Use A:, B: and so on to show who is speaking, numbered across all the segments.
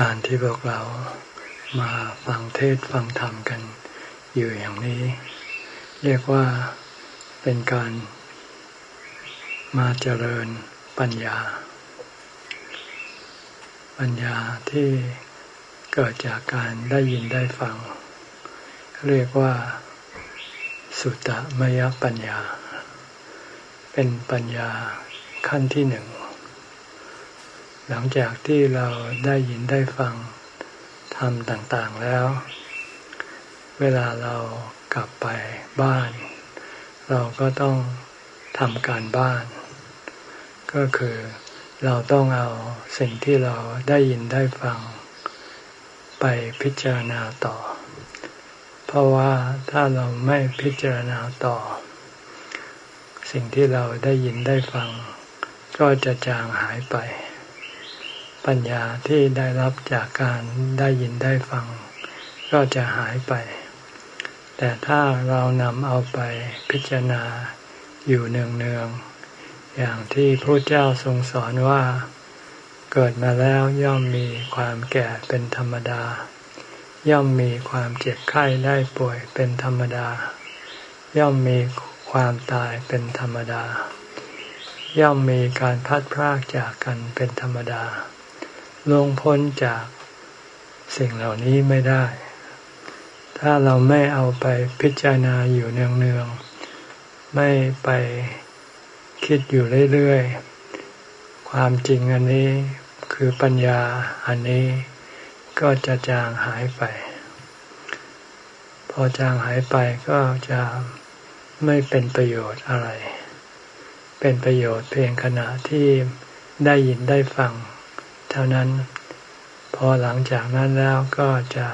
A: การที่พวกเรามาฟังเทศฟังธรรมกันอยู่อย่างนี้ เรียกว่าเป็นการมาเจริญปัญญา ปัญญาที่เกิดจากการได้ยินได้ฟัง เรียกว่าสุตตมยปัญญา เป็นปัญญาขั้นที่หนึ่ง หลังจากที่เราได้ยินได้ฟังทำต่างๆแล้ว เวลาเรากลับไปบ้าน เราก็ต้องทำการบ้าน ก็คือเราต้องเอาสิ่งที่เราได้ยินได้ฟัง ไปพิจารณาต่อ เพราะว่าถ้าเราไม่พิจารณาต่อ สิ่งที่เราได้ยินได้ฟัง ก็จะจางหายไป ปัญญาที่ได้รับจากการได้ยินได้ฟัง ก็จะหายไป แต่ถ้าเรานำเอาไปพิจารณาอยู่เนืองๆอย่างที่พระเจ้าทรงสอนว่า เกิดมาแล้วย่อมมีความแก่เป็นธรรมดา ย่อมมีความเจ็บไข้ได้ป่วยเป็นธรรมดา ย่อมมีความตายเป็นธรรมดา ย่อมมีการพัดพรากจากกันเป็นธรรมดา ลงพ้นจากสิ่งเหล่านี้ไม่ได้ ถ้าเราไม่เอาไปพิจารณาอยู่เนืองๆ ไม่ไปคิดอยู่เรื่อยๆ ความจริงอันนี้คือปัญญาอันนี้ก็จะจางหายไป พอจางหายไปก็จะไม่เป็นประโยชน์อะไร เป็นประโยชน์เพียงขณะที่ได้ยินได้ฟัง เท่านั้น พอหลังจากนั้นแล้วก็จะ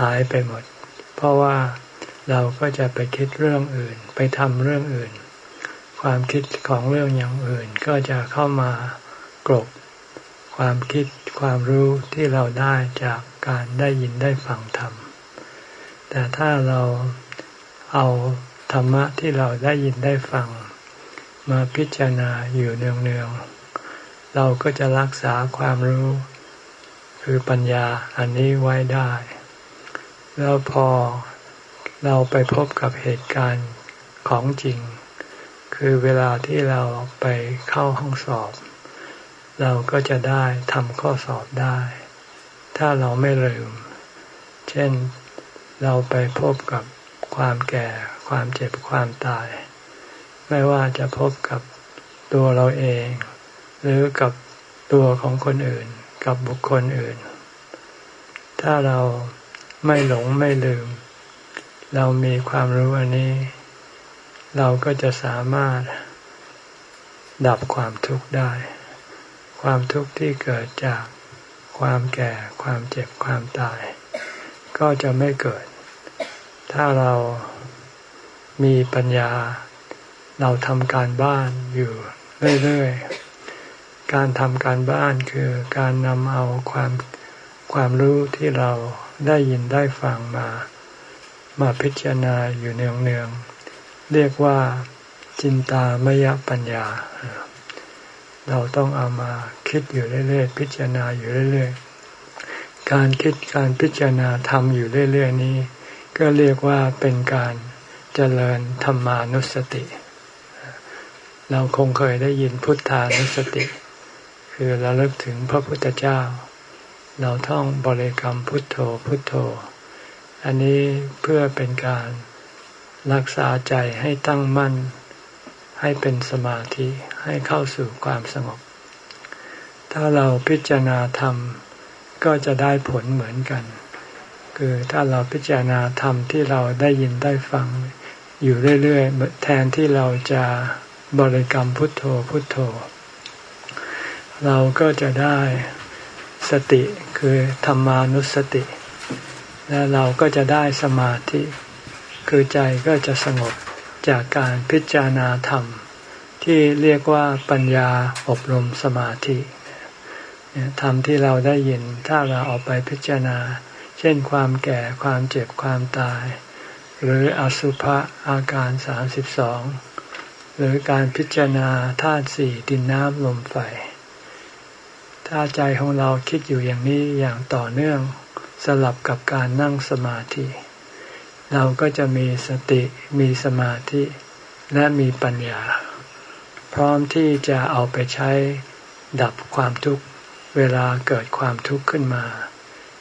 A: หายไปหมด เพราะว่าเราก็จะไปคิดเรื่องอื่น ไปทำเรื่องอื่น ความคิดของเรื่องอย่างอื่นก็จะเข้ามากรบความคิดความรู้ที่เราได้จากการได้ยินได้ฟังธรรม แต่ถ้าเราเอาธรรมะที่เราได้ยินได้ฟัง มาพิจารณาอยู่เนืองๆ เราก็จะรักษาความรู้ คือปัญญาอันนี้ไว้ได้ แล้วพอเราไปพบกับเหตุการณ์ของจริง คือเวลาที่เราไปเข้าห้องสอบ เราก็จะได้ทำข้อสอบได้ ถ้าเราไม่ลืม เช่นเราไปพบกับความแก่ ความเจ็บความตาย ไม่ว่าจะพบกับตัวเราเอง หรือกับตัวของคนอื่น กับบุคคลอื่น ถ้าเราไม่หลงไม่ลืม เรามีความรู้อันนี้ เราก็จะสามารถดับความทุกข์ได้ ความทุกข์ที่เกิดจากความแก่ ความเจ็บ ความตาย ก็จะไม่เกิด ถ้าเรามีปัญญา เราทำการบ้านอยู่เรื่อย ๆ การทำการบ้านคือการนำเอาความความรู้ที่เราได้ยินได้ฟังมา มาพิจารณาอยู่เนืองๆเรียกว่าจินตามยปัญญา เราต้องเอามาคิดอยู่เรื่อยๆ พิจารณาอยู่เรื่อยๆ การคิดการพิจารณาทำอยู่เรื่อยๆนี้ ก็เรียกว่าเป็นการเจริญธรรมานุสติ เราคงเคยได้ยินพุทธานุสติ คือเราเลิกถึงพระพุทธเจ้า เราท่องบริกรรมพุทโธพุทโธ อันนี้เพื่อเป็นการรักษาใจให้ตั้งมั่น ให้เป็นสมาธิให้เข้าสู่ความสงบ ถ้าเราพิจารณาธรรมก็จะได้ผลเหมือนกัน คือถ้าเราพิจารณาธรรมที่เราได้ยินได้ฟังอยู่เรื่อยๆแทนที่เราจะบริกรรมพุทโธพุทโธ เราก็จะได้สติคือธรรมานุสติ และเราก็จะได้สมาธิ คือใจก็จะสงบจากการพิจารณาธรรม ที่เรียกว่าปัญญาอบรมสมาธิธรรมที่เราได้ยินถ้าเราออกไปพิจารณา เช่นความแก่ความเจ็บความตาย หรืออสุภะอาการสามสิบสองหรือการพิจารณาธาตุสี่ดินน้ำลมไฟ ถ้าใจของเราคิดอยู่อย่างนี้อย่างต่อเนื่องสลับกับการนั่งสมาธิ เราก็จะมีสติมีสมาธิ และมีปัญญา พร้อมที่จะเอาไปใช้ดับความทุกข์เวลาเกิดความทุกข์ขึ้นมา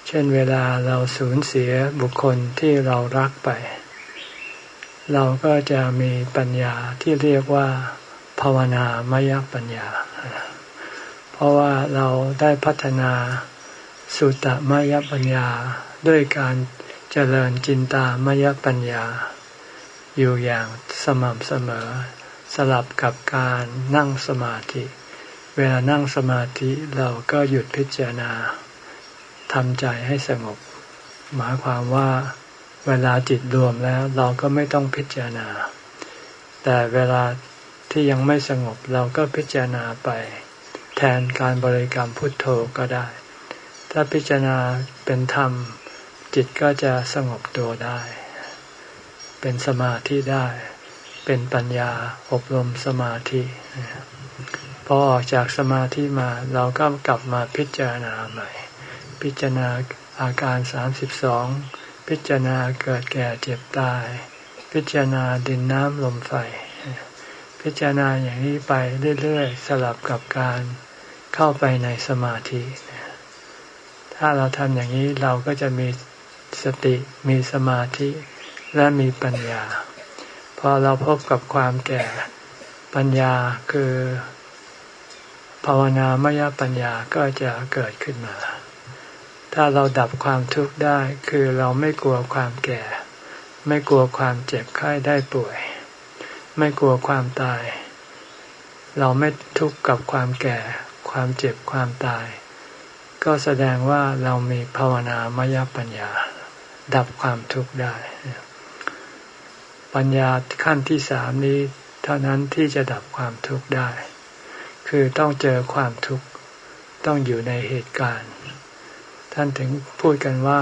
A: เช่นเวลาเราสูญเสียบุคคลที่เรารักไป เราก็จะมีปัญญาที่เรียกว่า ภาวนามยปัญญา ราะว่าเราได้พัฒนาสุตตมยปัญญาด้วยการเจริญจินตามยปัญญา อยู่อย่างสม่ำเสมอ สลับกับการนั่งสมาธิ เวลานั่งสมาธิเราก็หยุดพิจารณาทำใจให้สงบ หมายความว่าเวลาจิตรวมแล้วเราก็ไม่ต้องพิจารณา แต่เวลาที่ยังไม่สงบเราก็พิจารณาไป แทนการบริกรรมพุทโธก็ได้ ถ้าพิจารณาเป็นธรรม จิตก็จะสงบตัวได้ เป็นสมาธิได้ เป็นปัญญาอบรมสมาธิพอออกจากสมาธิมาเราก็กลับมาพิจารณาใหม่ พิจารณาอาการสามสิบสองพิจารณาเกิดแก่เจ็บตาย พิจารณาดินน้ำลมไฟ พิจารณาอย่างนี้ไปเรื่อยๆ สลับกับการ เข้าไปในสมาธิ ถ้าเราทำอย่างนี้เราก็จะมีสติมีสมาธิและมีปัญญา พอเราพบกับความแก่ปัญญาคือ ภาวนามยปัญญาก็จะเกิดขึ้นมา ถ้าเราดับความทุกข์ได้คือเราไม่กลัวความแก่ ไม่กลัวความเจ็บไข้ได้ป่วย ไม่กลัวความตาย เราไม่ทุกข์กับความแก่ ความเจ็บความตาย ก็แสดงว่าเรามีภาวนามยปัญญา ดับความทุกข์ได้ ปัญญาขั้นที่สามนี้ เท่านั้นที่จะดับความทุกข์ได้ คือต้องเจอความทุกข์ ต้องอยู่ในเหตุการณ์ ท่านถึงพูดกันว่า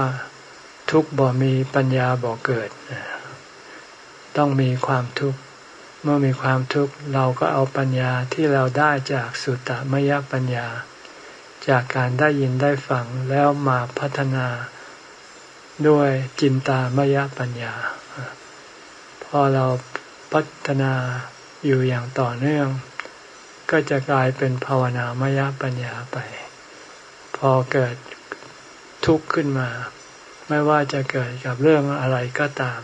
A: ทุกบ่มีปัญญาบ่เกิด ต้องมีความทุกข์ เมื่อมีความทุกข์เราก็เอาปัญญาที่เราได้จากสุตตมยปัญญา จากการได้ยินได้ฟังแล้วมาพัฒนาด้วยจินตามยปัญญา พอเราพัฒนาอยู่อย่างต่อเนื่อง ก็จะกลายเป็นภาวนามยปัญญาไป พอเกิดทุกข์ขึ้นมา ไม่ว่าจะเกิดกับเรื่องอะไรก็ตาม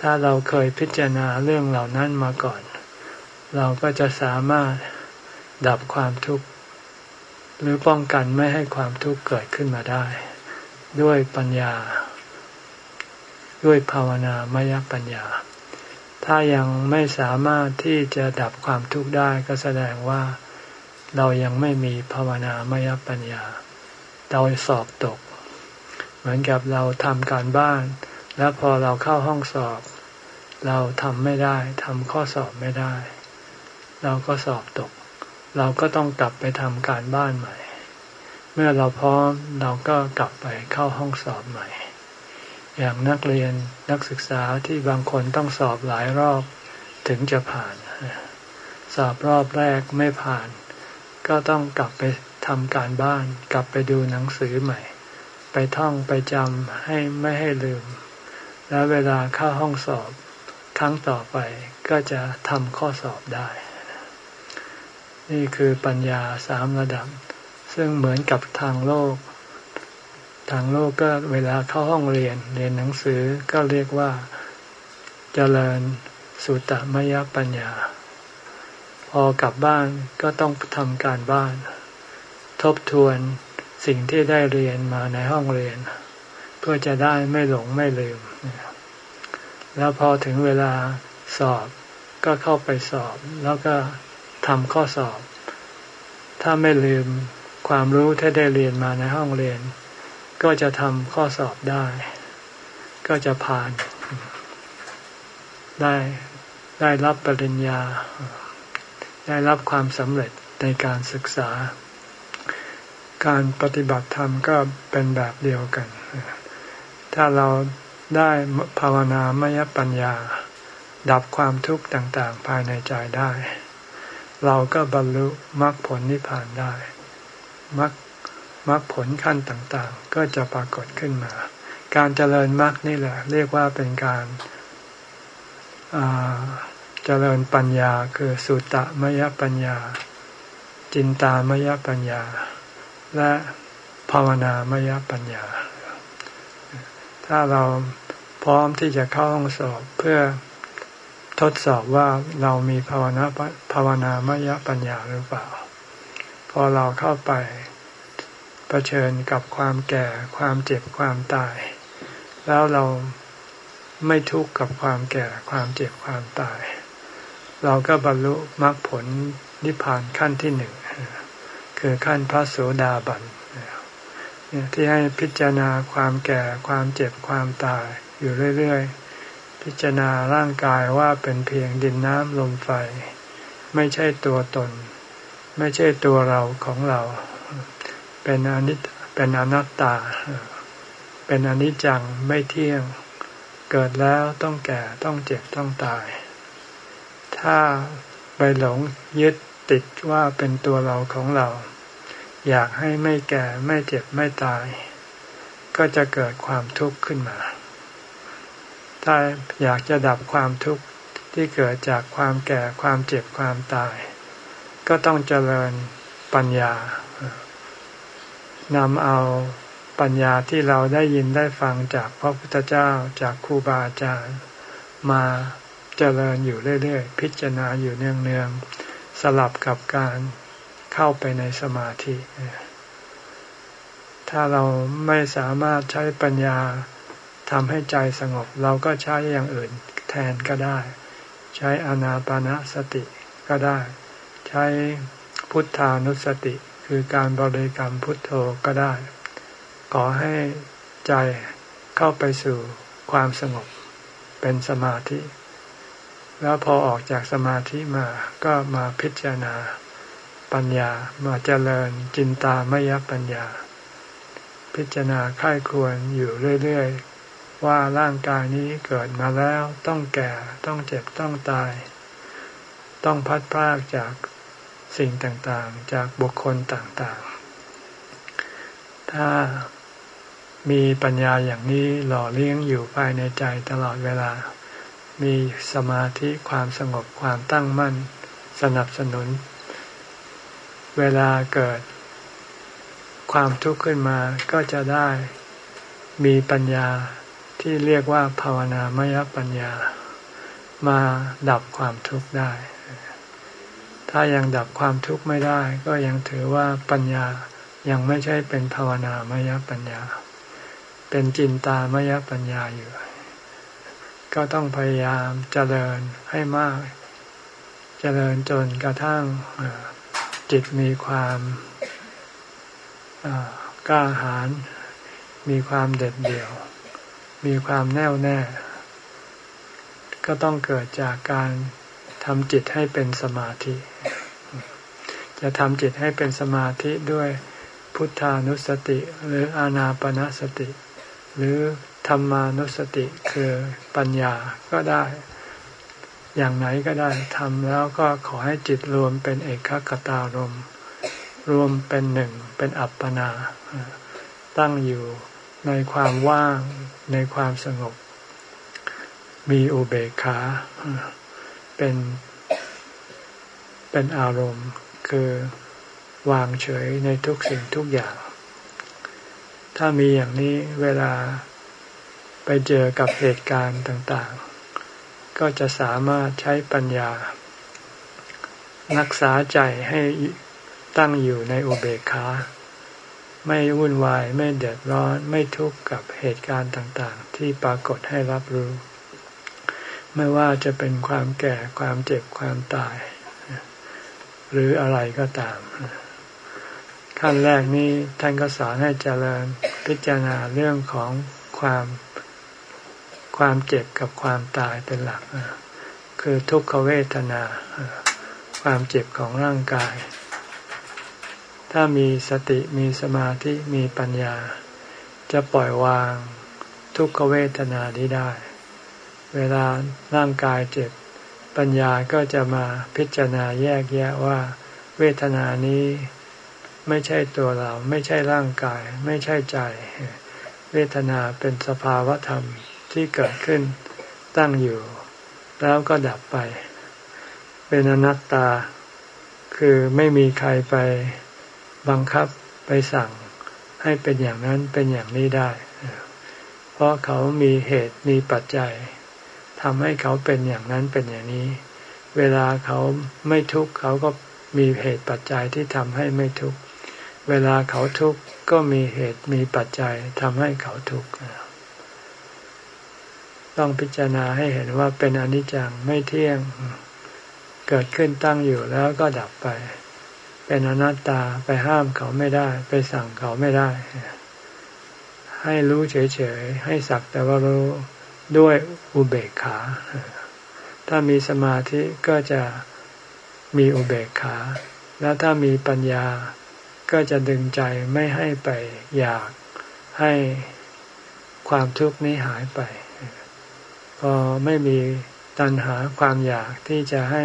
A: ถ้าเราเคยพิจารณาเรื่องเหล่านั้นมาก่อน เราก็จะสามารถดับความทุกข์ หรือป้องกันไม่ให้ความทุกข์เกิดขึ้นมาได้ ด้วยปัญญา ด้วยภาวนามยปัญญา ถ้ายังไม่สามารถที่จะดับความทุกข์ได้ก็แสดงว่าเรายังไม่มีภาวนามยปัญญาเราสอบตก เหมือนกับเราทำการบ้าน แล้วพอเราเข้าห้องสอบ เราทำไม่ได้ทำข้อสอบไม่ได้ เราก็สอบตก เราก็ต้องกลับไปทำการบ้านใหม่ เมื่อเราพร้อมเราก็กลับไปเข้าห้องสอบใหม่ อย่างนักเรียนนักศึกษาที่บางคนต้องสอบหลายรอบถึงจะผ่าน สอบรอบแรกไม่ผ่าน ก็ต้องกลับไปทำการบ้าน กลับไปดูหนังสือใหม่ ไปท่องไปจำให้ไม่ให้ลืม แล้วเวลาเข้าห้องสอบครั้งต่อไปก็จะทำข้อสอบได้ นี่คือปัญญาสามระดับ ซึ่งเหมือนกับทางโลก ทางโลกก็เวลาเข้าห้องเรียนเรียนหนังสือก็เรียกว่าเจริญสุตตมยปัญญา พอกลับบ้านก็ต้องทำการบ้าน ทบทวนสิ่งที่ได้เรียนมาในห้องเรียน พื่อจะได้ไม่หลงไม่ลืม แล้วพอถึงเวลาสอบก็เข้าไปสอบ แล้วก็ทำข้อสอบ ถ้าไม่ลืมความรู้ที่ได้เรียนมาในห้องเรียน ก็จะทำข้อสอบได้ ก็จะผ่าน ได้ได้รับปริญญา ได้รับความสำเร็จในการศึกษา การปฏิบัติธรรมก็เป็นแบบเดียวกัน ถ้าเราได้ภาวนามยปัญญา ดับความทุกข์ต่างๆ ภายในใจได้ เราก็บรรลุมรรคผลนิพพานได้มรรคมรรคผลขั้นต่างๆ ก็จะปรากฏขึ้นมา การเจริญมรรคนี่แหละ เรียกว่าเป็นการเจริญปัญญาคือสุตตมยปัญญา จินตามยปัญญา และภาวนามยปัญญา ถ้าเราพร้อมที่จะเข้าห้องสอบเพื่อทดสอบว่าเรามีภาวนาภาวนามยปัญญาหรือเปล่า พอเราเข้าไปเผชิญกับความแก่ความเจ็บความตาย แล้วเราไม่ทุกข์กับความแก่ความเจ็บความตาย เราก็บรรลุมรรคผลนิพพานขั้นที่หนึ่งคือขั้นพระโสดาบัน ที่ให้พิจารณาความแก่ความเจ็บความตายอยู่เรื่อยๆ พิจารณาร่างกายว่าเป็นเพียงดินน้ำลมไฟ ไม่ใช่ตัวตน ไม่ใช่ตัวเราของเรา เป็นอนิจเป็นอนัตตา เป็นอนิจจังไม่เที่ยง เกิดแล้วต้องแก่ต้องเจ็บต้องตาย ถ้าไปหลงยึดติดว่าเป็นตัวเราของเรา อยากให้ไม่แก่ไม่เจ็บไม่ตาย ก็จะเกิดความทุกข์ขึ้นมา ถ้าอยากจะดับความทุกข์ที่เกิดจากความแก่ความเจ็บความตาย ก็ต้องเจริญปัญญานำเอาปัญญาที่เราได้ยินได้ฟังจากพระพุทธเจ้าจากครูบาอาจารย์ มาเจริญอยู่เรื่อยๆ พิจารณาอยู่เนืองๆสลับกับการ เข้าไปในสมาธิ ถ้าเราไม่สามารถใช้ปัญญาทำให้ใจสงบ เราก็ใช้อย่างอื่นแทนก็ได้ ใช้อนาปานาสติก็ได้ ใช้พุทธานุสติคือการบริกรรมพุทโธก็ได้ ขอให้ใจเข้าไปสู่ความสงบเป็นสมาธิ แล้วพอออกจากสมาธิมาก็มาพิจารณา ปัญญามาเจริญจินตามยปัญญา พิจารณาค่ายควรอยู่เรื่อยๆ ว่าร่างกายนี้เกิดมาแล้วต้องแก่ต้องเจ็บต้องตาย ต้องพัดพากจากสิ่งต่างๆ จากบุคคลต่างๆ ถ้ามีปัญญาอย่างนี้หล่อเลี้ยงอยู่ภายในใจตลอดเวลา มีสมาธิความสงบความตั้งมั่น สนับสนุน เวลาเกิดความทุกข์ขึ้นมาก็จะได้มีปัญญาที่เรียกว่าภาวนามยปัญญา มาดับความทุกข์ได้ ถ้ายังดับความทุกข์ไม่ได้ ก็ยังถือว่าปัญญายังไม่ใช่เป็นภาวนามยปัญญา เป็นจินตามยปัญญาอยู่ ก็ต้องพยายามเจริญให้มาก เจริญจนกระทั่ง จิตมีความกล้าหาญมีความเด็ดเดี่ยว มีความแน่วแน่ ก็ต้องเกิดจากการทำจิตให้เป็นสมาธิ จะทำจิตให้เป็นสมาธิด้วยพุทธานุสติ หรืออานาปนาสติ หรือธรรมานุสติคือปัญญาก็ได้ อย่างไหนก็ได้ทำแล้วก็ขอให้จิตรวมเป็นเอกคตารม รวมเป็นหนึ่งเป็นอัปปนา ตั้งอยู่ในความว่างในความสงบ มีอุเบกขา เป็นเป็นอารมณ์ คือวางเฉยในทุกสิ่งทุกอย่าง ถ้ามีอย่างนี้เวลาไปเจอกับเหตุการณ์ต่าง ก็จะสามารถใช้ปัญญา รักษาใจให้ตั้งอยู่ในอุเบกขาไม่วุ่นวายไม่เดือดร้อนไม่ทุกข์กับเหตุการณ์ต่างๆ ที่ปรากฏให้รับรู้ ไม่ว่าจะเป็นความแก่ความเจ็บความตาย หรืออะไรก็ตาม ขั้นแรกนี้ท่านก็สอนให้เจริญพิจารณาเรื่องของความ ความเจ็บกับความตายเป็นหลัก คือทุกขเวทนา ความเจ็บของร่างกาย ถ้ามีสติมีสมาธิมีปัญญา จะปล่อยวางทุกขเวทนานี้ได้ เวลาร่างกายเจ็บ ปัญญาก็จะมาพิจารณาแยกแยะว่า เวทนานี้ไม่ใช่ตัวเรา ไม่ใช่ร่างกาย ไม่ใช่ใจ เวทนาเป็นสภาวะธรรม ที่เกิดขึ้นตั้งอยู่ แล้วก็ดับไป เป็นอนัตตา คือไม่มีใครไปบังคับไปสั่งให้เป็นอย่างนั้นเป็นอย่างนี้ได้ เพราะเขามีเหตุมีปัจจัยทำให้เขาเป็นอย่างนั้นเป็นอย่างนี้ เวลาเขาไม่ทุกข์เขาก็มีเหตุปัจจัยที่ทำให้ไม่ทุกข์ เวลาเขาทุกข์ก็มีเหตุมีปัจจัยทำให้เขาทุกข์ ต้องพิจารณาให้เห็นว่าเป็นอนิจจังไม่เที่ยง เกิดขึ้นตั้งอยู่แล้วก็ดับไป เป็นอนัตตาไปห้ามเขาไม่ได้ ไปสั่งเขาไม่ได้ ให้รู้เฉยๆ ให้สักแต่ว่ารู้ด้วยอุเบกขา ถ้ามีสมาธิก็จะมีอุเบกขา แล้วถ้ามีปัญญาก็จะดึงใจไม่ให้ไปอยากให้ความทุกข์นี้หายไป อไม่มีตัณหาความอยากที่จะให้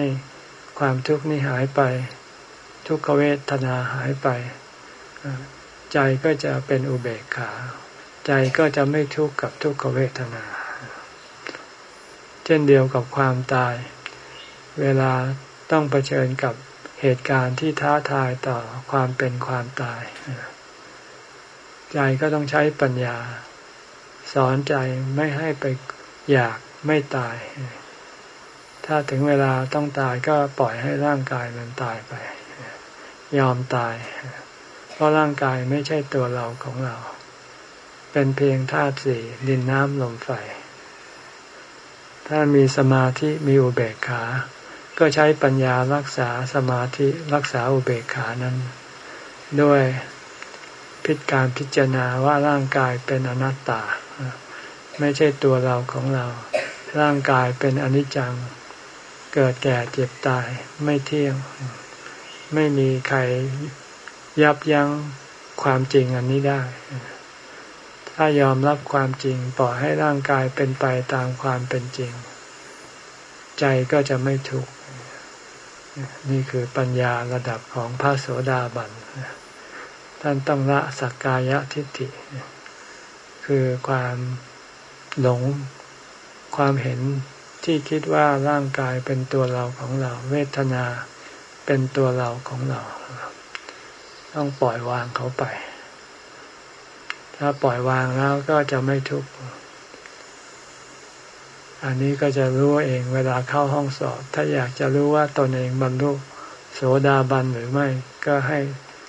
A: ความทุกข์นี้หายไป ทุกขเวทนาหายไป ใจก็จะเป็นอุเบกขา ใจก็จะไม่ทุกข์กับทุกขเวทนา เช่นเดียวกับความตาย เวลาต้องเผชิญกับเหตุการณ์ที่ท้าทายต่อความเป็นความตาย ใจก็ต้องใช้ปัญญา สอนใจไม่ให้ไปอยาก ไม่ตาย ถ้าถึงเวลาต้องตายก็ปล่อยให้ร่างกายมันตายไป ยอมตาย เพราะร่างกายไม่ใช่ตัวเราของเรา เป็นเพียงธาตุสี่ดินน้ำลมไฟ ถ้ามีสมาธิมีอุเบกขา ก็ใช้ปัญญารักษาสมาธิรักษาอุเบกขานั้น ด้วยพิจารณาว่าร่างกายเป็นอนัตตา ไม่ใช่ตัวเราของเรา ร่างกายเป็นอนิจจัง เกิดแก่เจ็บตายไม่เที่ยง ไม่มีใครยับยั้งความจริงอันนี้ได้ ถ้ายอมรับความจริงปล่อยให้ร่างกายเป็นไปตามความเป็นจริง ใจก็จะไม่ทุกข์นี่คือปัญญาระดับของพระโสดาบันท่านต้องละสักกายทิฏฐิ คือความ หลงความเห็นที่คิดว่าร่างกายเป็นตัวเราของเรา เวทนาเป็นตัวเราของเรา ต้องปล่อยวางเขาไป ถ้าปล่อยวางแล้วก็จะไม่ทุกข์อันนี้ก็จะรู้เองเวลาเข้าห้องสอบ ถ้าอยากจะรู้ว่าตนเองบรรลุโสดาบันหรือไม่ก็ให้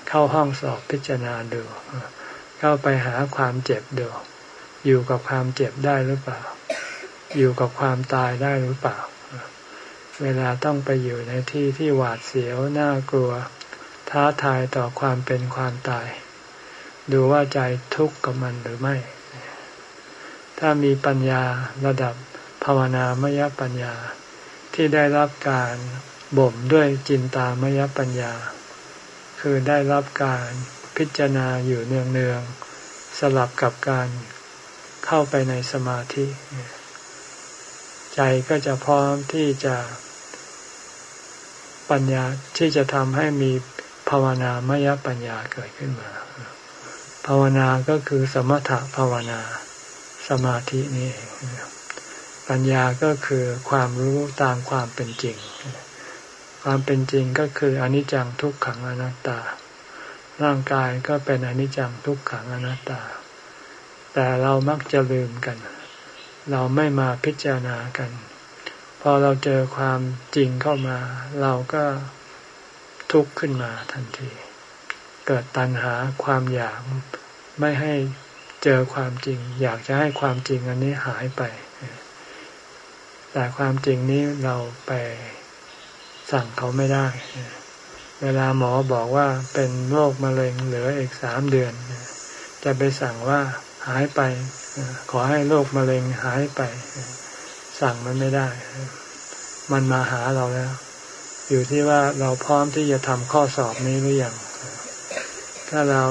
A: เข้าห้องสอบพิจารณาดู เข้าไปหาความเจ็บดู อยู่กับความเจ็บได้หรือเปล่า อยู่กับความตายได้หรือเปล่า เวลาต้องไปอยู่ในที่ที่หวาดเสียวน่ากลัว ท้าทายต่อความเป็นความตาย ดูว่าใจทุกข์กับมันหรือไม่ ถ้ามีปัญญาระดับภาวนามยปัญญาที่ได้รับการบ่มด้วยจินตามยปัญญา คือได้รับการพิจารณาอยู่เนืองๆสลับกับการ เข้าไปในสมาธิ ใจก็จะพร้อมที่จะปัญญาที่จะทำให้มีภาวนามยปัญญาเกิดขึ้นมา ภาวนาก็คือสมถะภาวนา สมาธินี่เองปัญญาก็คือความรู้ตามความเป็นจริง ความเป็นจริงก็คืออนิจจังทุกขังอนัตตา ร่างกายก็เป็นอนิจจังทุกขังอนัตตา แต่เรามักจะลืมกัน เราไม่มาพิจารณากัน พอเราเจอความจริงเข้ามา เราก็ทุกข์ขึ้นมาทันที เกิดตัณหาความอยากไม่ให้เจอความจริง อยากจะให้ความจริงอันนี้หายไป แต่ความจริงนี้เราไปสั่งเขาไม่ได้ เวลาหมอบอกว่าเป็นโรคมะเร็งเหลืออีกสามเดือน จะไปสั่งว่า หายไป ขอให้โรคมะเร็งหายไป สั่งมันไม่ได้ มันมาหาเราแล้ว อยู่ที่ว่าเราพร้อมที่จะทำข้อสอบนี้หรือยัง ถ้าเรา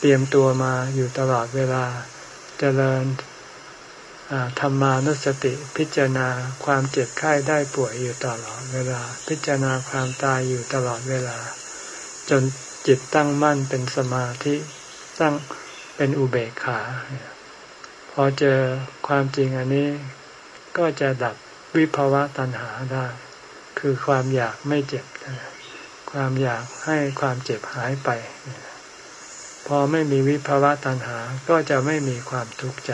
A: เตรียมตัวมาอยู่ตลอดเวลาจเจริญธรรมานุสติ พิจารณาความเจ็บไข้ได้ป่วยอยู่ตลอดเวลา พิจารณาความตายอยู่ตลอดเวลา จนจิตตั้งมั่นเป็นสมาธิตั้ง เป็นอุเบกขา พอเจอความจริงอันนี้ก็จะดับวิภาวะตัณหาได้ คือความอยากไม่เจ็บ ความอยากให้ความเจ็บหายไป พอไม่มีวิภาวะตัณหาก็จะไม่มีความทุกข์ใจ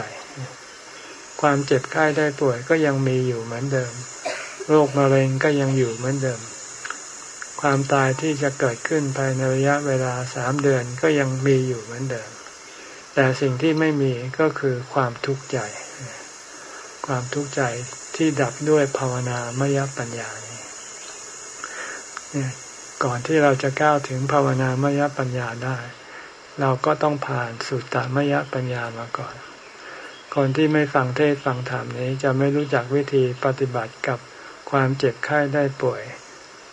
A: ความเจ็บไข้ได้ป่วยก็ยังมีอยู่เหมือนเดิม โรคมะเร็งก็ยังอยู่เหมือนเดิม ความตายที่จะเกิดขึ้นภายในระยะเวลาสามเดือนก็ยังมีอยู่เหมือนเดิม แต่สิ่งที่ไม่มีก็คือความทุกข์ใจ ความทุกข์ใจที่ดับด้วยภาวนามยปัญญาเนี่ยก่อนที่เราจะก้าวถึงภาวนามยปัญญาได้ เราก็ต้องผ่านสุตตมยปัญญามาก่อน คนที่ไม่ฟังเทศฟังธรรมนี้จะไม่รู้จักวิธีปฏิบัติกับความเจ็บไข้ได้ป่วย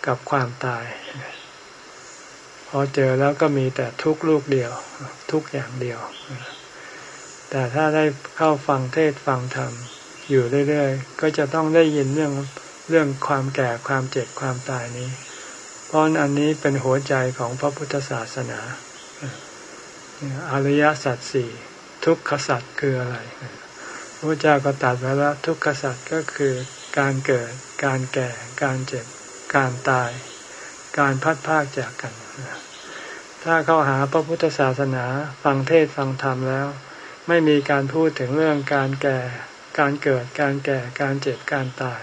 A: กับความตาย พอเจอแล้วก็มีแต่ทุกลูกเดียว ทุกอย่างเดียว แต่ถ้าได้เข้าฟังเทศฟังธรรม อยู่เรื่อยๆ ก็จะต้องได้ยินเรื่องเรื่องความแก่ความเจ็บความตายนี้ เพราะอันนี้เป็นหัวใจของพระพุทธศาสนาอริยสัจสี่ทุกขสัจคืออะไรพระเจ้าก็ตัดไว้แล้วทุกขสัจก็คือการเกิด การแก่ การเจ็บ การตาย การพัดพากจากกัน ถ้าเข้าหาพระพุทธศาสนาฟังเทศฟังธรรมแล้ว ไม่มีการพูดถึงเรื่องการแก่ การเกิดการแก่การเจ็บการตาย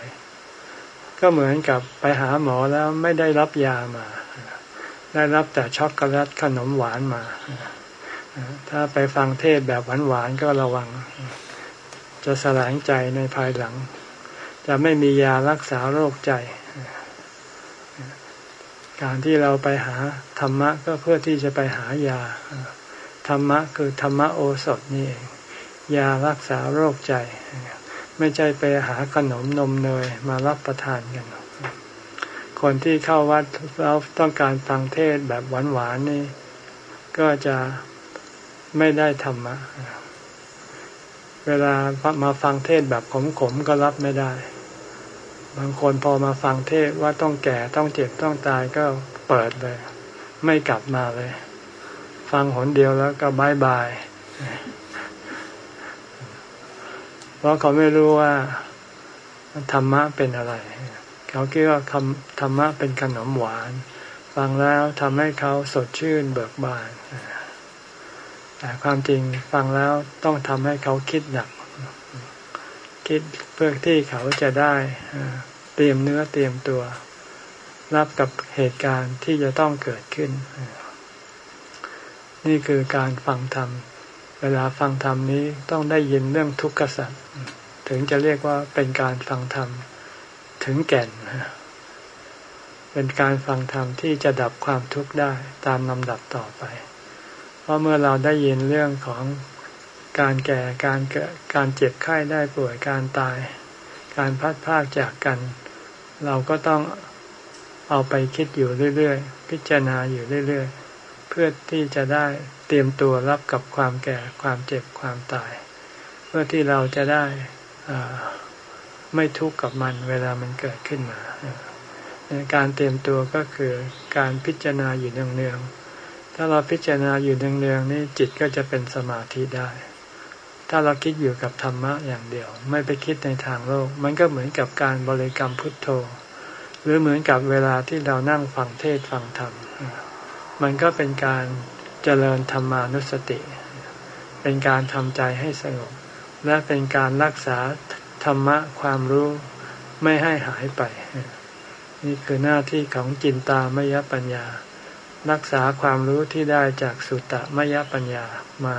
A: ก็เหมือนกับไปหาหมอแล้วไม่ได้รับยามา ได้รับแต่ช็อกโกแลตขนมหวานมา ถ้าไปฟังเทศแบบหวานๆก็ระวัง จะแสลงใจในภายหลัง จะไม่มียารักษาโรคใจ การที่เราไปหาธรรมะก็เพื่อที่จะไปหายา ธรรมะคือธรรมโอสถนี่เองยารักษาโรคใจ ไม่ใช่ไปหาขนมนมเนยมารับประทานกัน คนที่เข้าวัดแล้วต้องการฟังเทศแบบหวานๆนี่ ก็จะไม่ได้ธรรมะ เวลามาฟังเทศแบบขมๆก็รับไม่ได้ บางคนพอมาฟังเทศว่าต้องแก่ต้องเจ็บต้องตายก็เปิดเลย ไม่กลับมาเลย ฟังหนเดียวแล้วก็บายบาย เพราะเขาไม่รู้ว่าธรรมะเป็นอะไร เขาคิดว่าคำธรรมะเป็นขนมหวาน ฟังแล้วทำให้เขาสดชื่นเบิกบานแต่ความจริงฟังแล้วต้องทำให้เขาคิดหนักคิดเพื่อที่เขาจะได้ เตรียมเนื้อเตรียมตัว รับกับเหตุการณ์ที่จะต้องเกิดขึ้น นี่คือการฟังธรรม เวลาฟังธรรมนี้ต้องได้ยินเรื่องทุกข์สัตว์ถึงจะเรียกว่าเป็นการฟังธรรมถึงแก่น เป็นการฟังธรรมที่จะดับความทุกข์ได้ตามลำดับต่อไป เพราะเมื่อเราได้ยินเรื่องของการแก่การเกิดการเจ็บไข้ได้ป่วยการตาย การพัดพากจากกัน เราก็ต้องเอาไปคิดอยู่เรื่อยๆ พิจารณาอยู่เรื่อยๆ เพื่อที่จะได้เตรียมตัวรับกับความแก่ความเจ็บความตาย เพื่อที่เราจะได้ไม่ทุกข์กับมันเวลามันเกิดขึ้นมา การเตรียมตัวก็คือการพิจารณาอยู่เนืองๆ ถ้าเราพิจารณาอยู่เนืองๆนี่จิตก็จะเป็นสมาธิได้ ถ้าเราคิดอยู่กับธรรมะอย่างเดียว ไม่ไปคิดในทางโลก มันก็เหมือนกับการบริกรรมพุทโธ หรือเหมือนกับเวลาที่เรานั่งฟังเทศฟังธรรม มันก็เป็นการเจริญธรรมานุสติ เป็นการทำใจให้สงบ และเป็นการรักษาธรรมะความรู้ไม่ให้หายไป นี่คือหน้าที่ของจินตามยปัญญา รักษาความรู้ที่ได้จากสุตตมยปัญญามา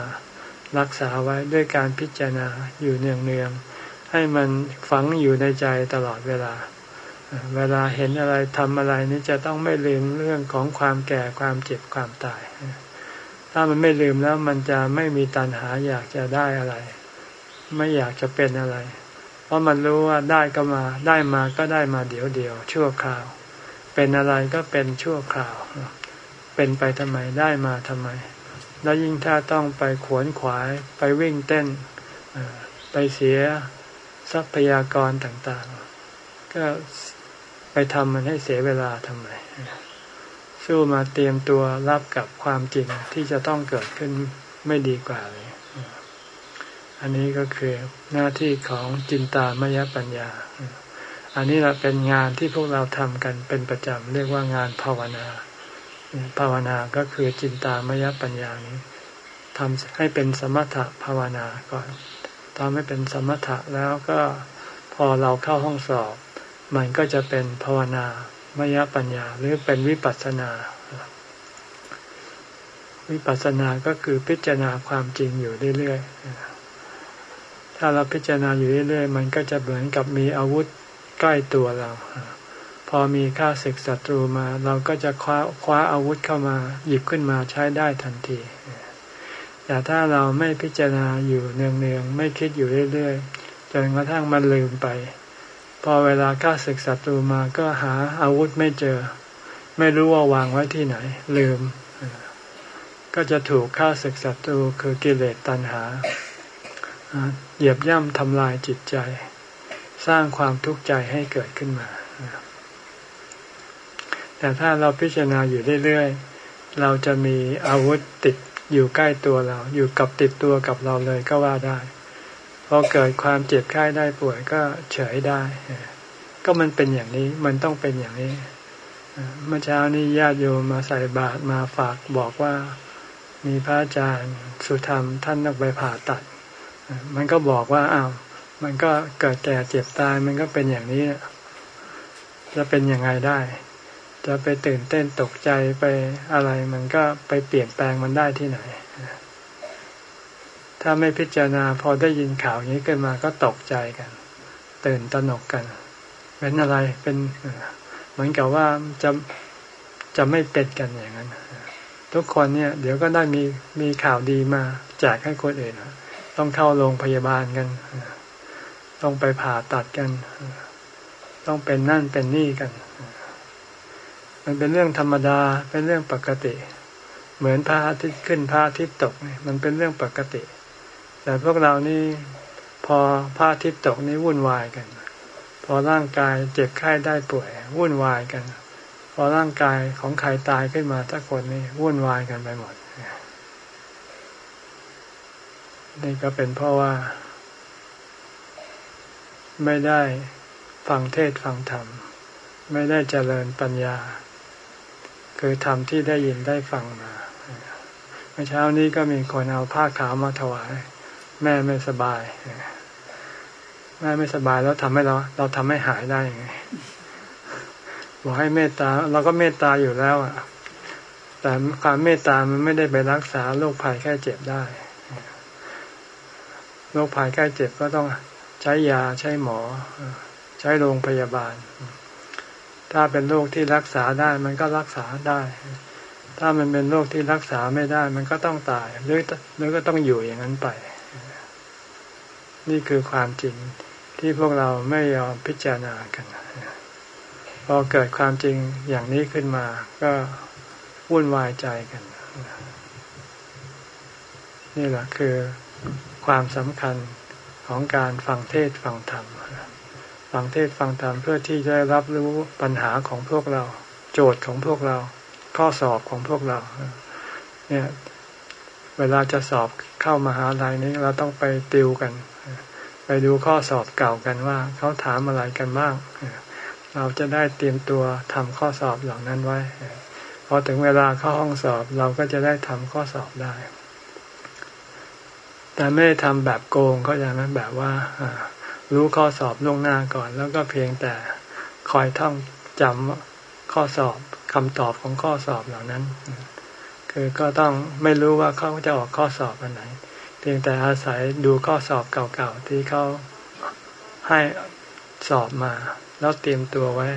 A: รักษาไว้ด้วยการพิจารณาอยู่เนืองๆให้มันฝังอยู่ในใจตลอดเวลา เวลาเห็นอะไรทำอะไรนี่จะต้องไม่ลืมเรื่องของความแก่ความเจ็บความตาย ถ้ามันไม่ลืมแล้วมันจะไม่มีตัณหาอยากจะได้อะไร ไม่อยากจะเป็นอะไร เพราะมันรู้ว่าได้ก็มาได้มาก็ได้มาเดี๋ยวเดียวชั่วคราว เป็นอะไรก็เป็นชั่วคราว เป็นไปทำไมได้มาทำไม แล้วยิ่งถ้าต้องไปขวนขวายไปวิ่งเต้นไปเสียทรัพยากรต่างๆ ก็ไปทำมันให้เสียเวลาทำไมสู้มาเตรียมตัวรับกับความจริงที่จะต้องเกิดขึ้นไม่ดีกว่าเลย อันนี้ก็คือหน้าที่ของจินตามยปัญญา อันนี้เราเป็นงานที่พวกเราทำกันเป็นประจำเรียกว่างานภาวนา ภาวนาก็คือจินตามยปัญญานี้ทำให้เป็นสมถะภาวนาก่อนทำให้เป็นสมถะแล้วก็พอเราเข้าห้องสอบ มันก็จะเป็นภาวนามยปัญญาหรือเป็นวิปัสสนา วิปัสสนาก็คือพิจารณาความจริงอยู่เรื่อยๆถ้าเราพิจารณาอยู่เรื่อยๆ มันก็จะเหมือนกับมีอาวุธใกล้ตัวเรา พอมีข้าศึกศัตรูมา เราก็จะคว้าคว้าอาวุธเข้ามาหยิบขึ้นมาใช้ได้ทันทีแต่ถ้าเราไม่พิจารณาอยู่เนืองๆไม่คิดอยู่เรื่อยๆจนกระทั่งมันลืมไป พอเวลาข้าศึกศัตรูมาก็หาอาวุธไม่เจอ ไม่รู้ว่าวางไว้ที่ไหน ลืม ก็จะถูกข้าศึกศัตรูคือกิเลสตัณหาเหยียบย่ำทำลายจิตใจ สร้างความทุกข์ใจให้เกิดขึ้นมา แต่ถ้าเราพิจารณาอยู่เรื่อยๆ เราจะมีอาวุธติดอยู่ใกล้ตัวเรา อยู่กับติดตัวกับเราเลยก็ว่าได้พอเกิดความเจ็บไข้ได้ป่วยก็เฉยได้ ก็มันเป็นอย่างนี้มันต้องเป็นอย่างนี้เมื่อเช้านี้ญาติโยมมาใส่บาตรมาฝากบอกว่ามีพระอาจารย์สุธรรมท่านต้องไปผ่าตัด มันก็บอกว่าอ้าวมันก็เกิดแก่เจ็บตายมันก็เป็นอย่างนี้จะเป็นยังไงได้ จะไปตื่นเต้นตกใจไปอะไรมันก็ไปเปลี่ยนแปลงมันได้ที่ไหน ถ้าไม่พิจารณาพอได้ยินข่าวนี้ขึ้นมาก็ตกใจกัน ตื่นตระหนกกันเป็นอะไรเป็นเหมือนกับว่าจะจะไม่เป็นกันอย่างนั้นทุกคนเนี่ย เดี๋ยวก็ได้มีมีข่าวดีมาแจกให้คนอื่นต้องเข้าโรงพยาบาลกัน ต้องไปผ่าตัดกัน ต้องเป็นนั่นเป็นนี่กัน มันเป็นเรื่องธรรมดา เป็นเรื่องปกติ เหมือนพระอาทิตย์ขึ้นพระอาทิตย์ตกนี่มันเป็นเรื่องปกติ แต่พวกเรานี่พอพระอาทิตย์ตกนี่วุ่นวายกัน พอร่างกายเจ็บไข้ได้ป่วย วุ่นวายกัน พอร่างกายของใครตายขึ้นมาถ้าคนนี่วุ่นวายกันไปหมดนี่ก็เป็นเพราะว่า ไม่ได้ฟังเทศฟังธรรม ไม่ได้เจริญปัญญา คือธรรมที่ได้ยินได้ฟังมาเมื่อเช้านี้ก็มีคนเอาผ้าขาวมาถวาย แม่ไม่สบาย แม่ไม่สบายแล้วทำให้เรา เราทำให้หายได้ยังไงบอกให้เมตตา เราก็เมตตาอยู่แล้วอะแต่ความเมตตามันไม่ได้ไปรักษาโรคภัยแค่เจ็บได้โรคภัยแค่เจ็บก็ต้องใช้ยาใช้หมอ ใช้โรงพยาบาล ถ้าเป็นโรคที่รักษาได้มันก็รักษาได้ ถ้ามันเป็นโรคที่รักษาไม่ได้ มันก็ต้องตายหรือหรือก็ต้องอยู่อย่างนั้นไป นี่คือความจริงที่พวกเราไม่ยอมพิจารณากันพอเกิดความจริงอย่างนี้ขึ้นมา ก็วุ่นวายใจกัน นี่แหละคือความสำคัญของการฟังเทศฟังธรรม ฟังเทศฟังธรรมเพื่อที่จะรับรู้ปัญหาของพวกเรา โจทย์ของพวกเรา ข้อสอบของพวกเรา เนี่ยเวลาจะสอบเข้ามาหาลัยนี้เราต้องไปติวกัน ไปดูข้อสอบเก่ากันว่าเขาถามอะไรกันบ้างเราจะได้เตรียมตัวทำข้อสอบเหล่านั้นไว้พอถึงเวลาเข้าห้องสอบเราก็จะได้ทำข้อสอบได้ แต่ไม่ได้ทำแบบโกงก็อย่างนั้นแบบว่า รู้ข้อสอบล่วงหน้าก่อน แล้วก็เพียงแต่คอยท่องจำข้อสอบคำตอบของข้อสอบเหล่านั้น คือก็ต้องไม่รู้ว่าเขาจะออกข้อสอบอันไหน เพียงแต่อาศัยดูข้อสอบเก่าๆที่เขาให้สอบมา แล้วเตรียมตัวไว้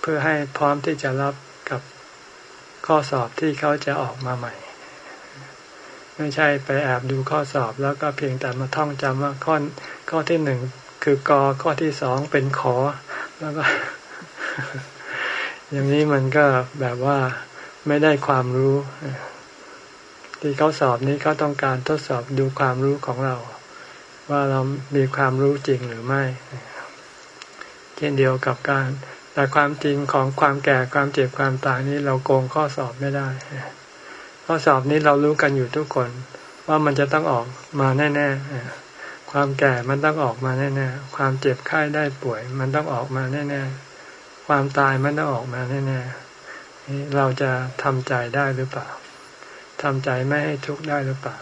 A: เพื่อให้พร้อมที่จะรับกับข้อสอบที่เขาจะออกมาใหม่ ไม่ใช่ไปแอบดูข้อสอบแล้วก็เพียงแต่มาท่องจำว่าข้อ ข้อที่หนึ่งคือกอข้อที่สองเป็นขอ แล้วก็ อย่างนี้มันก็แบบว่าไม่ได้ความรู้ ที่เขาสอบนี้เขาต้องการทดสอบดูความรู้ของเรา ว่าเรามีความรู้จริงหรือไม่เช่นเดียวกับการ แต่ความจริงของความแก่ความเจ็บความตายนี้เราโกงข้อสอบไม่ได้ ข้อสอบนี้เรารู้กันอยู่ทุกคน ว่ามันจะต้องออกมาแน่ๆ ความแก่มันต้องออกมาแน่ๆ ความเจ็บไข้ได้ป่วย มันต้องออกมาแน่ๆ ความตายมันต้องออกมาแน่ๆ เราจะทำใจได้หรือเปล่าทำใจไม่ให้ทุกข์ได้หรือเปล่า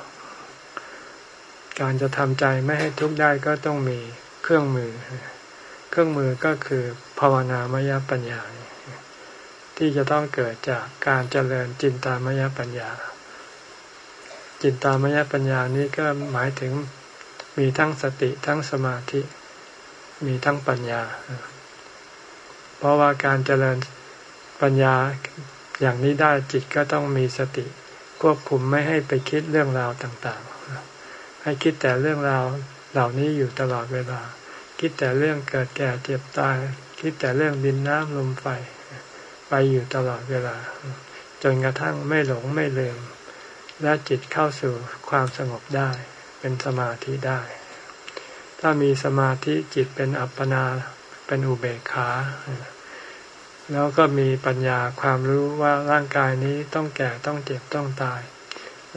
A: การจะทำใจไม่ให้ทุกข์ได้ก็ต้องมีเครื่องมือ เครื่องมือก็คือภาวนามยปัญญา ที่จะต้องเกิดจากการเจริญจินตามยปัญญา จินตามยปัญญานี้ก็หมายถึง มีทั้งสติทั้งสมาธิ มีทั้งปัญญา เพราะว่าการเจริญปัญญาอย่างนี้ได้จิตก็ต้องมีสติ ควบคุมไม่ให้ไปคิดเรื่องราวต่างๆ ให้คิดแต่เรื่องราวเหล่านี้อยู่ตลอดเวลา คิดแต่เรื่องเกิดแก่เจ็บตาย คิดแต่เรื่องดินน้ำลมไฟ ไปอยู่ตลอดเวลา จนกระทั่งไม่หลงไม่ลืมและจิตเข้าสู่ความสงบได้ เป็นสมาธิได้ ถ้ามีสมาธิจิตเป็นอัปปนาเป็นอุเบกขา แล้วก็มีปัญญาความรู้ว่าร่างกายนี้ต้องแก่ต้องเจ็บต้องตาย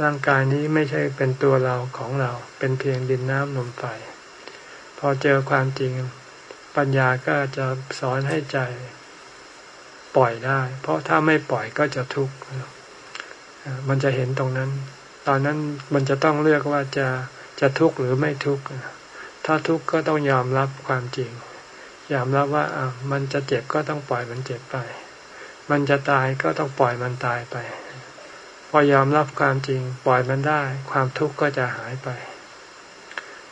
A: ร่างกายนี้ไม่ใช่เป็นตัวเราของเรา เป็นเพียงดินน้ำลมไฟ พอเจอความจริงปัญญาก็จะสอนให้ใจปล่อยได้ เพราะถ้าไม่ปล่อยก็จะทุกข์มันจะเห็นตรงนั้น ตอนนั้นมันจะต้องเลือกว่าจะ จะทุกข์หรือไม่ทุกข์ถ้าทุกข์ก็ต้องยอมรับความจริง ยอมรับว่าอะมันจะเจ็บก็ต้องปล่อยมันเจ็บไป มันจะตายก็ต้องปล่อยมันตายไป พอยอมรับความจริง ปล่อยมันได้ ความทุกข์ก็จะหายไป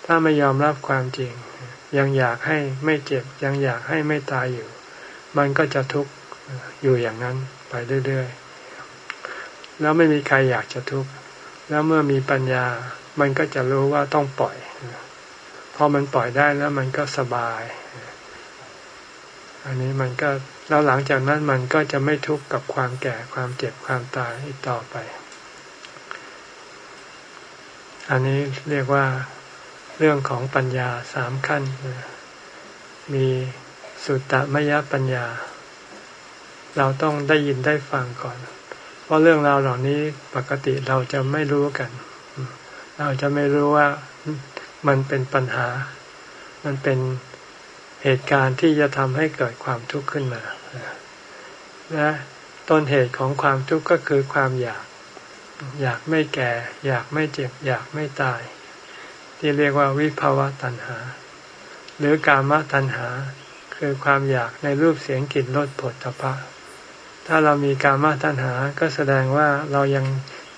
A: ถ้าไม่ยอมรับความจริง ยังอยากให้ไม่เจ็บ ยังอยากให้ไม่ตายอยู่ มันก็จะทุกข์อยู่อย่างนั้นไปเรื่อยๆแล้วไม่มีใครอยากจะทุกข์แล้วเมื่อมีปัญญา มันก็จะรู้ว่าต้องปล่อยพอมันปล่อยได้แล้วมันก็สบาย อันนี้มันก็แล้วหลังจากนั้นมันก็จะไม่ทุกข์กับความแก่ความเจ็บความตายอีกต่อไป อันนี้เรียกว่าเรื่องของปัญญาสามขั้น มีสุตตมยปัญญา เราต้องได้ยินได้ฟังก่อน เพราะเรื่องราวเหล่านี้ปกติเราจะไม่รู้กัน เราจะไม่รู้ว่ามันเป็นปัญหา มันเป็นเหตุการณ์ที่จะทำให้เกิดความทุกข์ขึ้นมาและต้นเหตุของความทุกข์ก็คือความอยาก อยากไม่แก่ อยากไม่เจ็บ อยากไม่ตาย ที่เรียกว่าวิภาวะตัณหา หรือกามตัณหา คือความอยากในรูปเสียงกลิ่นรสผลตภะถ้าเรามีกามตัณหาก็แสดงว่าเรายัง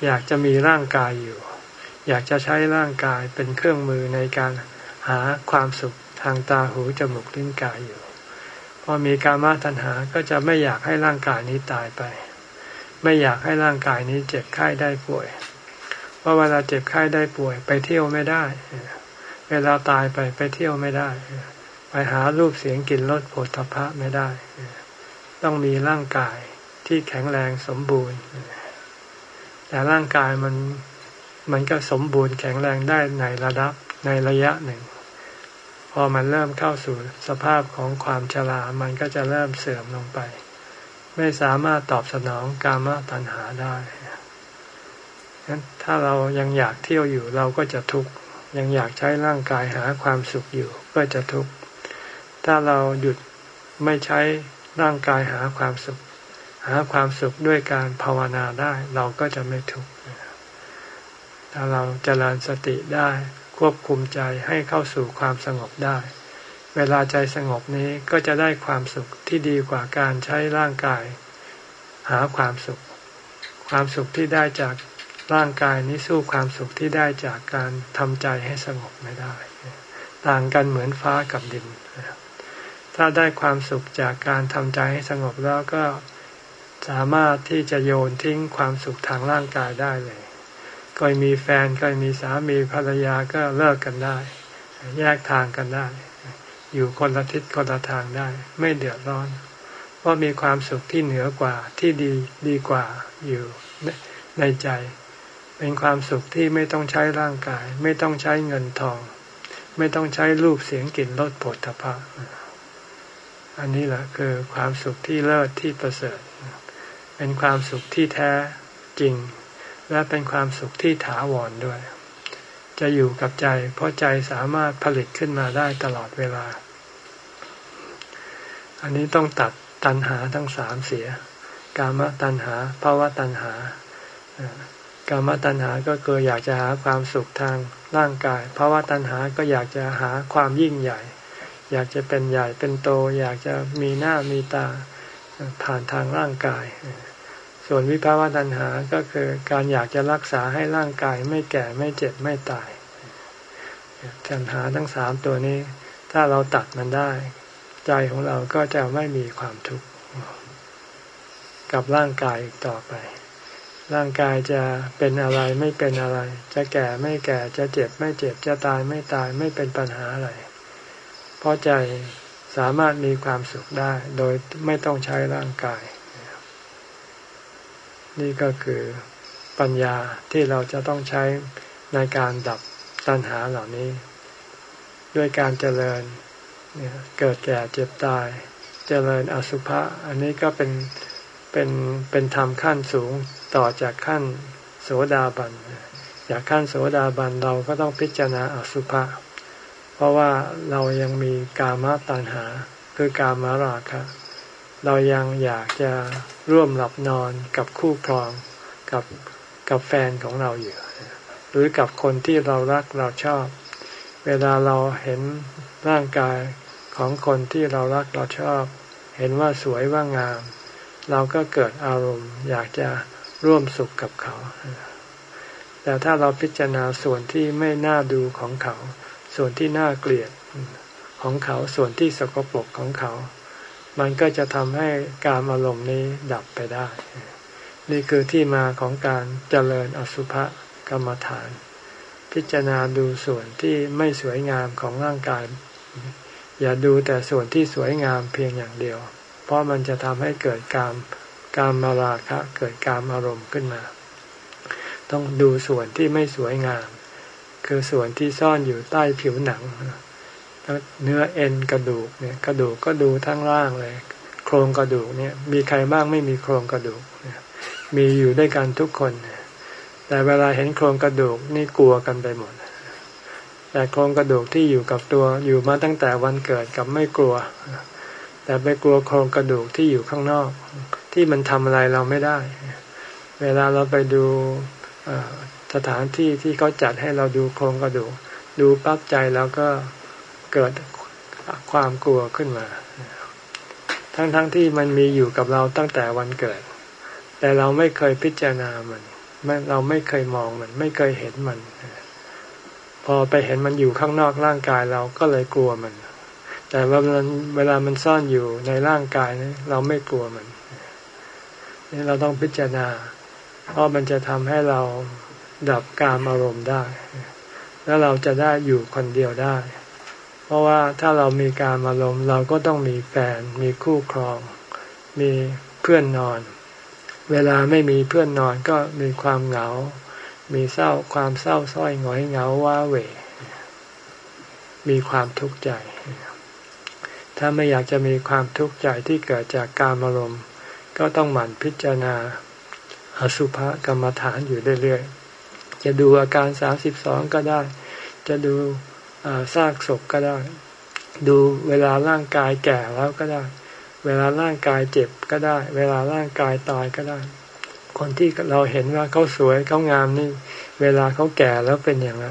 A: อยากจะมีร่างกายอยู่ อยากจะใช้ร่างกายเป็นเครื่องมือในการหาความสุขทางตาหูจมูกลิ้นกายอยู่ พอมีกามาตัณหาก็จะไม่อยากให้ร่างกายนี้ตายไป ไม่อยากให้ร่างกายนี้เจ็บไข้ได้ป่วย เพราะเวลาเจ็บไข้ได้ป่วย ไปเที่ยวไม่ได้ เวลาตายไปไปเที่ยวไม่ได้ ไปหารูปเสียงกลิ่นรสผลทพะไม่ได้ ต้องมีร่างกายที่แข็งแรงสมบูรณ์ แต่ร่างกายมัน มันก็สมบูรณ์แข็งแรงได้ในระดับในระยะหนึ่ง พอมันเริ่มเข้าสู่สภาพของความชรา มันก็จะเริ่มเสื่อมลงไป ไม่สามารถตอบสนองกามตัณหาได้งั้นถ้าเรายังอยากเที่ยวอยู่เราก็จะทุกข์ ยังอยากใช้ร่างกายหาความสุขอยู่ก็จะทุกข์ ถ้าเราหยุดไม่ใช้ร่างกายหาความสุข หาความสุขด้วยการภาวนาได้ เราก็จะไม่ทุกข์ ถ้าเราจเจริญสติได้ควบคุมใจให้เข้าสู่ความสงบได้ เวลาใจสงบนี้ก็จะได้ความสุขที่ดีกว่าการใช้ร่างกาย หาความสุข ความสุขที่ได้จากร่างกายนี้สู้ความสุขที่ได้จากการทำใจให้สงบไม่ได้ ต่างกันเหมือนฟ้ากับดิน ถ้าได้ความสุขจากการทำใจให้สงบแล้วก็สามารถที่จะโยนทิ้งความสุขทางร่างกายได้เลย เคยมีแฟนเคยมีสามีภรรยาก็เลิกกันได้ แยกทางกันได้ อยู่คนละทิศคนละทางได้ ไม่เดือดร้อน เพราะมีความสุขที่เหนือกว่าที่ดีดีกว่าอยู่ในใจ เป็นความสุขที่ไม่ต้องใช้ร่างกาย ไม่ต้องใช้เงินทอง ไม่ต้องใช้รูปเสียงกลิ่นรสผลทพะอันนี้แหละคือความสุขที่เลิศที่ประเสริฐ เป็นความสุขที่แท้จริง และเป็นความสุขที่ถาวรด้วย จะอยู่กับใจ เพราะใจสามารถผลิตขึ้นมาได้ตลอดเวลา อันนี้ต้องตัดตัณหาทั้งสามเสีย กามตัณหาภาวะตัณหากามตัณหาก็คืออยากจะหาความสุขทางร่างกายภาวะตัณหาก็อยากจะหาความยิ่งใหญ่ อยากจะเป็นใหญ่เป็นโต อยากจะมีหน้ามีตาผ่านทางร่างกาย ส่วนวิภาวะตัณหาก็คือการอยากจะรักษาให้ร่างกายไม่แก่ไม่เจ็บไม่ตายตัณหาทั้งสามตัวนี้ ถ้าเราตัดมันได้ ใจของเราก็จะไม่มีความทุกข์กับร่างกายอีกต่อไป ร่างกายจะเป็นอะไรไม่เป็นอะไร จะแก่ไม่แก่จะเจ็บไม่เจ็บจะตายไม่ตายไม่เป็นปัญหาอะไร เพราะใจสามารถมีความสุขได้ โดยไม่ต้องใช้ร่างกาย นี่ก็คือปัญญาที่เราจะต้องใช้ในการดับตัณหาเหล่านี้ ด้วยการเจริญเกิดแก่เจ็บตาย เจริญอสุภะอันนี้ก็เป็นเป็นเป็นธรรมขั้นสูงต่อจากขั้นโสดาบันจากขั้นโสดาบันเราก็ต้องพิจารณาอสุภะเพราะว่าเรายังมีกามตัณหาคือกามราคะ เรายังอยากจะ ร่วมหลับนอนกับคู่ครองกับกับแฟนของเราอยู่ หรือกับคนที่เรารักเราชอบ เวลาเราเห็นร่างกายของคนที่เรารักเราชอบ เห็นว่าสวยว่างาม เราก็เกิดอารมณ์อยากจะร่วมสุขกับเขา แต่ถ้าเราพิจารณาส่วนที่ไม่น่าดูของเขา ส่วนที่น่าเกลียดของเขาส่วนที่สกปรกของเขา มันก็จะทำให้การอารมณ์นี้ดับไปได้ นี่คือที่มาของการเจริญอสุภกรรมฐาน พิจารณาดูส่วนที่ไม่สวยงามของร่างกาย อย่าดูแต่ส่วนที่สวยงามเพียงอย่างเดียว เพราะมันจะทำให้เกิดการการมาราคะเกิดการอารมณ์ขึ้นมา ต้องดูส่วนที่ไม่สวยงาม คือส่วนที่ซ่อนอยู่ใต้ผิวหนัง เนื้อเอ็นกระดูกเนี่ยกระดูกก็ดูทั้งล่างเลย โครงกระดูกเนี่ยมีใครบ้างไม่มีโครงกระดูก มีอยู่ด้วยกันทุกคน แต่เวลาเห็นโครงกระดูกนี่กลัวกันไปหมด แต่โครงกระดูกที่อยู่กับตัวอยู่มาตั้งแต่วันเกิดกับไม่กลัว แต่ไปกลัวโครงกระดูกที่อยู่ข้างนอก ที่มันทำอะไรเราไม่ได้ เวลาเราไปดูสถานที่ที่เขาจัดให้เราดูโครงกระดูก ดูปั๊บใจแล้วก็ เกิดความกลัวขึ้นมา ทั้งๆทที่มันมีอยู่กับเราตั้งแต่วันเกิด แต่เราไม่เคยพิจารณามันเราไม่เคยมองมัน ไม่เคยเห็นมัน พอไปเห็นมันอยู่ข้างนอกร่างกายเราก็เลยกลัวมัน แต่เวลาเวลามันซ่อนอยู่ในร่างกายนี้เราไม่กลัวมันนี่เราต้องพิจารณา เพราะมันจะทำให้เราดับการอารมณ์ได้ แล้วเราจะได้อยู่คนเดียวได้ เพราะว่าถ้าเรามีการอารมณ์เราก็ต้องมีแฟน มีคู่ครอง มีเพื่อนนอน เวลาไม่มีเพื่อนนอนก็มีความเหงา มีเศร้าความเศร้าส้อยหงอยเหงาว้าเหวมีความทุกข์ใจ ถ้าไม่อยากจะมีความทุกข์ใจที่เกิดจากการอารมณ์ ก็ต้องหมั่นพิจารณาอสุภกรรมฐานอยู่เรื่อยๆ จะดูอาการสามสิบสองก็ได้ จะดู ซากศพก็ได้ ดูเวลาร่างกายแก่แล้วก็ได้ เวลาร่างกายเจ็บก็ได้ เวลาร่างกายตายก็ได้ คนที่เราเห็นว่าเขาสวยเขางามนี่ เวลาเขาแก่แล้วเป็นอย่างไร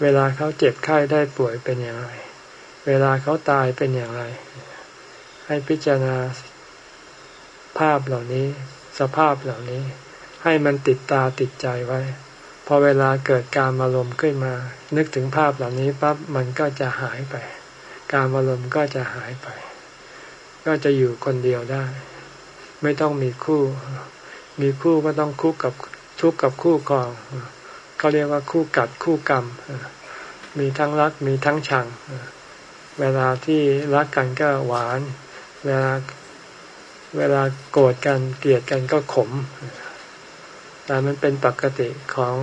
A: เวลาเขาเจ็บไข้ได้ป่วยเป็นอย่างไร เวลาเขาตายเป็นอย่างไร ให้พิจารณาภาพเหล่านี้ สภาพเหล่านี้ ให้มันติดตาติดใจไว้ อเวลาเกิดการอารมณ์ขึ้นมา นึกถึงภาพเหล่านี้ปั๊บมันก็จะหายไป การอารมณ์ก็จะหายไป ก็จะอยู่คนเดียวได้ ไม่ต้องมีคู่ มีคู่ก็ต้องคู่กับทุกกับคู่ครองเขาเรียกว่าคู่กัดคู่กรรม มีทั้งรักมีทั้งชัง เวลาที่รักกันก็หวาน เวลาเวลาโกรธกันเกลียดกันก็ขม แต่มันเป็นปกติของ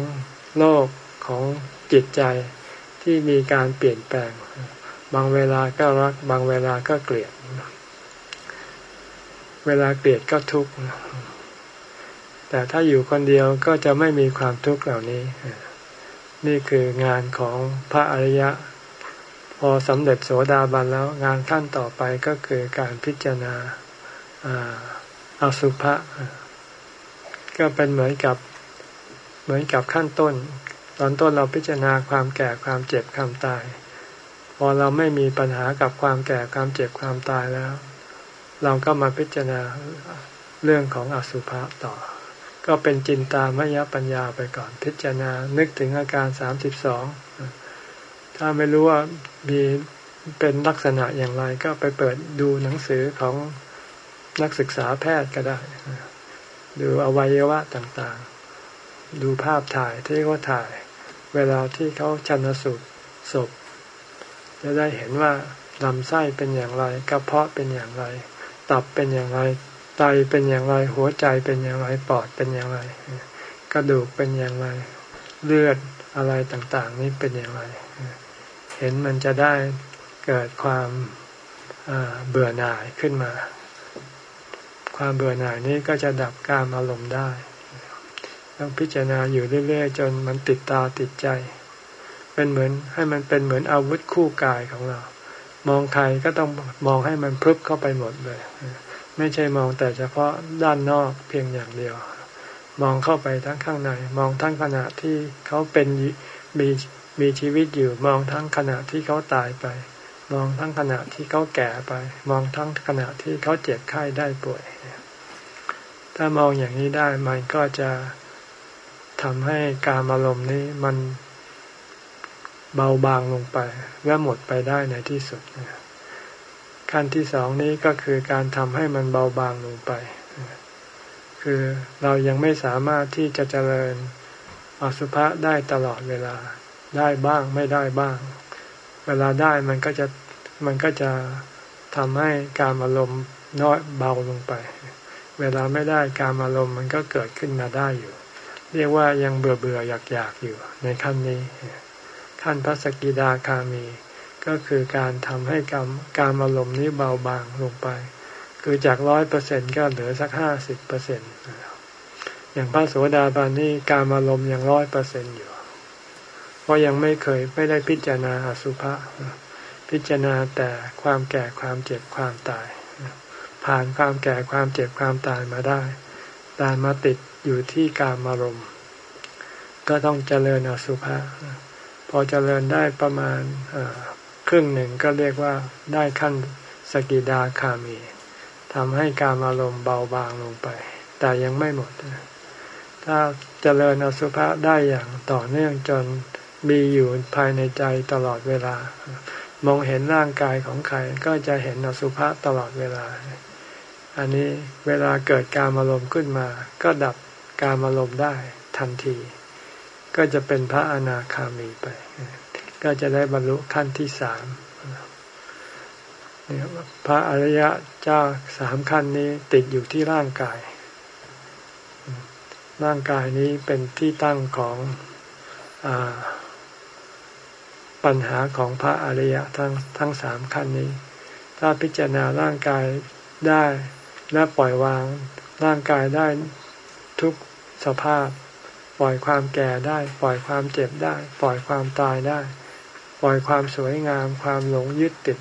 A: โลกของจิตใจที่มีการเปลี่ยนแปลง บางเวลาก็รัก บางเวลาก็เกลียด เวลาเกลียดก็ทุกข์แต่ถ้าอยู่คนเดียวก็จะไม่มีความทุกข์เหล่านี้ นี่คืองานของพระอริยะ พอสำเร็จโสดาบันแล้วงานขั้นต่อไปก็คือการพิจารณาอาสุภะ ก็เป็นเหมือนกับเหมือนกับขั้นต้น ตอนต้นเราพิจารณาความแก่ความเจ็บความตาย พอเราไม่มีปัญหากับความแก่ความเจ็บความตายแล้ว เราก็มาพิจารณาเรื่องของอสุภะต่อ ก็เป็นจินตามยปัญญาไปก่อน พิจารณานึกถึงอาการสามสิบสองถ้าไม่รู้ว่ามีเป็นลักษณะอย่างไรก็ไปเปิดดูหนังสือของนักศึกษาแพทย์ก็ได้ ดูอวัยวะต่างๆ ดูภาพถ่ายที่เขาถ่าย เวลาที่เขาชันสูตรศพ จะได้เห็นว่าลำไส้เป็นอย่างไรกระเพาะเป็นอย่างไร ตับเป็นอย่างไรไตเป็นอย่างไรหัวใจเป็นอย่างไรปอดเป็นอย่างไร กระดูกเป็นอย่างไร เลือดอะไรต่างๆ นี้เป็นอย่างไร เห็นมันจะได้เกิดความเบื่อหน่ายขึ้นมา ความเบื่อหน่ายนี้ก็จะดับการอารมณ์ได้ต้องพิจารณาอยู่เรื่อยๆ จนมันติดตาติดใจ เป็นเหมือนให้มันเป็นเหมือนอาวุธคู่กายของเรา มองใครก็ต้องมองให้มันพลึบเข้าไปหมดเลย ไม่ใช่มองแต่เฉพาะด้านนอกเพียงอย่างเดียว มองเข้าไปทั้งข้างใน มองทั้งขณะที่เขาเป็นมีมีชีวิตอยู่ มองทั้งขณะที่เขาตายไป มองทั้งขณะที่เขาแก่ไป มองทั้งขณะที่เขาเจ็บไข้ได้ป่วย ถ้ามองอย่างนี้ได้มันก็จะทำให้การอารมณ์นี้มันเบาบางลงไป และหมดไปได้ในที่สุดขั้นที่สองนี้ก็คือการทำให้มันเบาบางลงไป คือเรายังไม่สามารถที่จะเจริญอสุภะได้ตลอดเวลาได้บ้างไม่ได้บ้าง เวลาได้มันก็จะมันก็จะทำให้การอารมณ์น้อยเบาลงไป เวลาไม่ได้การอารมณ์มันก็เกิดขึ้นมาได้อยู่ เรียกว่ายังเบื่อเบื่ออยากอยากอยู่ ในขั้นนี้ ขั้นพระสกิดาคามี ก็คือการทำให้การการอารมณ์นี้เบาบางลงไป คือจากร้อยเปอร์เซ็นก็เหลือสักห้าสิบเปอร์เซ็นตอย่างพระโสดาบันนี่การอารมณ์ยังร้อยเปอร์เซ็นอยู่ เพราะยังไม่เคยไม่ได้พิจารณาอสุภะพิจารณาแต่ความแก่ความเจ็บความตาย ผ่านความแก่ความเจ็บความตายมาได้ แต่มาติดอยู่ที่การมารมก็ต้องเจริญอสุภะพอเจริญได้ประมาณครึ่งหนึ่งก็เรียกว่าได้ขั้นสกิดาคามีทำให้การอารมณ์เบาบางลงไป แต่ยังไม่หมด ถ้าเจริญอสุภะได้อย่างต่อเนื่องจน มีอยู่ภายในใจตลอดเวลา มองเห็นร่างกายของใครก็จะเห็นอสุภะตลอดเวลา อันนี้เวลาเกิดการอารมณ์ขึ้นมา ก็ดับการอารมณ์ได้ทันที ก็จะเป็นพระอนาคามีไป ก็จะได้บรรลุขั้นที่สามพระอริยะเจ้าสามขั้นนี้ติดอยู่ที่ร่างกาย ร่างกายนี้เป็นที่ตั้งของอ ปัญหาของพระอริยะทั้งทั้งสามขั้นนี้ ถ้าพิจารณาร่างกายได้และปล่อยวางร่างกายได้ทุกสภาพ ปล่อยความแก่ได้ ปล่อยความเจ็บได้ ปล่อยความตายได้ ปล่อยความสวยงาม ความหลงยึดติด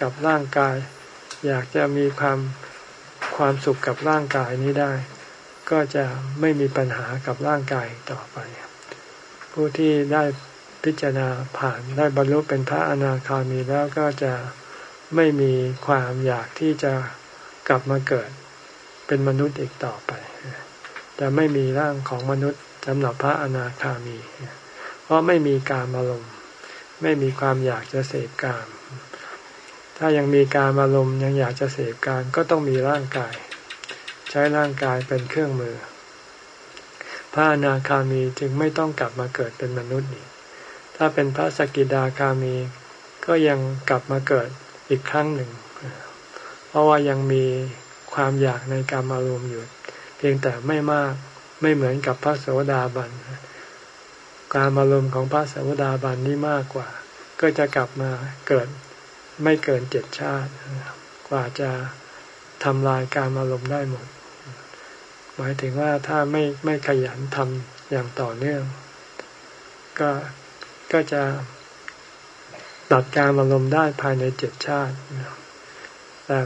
A: กับร่างกาย อยากจะมีความความสุขกับร่างกายนี้ได้ ก็จะไม่มีปัญหากับร่างกายต่อไป ผู้ที่ได้ พิจารณาผ่านได้บรรลุเป็นพระอนาคามีแล้วก็จะไม่มีความอยากที่จะกลับมาเกิดเป็นมนุษย์อีกต่อไป จะไม่มีร่างของมนุษย์สำหรับพระอนาคามี เพราะไม่มีการอารมณ์ไม่มีความอยากจะเสพกาม ถ้ายังมีการอารมณ์ยังอยากจะเสพการก็ต้องมีร่างกาย ใช้ร่างกายเป็นเครื่องมือ พระอนาคามีจึงไม่ต้องกลับมาเกิดเป็นมนุษย์อีก ถ้าเป็นพระสกิดาคามี ก็ยังกลับมาเกิดอีกครั้งหนึ่ง เพราะว่ายังมีความอยากในการอารมณ์อยู่ เพียงแต่ไม่มากไม่เหมือนกับพระโสดาบันการอารมณ์ของพระโสดาบันนี่มากกว่า ก็จะกลับมาเกิดไม่เกินเจ็ดชาติ กว่าจะทำลายการอารมณ์ได้หมด หมายถึงว่าถ้าไม่ไม่ขยันทำอย่างต่อเนื่อง ก็ ก็จะตัดการอารมณ์ได้ภายในเจ็ดชาติ แต่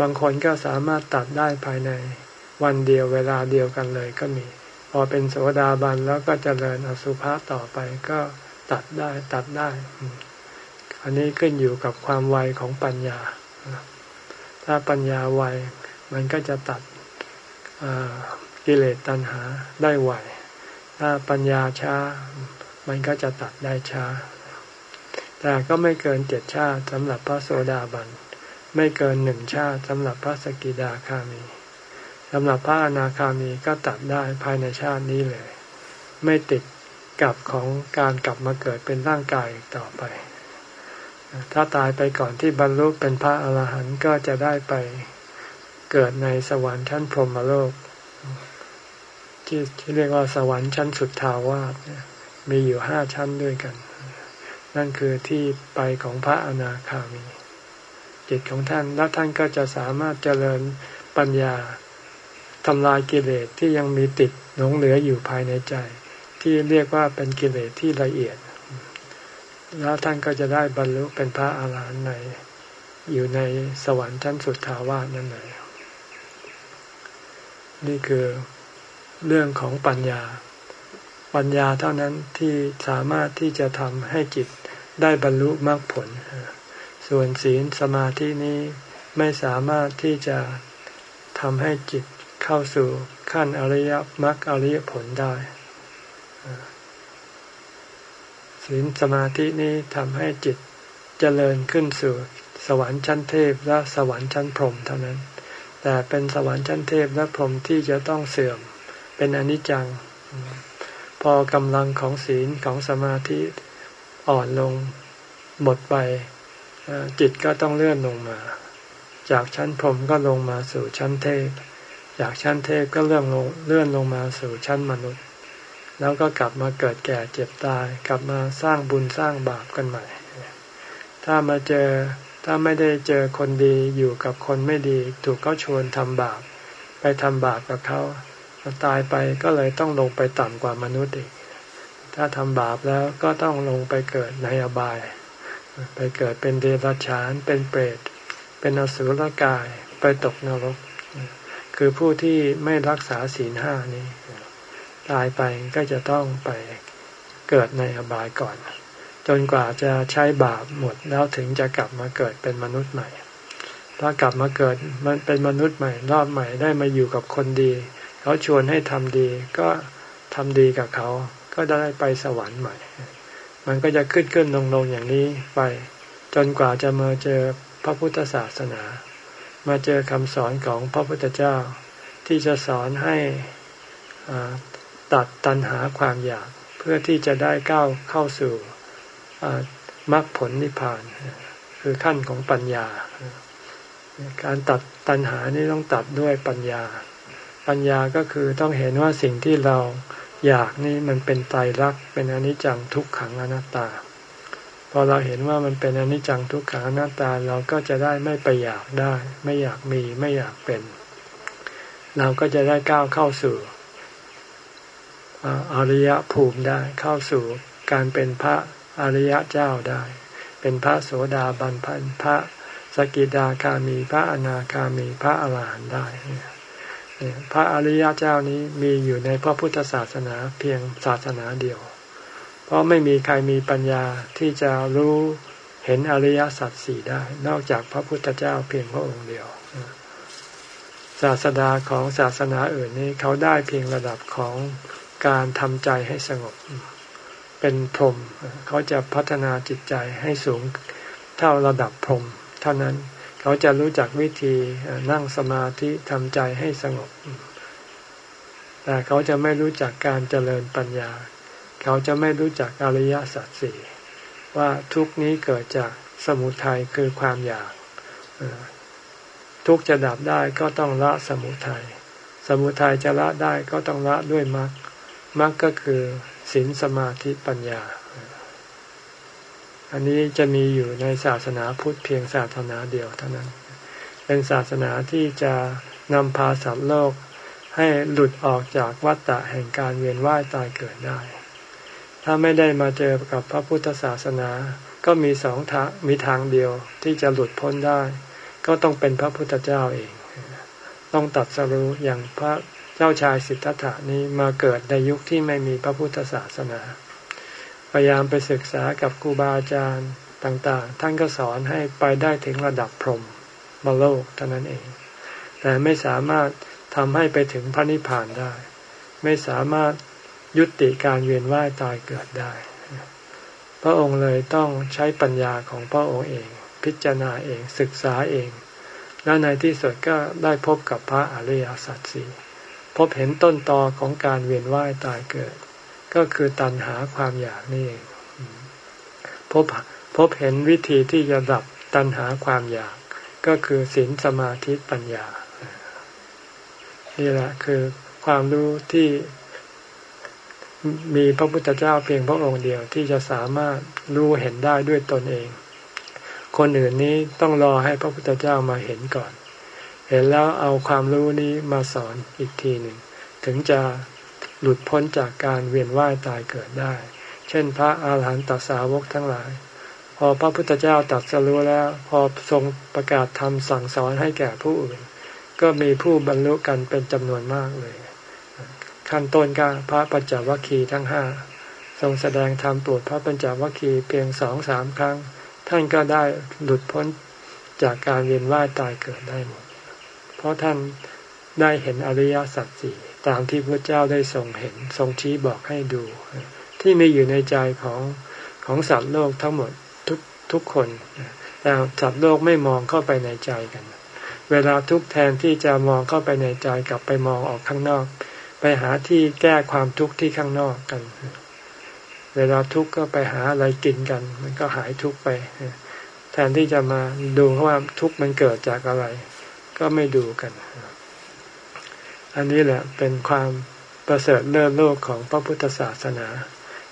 A: บางคนก็สามารถตัดได้ภายในวันเดียวเวลาเดียวกันเลยก็มี พอเป็นโสดาบันแล้วก็จเจริญอสุภะต่อไปก็ตัดได้ตัดได้ อันนี้ขึ้นอยู่กับความไวของปัญญา ถ้าปัญญาไวมันก็จะตัดกิเลสตัณหาได้ไวถ้าปัญญาช้า มันก็จะตัดได้ช้า แต่ก็ไม่เกินเจ็ดชาติสำหรับพระโสดาบัน ไม่เกินหนึ่งชาติสำหรับพระสกิดาคามีสำหรับพระอนาคามีก็ตัดได้ภายในชาตินี้เลย ไม่ติดกับของการกลับมาเกิดเป็นร่างกายต่อไป ถ้าตายไปก่อนที่บรรลุเป็นพระอรหันต์ก็จะได้ไปเกิดในสวรรค์ชั้นพรหมโลกที่ที่เรียกว่าสวรรค์ชั้นสุดทาวาส มีอยู่ห้าชั้นด้วยกัน นั่นคือที่ไปของพระอนาคามี จิตของท่านแล้วท่านก็จะสามารถเจริญปัญญาทำลายกิเลสที่ยังมีติดหลงเหลืออยู่ภายในใจ ที่เรียกว่าเป็นกิเลสที่ละเอียด แล้วท่านก็จะได้บรรลุเป็นพระอาหารหันต์ในอยู่ในสวรรค์ชั้นสุดทาวาสนั่นเองนี่คือเรื่องของปัญญา ปัญญาเท่านั้นที่สามารถที่จะทำให้จิตได้บรรลุมรรคผล ส่วนศีลสมาธินี้ไม่สามารถที่จะทำให้จิตเข้าสู่ขั้นอริยมรรคอริยผลได้ศีลสมาธินี้ทำให้จิตเจริญขึ้นสู่สวรรค์ชั้นเทพและสวรรค์ชั้นพรหมเท่านั้น แต่เป็นสวรรค์ชั้นเทพและพรหมที่จะต้องเสื่อมเป็นอนิจจัง พอกำลังของศีลของสมาธิอ่อนลงหมดไปจิตก็ต้องเลื่อนลงมา จากชั้นพรมก็ลงมาสู่ชั้นเทพ จากชั้นเทพก็เลื่อนลงเลื่อนลงมาสู่ชั้นมนุษย์ แล้วก็กลับมาเกิดแก่เจ็บตาย กลับมาสร้างบุญสร้างบาปกันใหม่ ถ้ามาเจอถ้าไม่ได้เจอคนดีอยู่กับคนไม่ดี ถูกเขาชวนทำบาปไปทำบาปกับเขา ตายไปก็เลยต้องลงไปต่ำกว่ามนุษย์อีก ถ้าทำบาปแล้วก็ต้องลงไปเกิดในอบาย ไปเกิดเป็นเดรัจฉาน เป็นเปรต เป็นอสุรกาย ไปตกนรก คือผู้ที่ไม่รักษาศีลห้านี้ ตายไปก็จะต้องไปเกิดในอบายก่อน จนกว่าจะใช้บาปหมดแล้วถึงจะกลับมาเกิดเป็นมนุษย์ใหม่ถ้ากลับมาเกิดมันเป็นมนุษย์ใหม่รอบใหม่ได้มาอยู่กับคนดี เขาชวนให้ทำดีก็ทำดีกับเขา ก็ได้ไปสวรรค์ใหม่ มันก็จะขึ้นขึ้นลงลงอย่างนี้ไป จนกว่าจะมาเจอพระพุทธศาสนา มาเจอคำสอนของพระพุทธเจ้า ที่จะสอนให้ตัดตัณหาความอยาก เพื่อที่จะได้ก้าวเข้าสู่มรรคผลนิพพาน คือขั้นของปัญญา การตัดตัณหานี้ต้องตัดด้วยปัญญา ปัญญาก็คือต้องเห็นว่าสิ่งที่เราอยากนี่มันเป็นไตรลักษณ์เป็นอนิจจังทุกขังอนัตตา พอเราเห็นว่ามันเป็นอนิจจังทุกขังหน้าตาเราก็จะได้ไม่ไปอยากได้ ไม่อยากมีไม่อยากเป็น เราก็จะได้ก้าวเข้าสู่อริยภูมิได้เข้าสู่การเป็นพระอริยเจ้าได้ เป็นพระโสดาบันพันพระสกิดาคามีพระอนาคามีพระอรหันต์ได้ พระอริยเจ้านี้มีอยู่ในพระพุทธศาสนาเพียงศาสนาเดียว เพราะไม่มีใครมีปัญญาที่จะรู้เห็นอริยสัจสี่ได้ นอกจากพระพุทธเจ้าเพียงพระองค์เดียว ศาสดาของศาสนาอื่นนี้เขาได้เพียงระดับของการทำใจให้สงบ เป็นพรหมเขาจะพัฒนาจิตใจให้สูงเท่าระดับพรหมเท่านั้น เขาจะรู้จักวิธีนั่งสมาธิทำใจให้สงบ แต่เขาจะไม่รู้จักการเจริญปัญญา เขาจะไม่รู้จักอริยสัจสี่ว่าทุกนี้เกิดจากสมุทัยคือความอยากทุกจะดับได้ก็ต้องละสมุทัย สมุทัยจะละได้ก็ต้องละด้วยมรรค มรรคก็คือศีลสมาธิปัญญา อันนี้จะมีอยู่ในศาสนาพุทธเพียงศาสนาเดียวเท่านั้น เป็นศาสนาที่จะนำพาสัตว์โลกให้หลุดออกจากวัฏฏะแห่งการเวียนว่ายตายเกิดได้ ถ้าไม่ได้มาเจอกับพระพุทธศาสนา ก็มีสองทางมีทางเดียวที่จะหลุดพ้นได้ ก็ต้องเป็นพระพุทธเจ้าเอง ต้องตัดสรู้อย่างพระเจ้าชายสิทธัตถานี้มาเกิดในยุคที่ไม่มีพระพุทธศาสนา พยายามไปศึกษากับครูบาอาจารย์ต่างๆ ท่านก็สอนให้ไปได้ถึงระดับพรหมบโลกเท่านั้นเอง แต่ไม่สามารถทำให้ไปถึงพระนิพพานได้ ไม่สามารถยุติการเวียนว่ายตายเกิดได้ พระองค์เลยต้องใช้ปัญญาของพระองค์เอง พิจารณาเองศึกษาเอง และในที่สุดก็ได้พบกับพระอริยสัจสี่พบเห็นต้นตอของการเวียนว่ายตายเกิด ก็คือตัณหาความอยากนี่พบพบเห็นวิธีที่จะดับตัณหาความอยาก ก็คือศีลสมาธิปัญญา นี่แหละคือความรู้ที่มีพระพุทธเจ้าเพียงพระองค์เดียวที่จะสามารถรู้เห็นได้ด้วยตนเอง คนอื่นนี้ต้องรอให้พระพุทธเจ้ามาเห็นก่อน เห็นแล้วเอาความรู้นี้มาสอนอีกทีหนึ่ง ถึงจะ หลุดพ้นจากการเวียนว่ายตายเกิดได้ เช่นพระอาหารหันตสาวกทั้งหลาย พอพระพุทธเจ้าตัดสรู้แล้ว พอทรงประกาศธรรมสั่งสอนให้แก่ผู้อื่น ก็มีผู้บรรลุกันเป็นจำนวนมากเลย ขั้นต้นก็พระปัญจวัคคีย์ทั้งห้าทรงแสดงธรรมปวดพระปัญจวัคคีย์เพียงสองสามครั้ง ท่านก็ได้หลุดพ้นจากการเวียนว่ายตายเกิดได้หมด เพราะท่านได้เห็นอริยสัจสี่ ตามที่พระเจ้าได้ทรงเห็นทรงชี้บอกให้ดู ที่มีอยู่ในใจของของสัตว์โลกทั้งหมดทุกทุกคนแต่สัตว์โลกไม่มองเข้าไปในใจกัน เวลาทุกแทนที่จะมองเข้าไปในใจกลับไปมองออกข้างนอก ไปหาที่แก้ความทุกข์ที่ข้างนอกกัน เวลาทุกข์ก็ไปหาอะไรกินกัน มันก็หายทุกข์ไป แทนที่จะมาดูว่าทุกข์มันเกิดจากอะไร ก็ไม่ดูกัน อันนี้แหละเป็นความประเสริฐเลิศโลกของพระพุทธศาสนา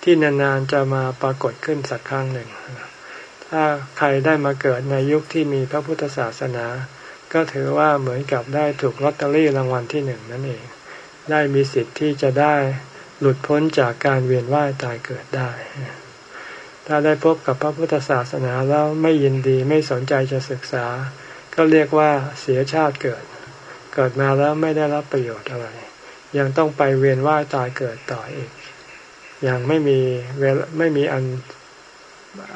A: ที่นานๆจะมาปรากฏขึ้นสักครั้งหนึ่ง ถ้าใครได้มาเกิดในยุคที่มีพระพุทธศาสนา ก็ถือว่าเหมือนกับได้ถูกลอตเตอรี่รางวัลที่หนึ่งนั่นเอง ได้มีสิทธิ์ที่จะได้หลุดพ้นจากการเวียนว่ายตายเกิดได้ ถ้าได้พบกับพระพุทธศาสนาแล้วไม่ยินดีไม่สนใจจะศึกษา ก็เรียกว่าเสียชาติเกิด เกิดมาแล้วไม่ได้รับประโยชน์อะไร ยังต้องไปเวียนว่ายตายเกิดต่ออีก อย่างไม่มีเวลไม่มีอัน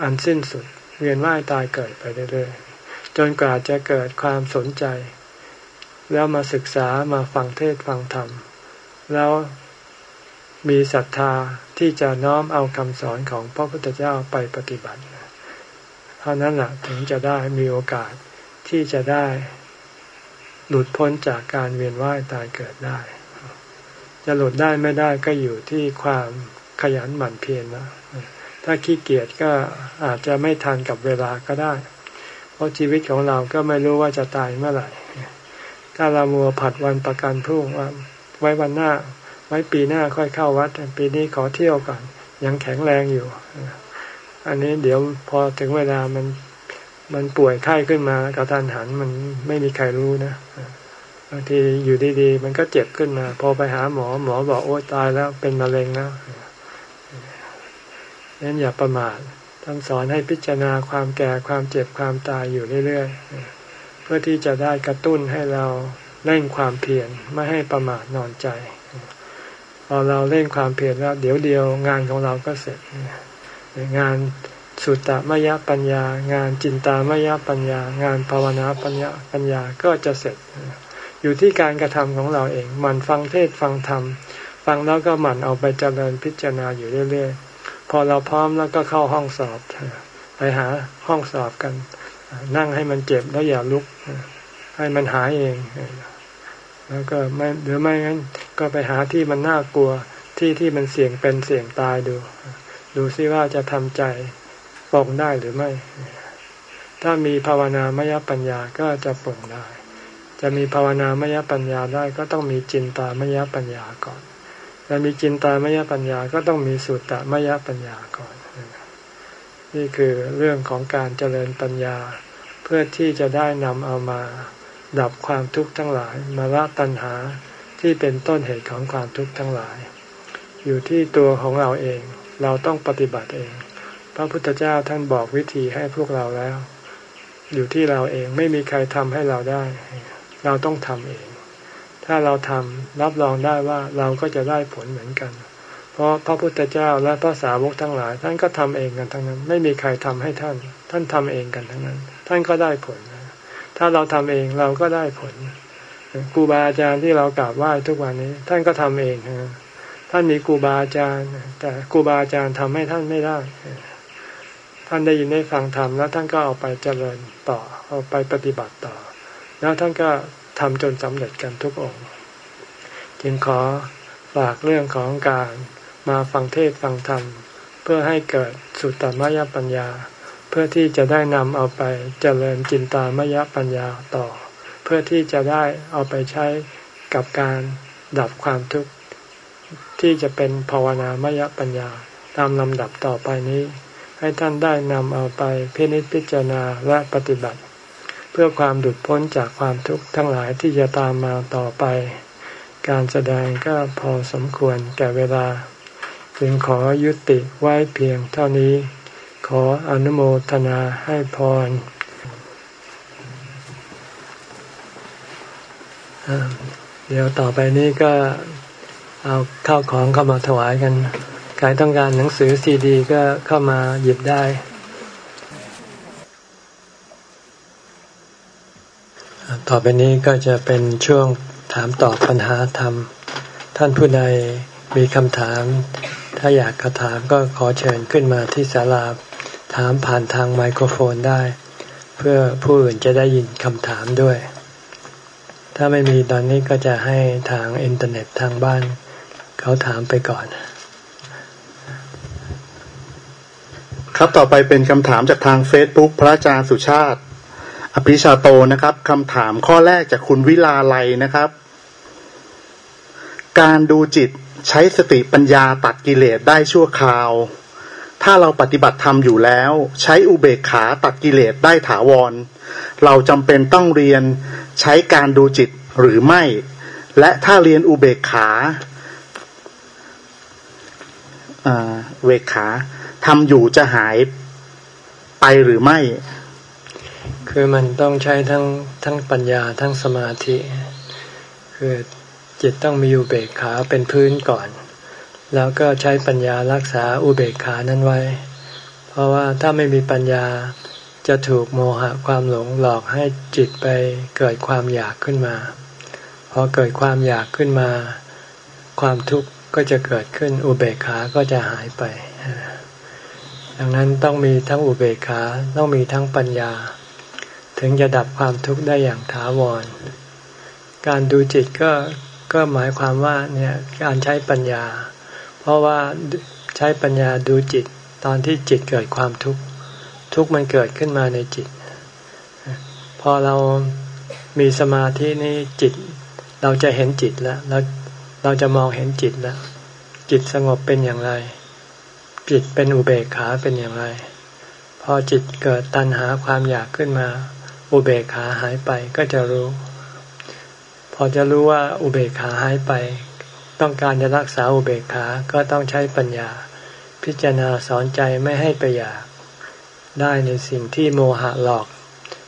A: อันสิ้นสุด เวียนว่ายตายเกิดไปเรื่อยๆจนกว่าจะเกิดความสนใจ แล้วมาศึกษามาฟังเทศฟังธรรม แล้วมีศรัทธาที่จะน้อมเอาคำสอนของพระพุทธเจ้าไปปฏิบัติ เท่านั้นแหละถึงจะได้มีโอกาสที่จะได้ หลุดพ้นจากการเวียนว่ายตายเกิดได้ จะหลุดได้ไม่ได้ก็อยู่ที่ความขยันหมั่นเพียรนะถ้าขี้เกียจก็อาจจะไม่ทันกับเวลาก็ได้ เพราะชีวิตของเราก็ไม่รู้ว่าจะตายเมื่อไหร่ ถ้าเรามัวผัดวันประกันพรุ่งว่าไว้วันหน้า ไว้ปีหน้าค่อยเข้าวัด ปีนี้ขอเที่ยวก่อน ยังแข็งแรงอยู่ อันนี้เดี๋ยวพอถึงเวลามัน มันป่วยไข้ขึ้นมากระทันหันมันไม่มีใครรู้นะบางทีอยู่ดีๆ มันก็เจ็บขึ้นมา พอไปหาหมอหมอบอกโอ้ตายแล้วเป็นมะเร็งแล้วนั้นอย่าประมาทท่านสอนให้พิจารณาความแก่ความเจ็บความตายอยู่เรื่อยๆ เพื่อที่จะได้กระตุ้นให้เราเร่งความเพียรไม่ให้ประมาทนอนใจ พอเราเร่งความเพียรแล้วเดี๋ยวเดียวงานของเราก็เสร็จงาน สุตตมยปัญญา งานจินตามยปัญญา งานภาวนาปัญญาปัญญาก็จะเสร็จ อยู่ที่การกระทำของเราเองมันฟังเทศฟังธรรม ฟังแล้วก็หมั่นเอาไปเจริญพิจารณาอยู่เรื่อยๆ พอเราพร้อมแล้วก็เข้าห้องสอบไปหาห้องสอบกัน นั่งให้มันเจ็บแล้วอย่าลุก ให้มันหายเอง แล้วก็ไม่หรือไม่งั้น ก็ไปหาที่มันน่ากลัวที่ที่มันเสี่ยงเป็นเสี่ยงตายดู ดูซิว่าจะทำใจ ปลงได้หรือไม่ ถ้ามีภาวนามยปัญญาก็จะปลงได้ จะมีภาวนามยปัญญาได้ก็ต้องมีจินตามยปัญญาก่อนจะมีจินตามยปัญญาก็ต้องมีสุตตมยปัญญาก่อน นี่คือเรื่องของการเจริญปัญญา เพื่อที่จะได้นำเอามาดับความทุกข์ทั้งหลาย มาละตัณหาที่เป็นต้นเหตุของความทุกข์ทั้งหลาย อยู่ที่ตัวของเราเอง เราต้องปฏิบัติเอง พระพุทธเจ้าท่านบอกวิธีให้พวกเราแล้ว อยู่ที่เราเองไม่มีใครทำให้เราได้ เราต้องทำเอง ถ้าเราทำรับรองได้ว่าเราก็จะได้ผลเหมือนกัน เพราะพระพุทธเจ้าและพระสาวกทั้งหลาย ท่านก็ทำเองกันทั้งนั้น ไม่มีใครทำให้ท่าน ท่านทำเองกันทั้งนั้น ท่านก็ได้ผล ถ้าเราทำเองเราก็ได้ผลครูบาอาจารย์ที่เรากราบไหว้ทุกวันนี้ ท่านก็ทำเองท่านมีครูบาอาจารย์ แต่ครูบาอาจารย์ทำให้ท่านไม่ได้ ท่านได้ยินได้ฟังธรรมแล้วท่านก็เอาไปเจริญต่อ เอาไปปฏิบัติต่อ แล้วท่านก็ทำจนสำเร็จกันทุกองค์ จึงขอฝากเรื่องของการมาฟังเทศฟังธรรม เพื่อให้เกิดสุตตมยปัญญา เพื่อที่จะได้นำเอาไปเจริญจินตามยปัญญาต่อ เพื่อที่จะได้เอาไปใช้กับการดับความทุกข์ที่จะเป็นภาวนามยปัญญาตามลำดับต่อไปนี้ ให้ท่านได้นำเอาไปพินิจพิจารณาและปฏิบัติ เพื่อความดุดพ้นจากความทุกข์ทั้งหลายที่จะตามมาต่อไป การแสดงก็พอสมควรแก่เวลา จึงขอยุติไว้เพียงเท่านี้ ขออนุโมทนาให้พรเดี๋ยวต่อไปนี้ก็เอาข้าวของเข้ามาถวายกัน ใครต้องการหนังสือซีดี ก็เข้ามาหยิบได้ ต่อไปนี้ก็จะเป็นช่วงถามตอบปัญหาธรรม ท่านผู้ใดมีคำถาม ถ้าอยากกระถามก็ขอเชิญขึ้นมาที่ศาลาถามผ่านทางไมโครโฟนได้ เพื่อผู้อื่นจะได้ยินคำถามด้วย ถ้าไม่มีตอนนี้ก็จะให้ทางอินเทอร์เน็ตทางบ้าน เขาถามไปก่อน
B: ครับต่อไปเป็นคำถามจากทางเฟซบุ๊กพระอาจารย์สุชาติ อภิชาโตนะครับคำถามข้อแรกจากคุณวิลาไลนะครับ การดูจิตใช้สติปัญญาตัดกิเลสได้ชั่วคราว ถ้าเราปฏิบัติธรรมอยู่แล้ว ใช้อุเบกขาตัดกิเลสได้ถาวร เราจำเป็นต้องเรียนใช้การดูจิตหรือไม่ และถ้าเรียนอุเบกขาเวกขา ทำอยู่จะหายไปหรือไม่
A: คือมันต้องใช้ทั้งทั้งปัญญาทั้งสมาธิ คือจิตต้องมีอุเบกขาเป็นพื้นก่อน แล้วก็ใช้ปัญญารักษาอุเบกขานั้นไว้ เพราะว่าถ้าไม่มีปัญญาจะถูกโมหะความหลงหลอกให้จิตไปเกิดความอยากขึ้นมา พอเกิดความอยากขึ้นมา ความทุกข์ก็จะเกิดขึ้นอุเบกขาก็จะหายไป ดังนั้นต้องมีทั้งอุเบกขาต้องมีทั้งปัญญา ถึงจะดับความทุกข์ได้อย่างถาวร การดูจิตก็ก็หมายความว่าเนี่ยการใช้ปัญญา เพราะว่าใช้ปัญญาดูจิตตอนที่จิตเกิดความทุกข์ทุกข์มันเกิดขึ้นมาในจิต พอเรามีสมาธินี้จิต เราจะเห็นจิตแล้วเราเราจะมองเห็นจิตแล้ว จิตสงบเป็นอย่างไร จิตเป็นอุเบกขาเป็นอย่างไร พอจิตเกิดตัณหาความอยากขึ้นมา อุเบกขาหายไปก็จะรู้ พอจะรู้ว่าอุเบกขาหายไป ต้องการจะรักษาอุเบกขาก็ต้องใช้ปัญญา พิจารณาสอนใจไม่ให้ไปอยาก ได้ในสิ่งที่โมหะหลอก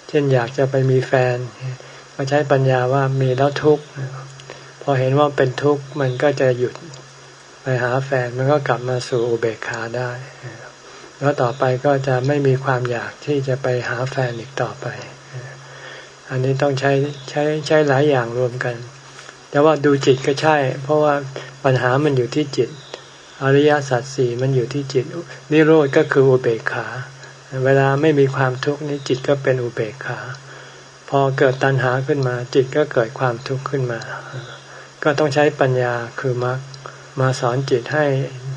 A: เช่นอยากจะไปมีแฟน ก็ใช้ปัญญาว่ามีแล้วทุกข์พอเห็นว่าเป็นทุกข์มันก็จะหยุด ไปหาแฟนมันก็กลับมาสู่อุเบกขาได้ แล้วต่อไปก็จะไม่มีความอยากที่จะไปหาแฟนอีกต่อไป อันนี้ต้องใช้ใช้ใช้หลายอย่างรวมกัน แต่ว่าดูจิตก็ใช่ เพราะว่าปัญหามันอยู่ที่จิต อริยสัจสี่มันอยู่ที่จิต นิโรธก็คืออุเบกขา เวลาไม่มีความทุกข์นี้จิตก็เป็นอุเบกขา พอเกิดตัณหาขึ้นมาจิตก็เกิดความทุกข์ขึ้นมา ก็ต้องใช้ปัญญาคือมรรค มาสอนจิตให้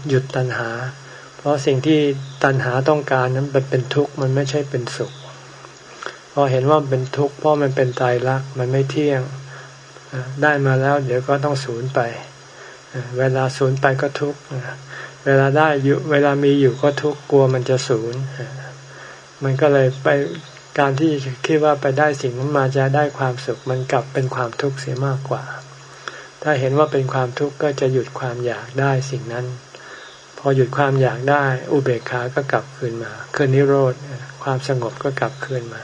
A: หยุดตัณหา เพราะสิ่งที่ตัณหาต้องการนั้นมันเป็นทุกข์มันไม่ใช่เป็นสุข พอเห็นว่าเป็นทุกข์เพราะมันเป็นตายรักมันไม่เที่ยงได้มาแล้ว เดี๋ยวก็ต้องสูญไป เวลาสูญไปก็ทุกข์เวลาได้อยู่เวลามีอยู่ก็ทุกข์กลัวมันจะสูญมันก็เลยไปการที่คิดว่าไปได้สิ่งนั้นมาจะได้ความสุข มันกลับเป็นความทุกข์เสียมากกว่า ถ้าเห็นว่าเป็นความทุกข์ก็จะหยุดความอยากได้สิ่งนั้น พอหยุดความอยากได้อุเบกขาก็กลับคืนมา คืนนิโรธความสงบก็กลับคืนมา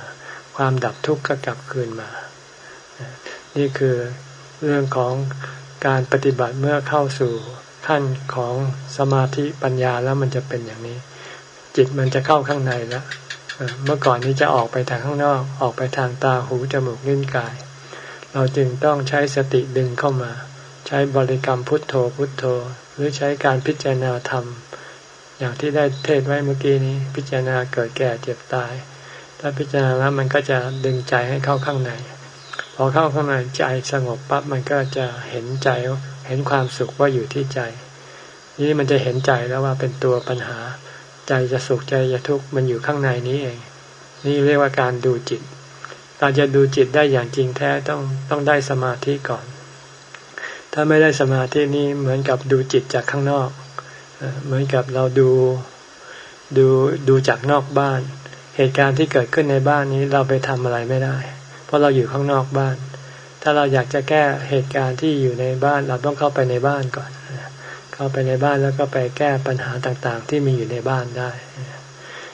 A: ความดับทุกข์ก็กลับคืนมา นี่คือเรื่องของการปฏิบัติเมื่อเข้าสู่ขั้นของสมาธิปัญญาแล้วมันจะเป็นอย่างนี้ จิตมันจะเข้าข้างในแล้วเมื่อก่อนนี้จะออกไปทางข้างนอก ออกไปทางตาหูจมูกลิ้นกาย เราจึงต้องใช้สติดึงเข้ามา ใช้บริกรรมพุทโธพุทโธ หรือใช้การพิจารณาธรรม อย่างที่ได้เทศไว้เมื่อกี้นี้ พิจารณาเกิดแก่เจ็บตาย ถ้าพิจารณาแล้วมันก็จะดึงใจให้เข้าข้างใน พอเข้าข้างในใจสงบปั๊บมันก็จะเห็นใจเห็นความสุขว่าอยู่ที่ใจ นี่มันจะเห็นใจแล้วว่าเป็นตัวปัญหา ใจจะสุขใจจะทุกข์มันอยู่ข้างในนี้เอง นี่เรียกว่าการดูจิตการจะดูจิตได้อย่างจริงแท้ต้องต้องได้สมาธิก่อน ถ้าไม่ได้สมาธินี้เหมือนกับดูจิตจากข้างนอก เหมือนกับเราดูดูดูจากนอกบ้าน เหตุการณ์ที่เกิดขึ้นในบ้านนี้เราไปทำอะไรไม่ได้ เพราะเราอยู่ข้างนอกบ้าน ถ้าเราอยากจะแก้เหตุการณ์ที่อยู่ในบ้านเราต้องเข้าไปในบ้านก่อน เข้าไปในบ้านแล้วก็ไปแก้ปัญหาต่างๆ ที่มีอยู่ในบ้านได้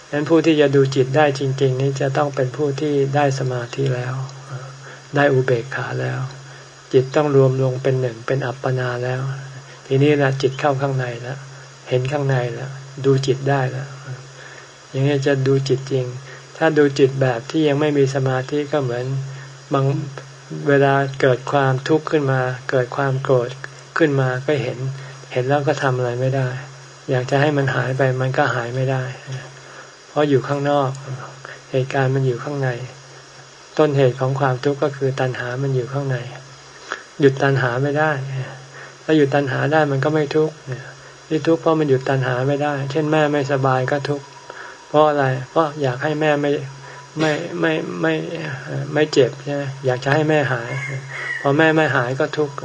A: ดังนั้นผู้ที่จะดูจิตได้จริง ๆ นี้จะต้องเป็นผู้ที่ได้สมาธิแล้ว ได้อุเบกขาแล้ว จิตต้องรวมลงเป็นหนึ่งเป็นอัปปนาแล้ว ทีนี้นะจิตเข้าข้างในแล้วเห็นข้างในแล้วดูจิตได้แล้วอย่างนี้จะดูจิตจริง ถ้าดูจิตแบบที่ยังไม่มีสมาธิก็เหมือนบางเวลาเกิดความทุกข์ขึ้นมา เกิดความโกรธขึ้นมาก็เห็น เห็นแล้วก็ทำอะไรไม่ได้ อยากจะให้มันหายไปมันก็หายไม่ได้ เพราะอยู่ข้างนอก เหตุการณ์มันอยู่ข้างใน ต้นเหตุของความทุกข์ก็คือตัณหามันอยู่ข้างใน หยุดตัณหาไม่ได้ถ้าหยุดตัณหาได้มันก็ไม่ทุกข์ที่ทุกข์เพราะมันหยุดตัณหาไม่ได้ เช่นแม่ไม่สบายก็ทุกข์เพราะอะไร เพราะอยากให้แม่ไม่ไม่ไม่ไม่ไม่เจ็บใช่ไหมอยากจะให้แม่หาย พอแม่ไม่หายก็ทุกข์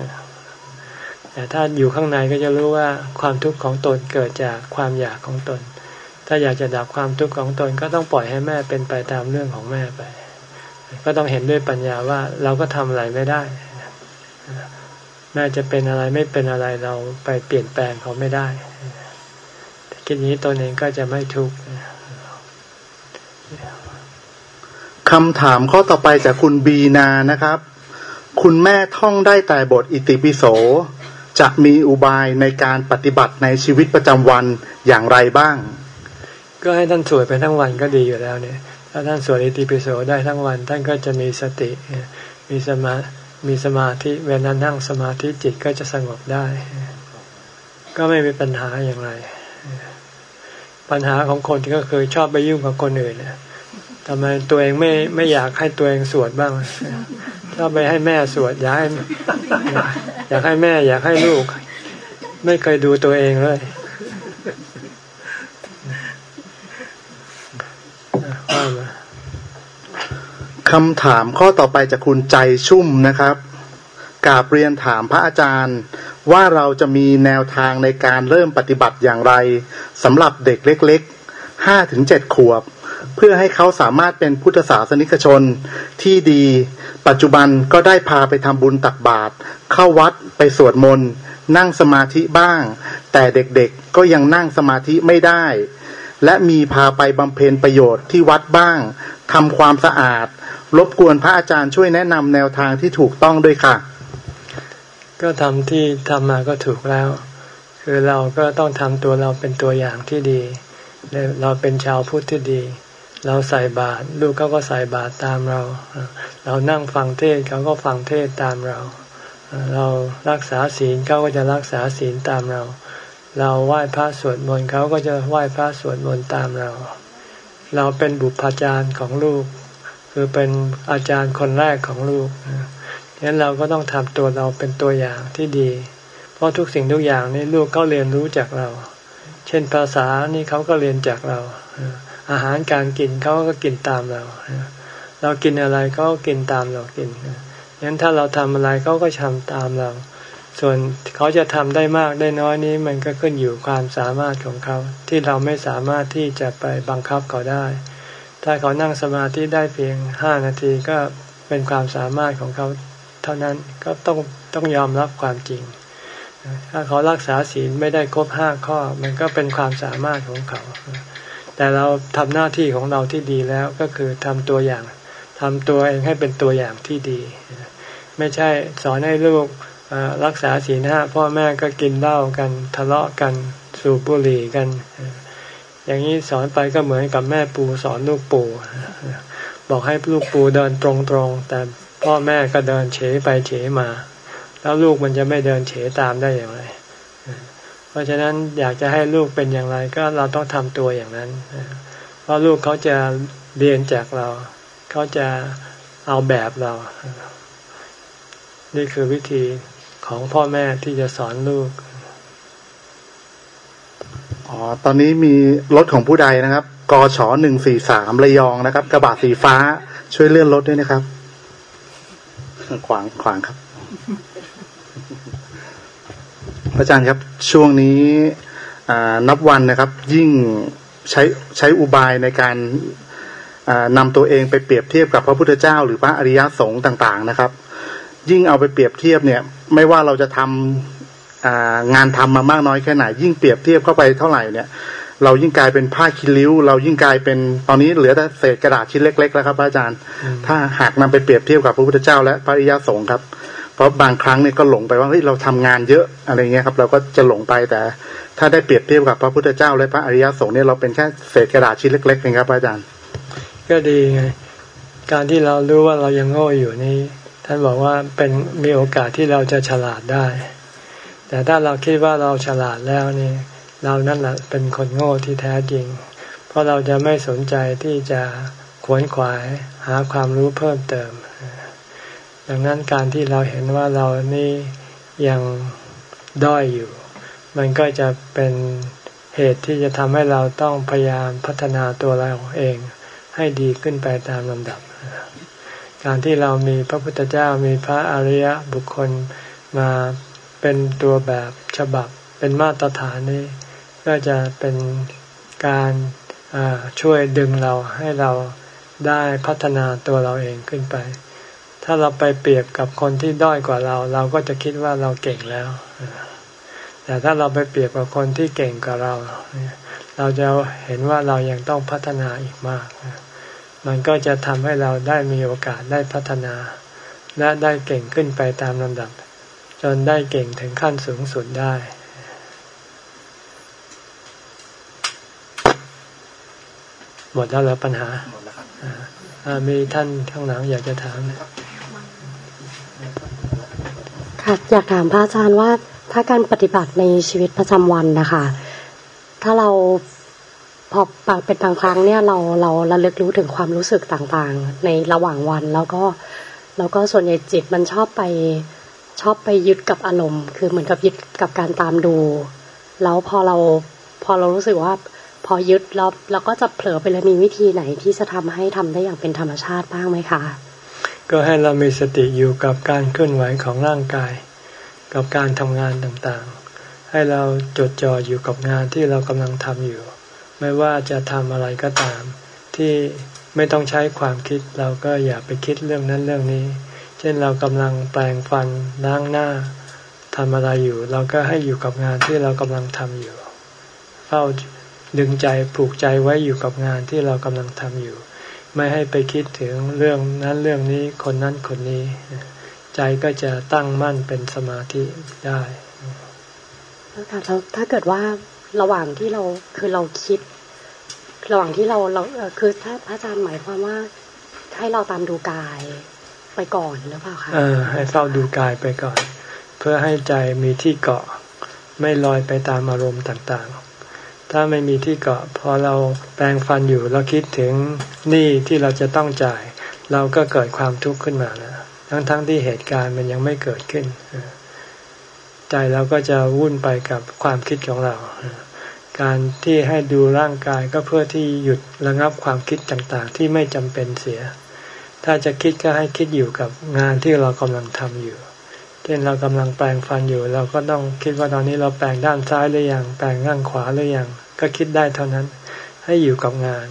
A: แต่ถ้าอยู่ข้างในก็จะรู้ว่าความทุกข์ของตนเกิดจากความอยากของตน ถ้าอยากจะดับความทุกข์ของตนก็ต้องปล่อยให้แม่เป็นไปตามเรื่องของแม่ไป ก็ต้องเห็นด้วยปัญญาว่าเราก็ทำอะไรไม่ได้ แม่จะเป็นอะไรไม่เป็นอะไรเราไปเปลี่ยนแปลงเขาไม่ได้คิดนี้ตนเองก็จะไม่ทุกข์
B: คำถามข้อต่อไปจากคุณบีนานะครับ คุณแม่ท่องได้แต่บทอิติปิโส จะมีอุบายในการปฏิบัติในชีวิตประจำวันอย่างไรบ้าง
A: ก็ให้ท่านสวดไปทั้งวันก็ดีอยู่แล้วเนี่ย ถ้าท่านสวดอิติปิโสได้ทั้งวัน ท่านก็จะมีสติ มีสมา มีสมาธิเวลานั่งสมาธิจิตก็จะสงบได้ ก็ไม่มีปัญหาอย่างไร ปัญหาของคนที่ก็คือชอบไปยุ่งกับคนอื่นเนี่ยทำไมตัวเองไม่ไม่อยากให้ตัวเองสวดบ้างชอบไปให้แม่สวดอยากให้อยากให้แม่ อยากให้ลูก ไม่เคยดูตัวเองเลย
B: คำถามข้อต่อไปจากคุณใจชุ่มนะครับกาบเรียนถามพระอาจารย์ ว่าเราจะมีแนวทางในการเริ่มปฏิบัติอย่างไรสำหรับเด็กเล็กๆห้าถึงเจ็ดขวบ เพื่อให้เขาสามารถเป็นพุทธศาสนิกชนที่ดี ปัจจุบันก็ได้พาไปทำบุญตักบาตรเข้าวัดไปสวดมนต์นั่งสมาธิบ้าง แต่เด็กๆก็ยังนั่งสมาธิไม่ได้ และมีพาไปบำเพ็ญประโยชน์ที่วัดบ้างทำความสะอาด รบกวนพระอาจารย์ช่วยแนะนำแนวทางที่ถูกต้องด้วยค่ะ
A: ก็ทำที่ทำมาก็ถูกแล้ว คือเราก็ต้องทำตัวเราเป็นตัวอย่างที่ดี เราเป็นชาวพุทธที่ดี เราใส่บาตรลูกเขาก็ใส่บาตรตามเรา เรานั่งฟังเทศเขาก็ฟังเทศตามเรา เรารักษาศีลเขาก็จะรักษาศีลตามเรา เราไหว้พระสวดมนต์เขาก็จะไหว้พระสวดมนต์ตามเรา เราเป็นบุพจารย์ของลูก คือเป็นอาจารย์คนแรกของลูกฉะนั้นเราก็ต้องทำตัวเราเป็นตัวอย่างที่ดี เพราะทุกสิ่งทุกอย่างนี่ลูกเขาเรียนรู้จากเรา เช่นภาษานี่เขาก็เรียนจากเรา อาหารการกินเขาก็กินตามเรา เรากินอะไรเขาก็กินตามเรากินงั้นถ้าเราทำอะไรเขาก็ทำตามเรา ส่วนเขาจะทำได้มากได้น้อยนี้มันก็ขึ้นอยู่ความสามารถของเขาที่เราไม่สามารถที่จะไปบังคับเขาได้ ถ้าเขานั่งสมาธิได้เพียงห้านาทีก็เป็นความสามารถของเขาเท่านั้นก็ต้องต้องยอมรับความจริง ถ้าเขารักษาศีลไม่ได้ครบห้าข้อ มันก็เป็นความสามารถของเขา แต่เราทำหน้าที่ของเราที่ดีแล้วก็คือทำตัวอย่างทำตัวเองให้เป็นตัวอย่างที่ดี ไม่ใช่สอนให้ลูกรักษาศีลห้าพ่อแม่ก็กินเหล้ากันทะเลาะกันสูบบุหรี่กัน อย่างนี้สอนไปก็เหมือนกับแม่ปูสอนลูกปูบอกให้ลูกปูเดินตรงๆ แต่พ่อแม่ก็เดินเฉไปเฉมา แล้วลูกมันจะไม่เดินเฉตามได้อย่างไร เพราะฉะนั้นอยากจะให้ลูกเป็นอย่างไรก็เราต้องทำตัวอย่างนั้น เพราะลูกเขาจะเรียนจากเรา เขาจะเอาแบบเรา นี่คือวิธีของพ่อแม่ที่จะสอนลูก
B: ตอนนี้มีรถของผู้ใดนะครับ กชหนึ่งสี่สามระยองนะครับ กระบะสีฟ้าช่วยเลื่อนรถด้วยนะครับ ขวางขวางครับ อาจารย์ครับ ช่วงนี้นับวันนะครับ ยิ่งใช้ใช้อุบายในการนำตัวเองไปเปรียบเทียบกับพระพุทธเจ้า หรือพระอริยสงฆ์ต่าง ๆ นะครับ ยิ่งเอาไปเปรียบเทียบเนี่ย ไม่ว่าเราจะทำ งานทำมามากน้อยแค่ไหน ยิ่งเปรียบเทียบเข้าไปเท่าไหร่เนี่ย เรายิ่งกลายเป็นผ้าคิริ้ว เรายิ่งกลายเป็นตอนนี้เหลือแต่เศษกระดาษชิ้นเล็ก ๆ แล้วครับอาจารย์ ถ้าหากนำไปเปรียบเทียบกับพระพุทธเจ้า และพระอริยสงฆ์ครับ เพราะบางครั้งเนี่ยก็หลงไปว่าเฮ้ยเราทำงานเยอะอะไรเงี้ยครับ เราก็จะหลงไปแต่ ถ้าได้เปรียบเทียบกับพระพุทธเจ้า และพระอริยสงฆ์เนี่ยเราเป็นแค่เศษกระดาษชิ้นเล็กๆเองครับอาจารย์
A: ก็ดีไงการที่เรารู้ว่าเรายังโง่อยู่นี่ท่านบอกว่าเป็นมีโอกาสที่เราจะฉลาดได้ แต่ถ้าเราคิดว่าเราฉลาดแล้วนี่เรานั่นแหละเป็นคนโง่ที่แท้จริง เพราะเราจะไม่สนใจที่จะขวนขวายหาความรู้เพิ่มเติม ดังนั้นการที่เราเห็นว่าเรานี่ยังด้อยอยู่ มันก็จะเป็นเหตุที่จะทำให้เราต้องพยายามพัฒนาตัวเราเองให้ดีขึ้นไปตามลำดับ การที่เรามีพระพุทธเจ้ามีพระอริยบุคคลมา เป็นตัวแบบฉบับเป็นมาตรฐานนี้ ก็จะเป็นการช่วยดึงเราให้เราได้พัฒนาตัวเราเองขึ้นไป ถ้าเราไปเปรียบกับคนที่ด้อยกว่าเรา เราก็จะคิดว่าเราเก่งแล้ว แต่ถ้าเราไปเปรียบกับคนที่เก่งกว่าเรา เราจะเห็นว่าเรายังต้องพัฒนาอีกมาก มันก็จะทำให้เราได้มีโอกาสได้พัฒนา และได้เก่งขึ้นไปตามลำดับ จนได้เก่งถึงขั้นสูงสุดได้ หมดแล้วเหรอปัญหาหมดแล้วครับมีท่านข้างหลังอยากจะถาม
C: ค่ะอยากถามพระอาจารย์ว่าถ้าการปฏิบัติในชีวิตประจำวันนะคะ ถ้าเราพอบางเป็นบางครั้งเนี่ยเราเราระลึกรู้ถึงความรู้สึกต่างๆ ในระหว่างวัน แล้วก็แล้วก็ส่วนใหญ่จิตมันชอบไป ชอบไปยึดกับอารมณ์ คือเหมือนกับยึดกับการตามดู แล้วพอเราพอเรารู้สึกว่า พอยึดแล้วเราก็จะเผลอไปเลยมีวิธีไหนที่จะทำให้ทำได้อย่างเป็นธรรมชาติบ้างไหมคะ
A: ก็ให้เรามีสติอยู่กับการเคลื่อนไหวของร่างกาย กับการทำงานต่างๆ ให้เราจดจ่ออยู่กับงานที่เรากำลังทำอยู่ ไม่ว่าจะทำอะไรก็ตาม ที่ไม่ต้องใช้ความคิดเราก็อย่าไปคิดเรื่องนั้นเรื่องนี้ เช่นเรากำลังแปลงฟันล้างหน้าทำอะไรอยู่ เราก็ให้อยู่กับงานที่เรากำลังทำอยู่ เฝ้าดึงใจผูกใจไว้อยู่กับงานที่เรากำลังทำอยู่ ไม่ให้ไปคิดถึงเรื่องนั้นเรื่องนี้คนนั้นคนนี้ ใจก็จะตั้งมั่นเป็นสมาธิได้
C: แล้วถ้าเกิดว่าระหว่างที่เราคือเราคิด ระหว่างที่เราเราคือถ้าพระอาจารย์หมายความว่าให้เราตามดูกาย ไปก่อนหรือเปล่าคะ
A: ให้เฝ้าดูกายไปก่อน เพื่อให้ใจมีที่เกาะ ไม่ลอยไปตามอารมณ์ต่างๆ ถ้าไม่มีที่เกาะพอเราแปลงฟันอยู่เราคิดถึงหนี้ที่เราจะต้องจ่าย เราก็เกิดความทุกข์ขึ้นมาแล้วทั้งๆทที่เหตุการณ์มันยังไม่เกิดขึ้น ใจเราก็จะวุ่นไปกับความคิดของเรา การที่ให้ดูร่างกายก็เพื่อที่หยุดระงับความคิดต่างๆ ที่ไม่จำเป็นเสีย ถ้าจะคิดก็ให้คิดอยู่กับงานที่เรากำลังทำอยู่ เช่นเรากำลังแปลงฟันอยู่ เราก็ต้องคิดว่าตอนนี้เราแปลงด้านซ้ายหรือยังแปลงด้านขวาหรือยังก็คิดได้เท่านั้น ให้อยู่กับงาน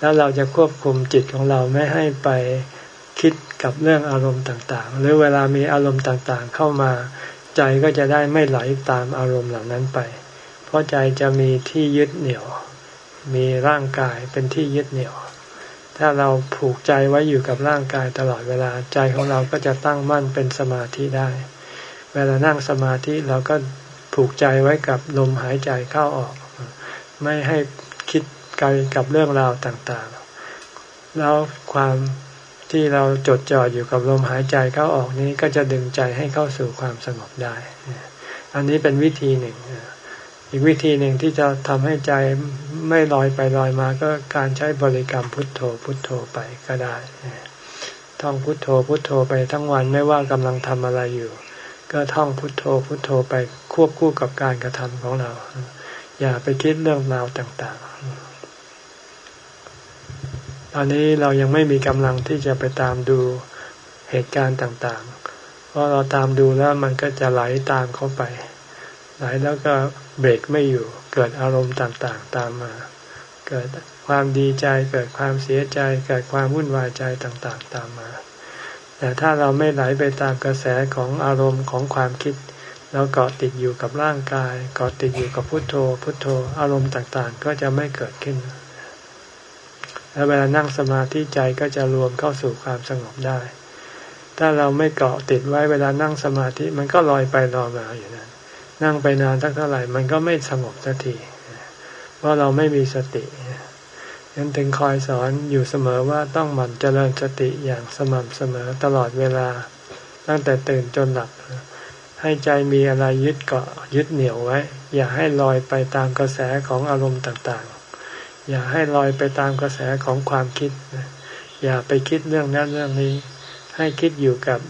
A: แล้วเราจะควบคุมจิตของเราไม่ให้ไปคิดกับเรื่องอารมณ์ต่างๆ หรือเวลามีอารมณ์ต่างๆ เข้ามา ใจก็จะได้ไม่ไหลตามอารมณ์เหล่านั้นไป เพราะใจจะมีที่ยึดเหนี่ยว มีร่างกายเป็นที่ยึดเหนี่ยว ถ้าเราผูกใจไว้อยู่กับร่างกายตลอดเวลาใจของเราก็จะตั้งมั่นเป็นสมาธิได้ เวลานั่งสมาธิเราก็ผูกใจไว้กับลมหายใจเข้าออก ไม่ให้คิดไกลกับเรื่องราวต่างๆ แล้วความที่เราจดจ่ออยู่กับลมหายใจเข้าออกนี้ก็จะดึงใจให้เข้าสู่ความสงบได้ อันนี้เป็นวิธีหนึ่ง อีกวิธีหนึ่งที่จะทำให้ใจไม่ลอยไปลอยมาก็การใช้บริกรรมพุทโธพุทโธไปก็ได้ท่องพุทโธพุทโธไปทั้งวันไม่ว่ากำลังทำอะไรอยู่ ก็ท่องพุทโธพุทโธไปควบคู่กับการกระทำของเรา อย่าไปคิดเรื่องราวต่างๆ ตอนนี้เรายังไม่มีกำลังที่จะไปตามดูเหตุการณ์ต่างๆ เพราะเราตามดูแล้วมันก็จะไหลตามเข้าไป ไหลแล้วก็เบรกไม่อยู่ เกิดอารมณ์ต่างๆ ตามมา เกิดความดีใจ เกิดความเสียใจ เกิดความวุ่นวายใจต่างๆ ตามมา แต่ถ้าเราไม่ไหลไปตามกระแสของอารมณ์ของความคิด เราเกาะติดอยู่กับร่างกายเกาะติดอยู่กับพุทโธ พุทโธ อารมณ์ต่างๆ ก็จะไม่เกิดขึ้น แล้วเวลานั่งสมาธิใจก็จะรวมเข้าสู่ความสงบได้ ถ้าเราไม่เกาะติดไว้เวลานั่งสมาธิมันก็ลอยไปลอยมาอยู่นั้น นั่งไปนานสักเท่าไหร่ มันก็ไม่สงบสักทีเพราะเราไม่มีสติยังถึงคอยสอนอยู่เสมอว่าต้องหมั่นเจริญสติอย่างสม่ำเสมอตลอดเวลา ตั้งแต่ตื่นจนหลับ ให้ใจมีอะไรยึดเกาะยึดเหนี่ยวไว้ อย่าให้ลอยไปตามกระแสของอารมณ์ต่างๆ อย่าให้ลอยไปตามกระแสของความคิด อย่าไปคิดเรื่องนั้นเรื่องนี้ ให้คิดอยู่กับ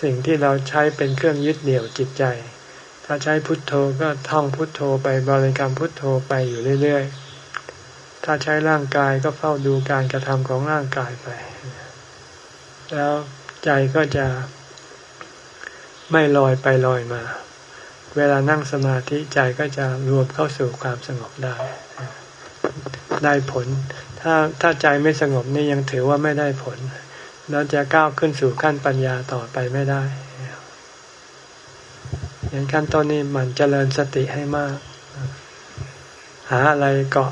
A: สิ่งที่เราใช้เป็นเครื่องยึดเหนี่ยวจิตใจ ถ้าใช้พุทโธก็ท่องพุทโธไปบริกรรมพุทโธไปอยู่เรื่อย ๆ ถ้าใช้ร่างกายก็เฝ้าดูการกระทำของร่างกายไป แล้วใจก็จะไม่ลอยไปลอยมา เวลานั่งสมาธิใจก็จะรวมเข้าสู่ความสงบได้ ได้ผล ถ้าถ้าใจไม่สงบนี่ยังถือว่าไม่ได้ผลเราจะก้าวขึ้นสู่ขั้นปัญญาต่อไปไม่ได้ ย่างขั้นต้นนี้มันเจริญสติให้มาก หาอะไรเกาะ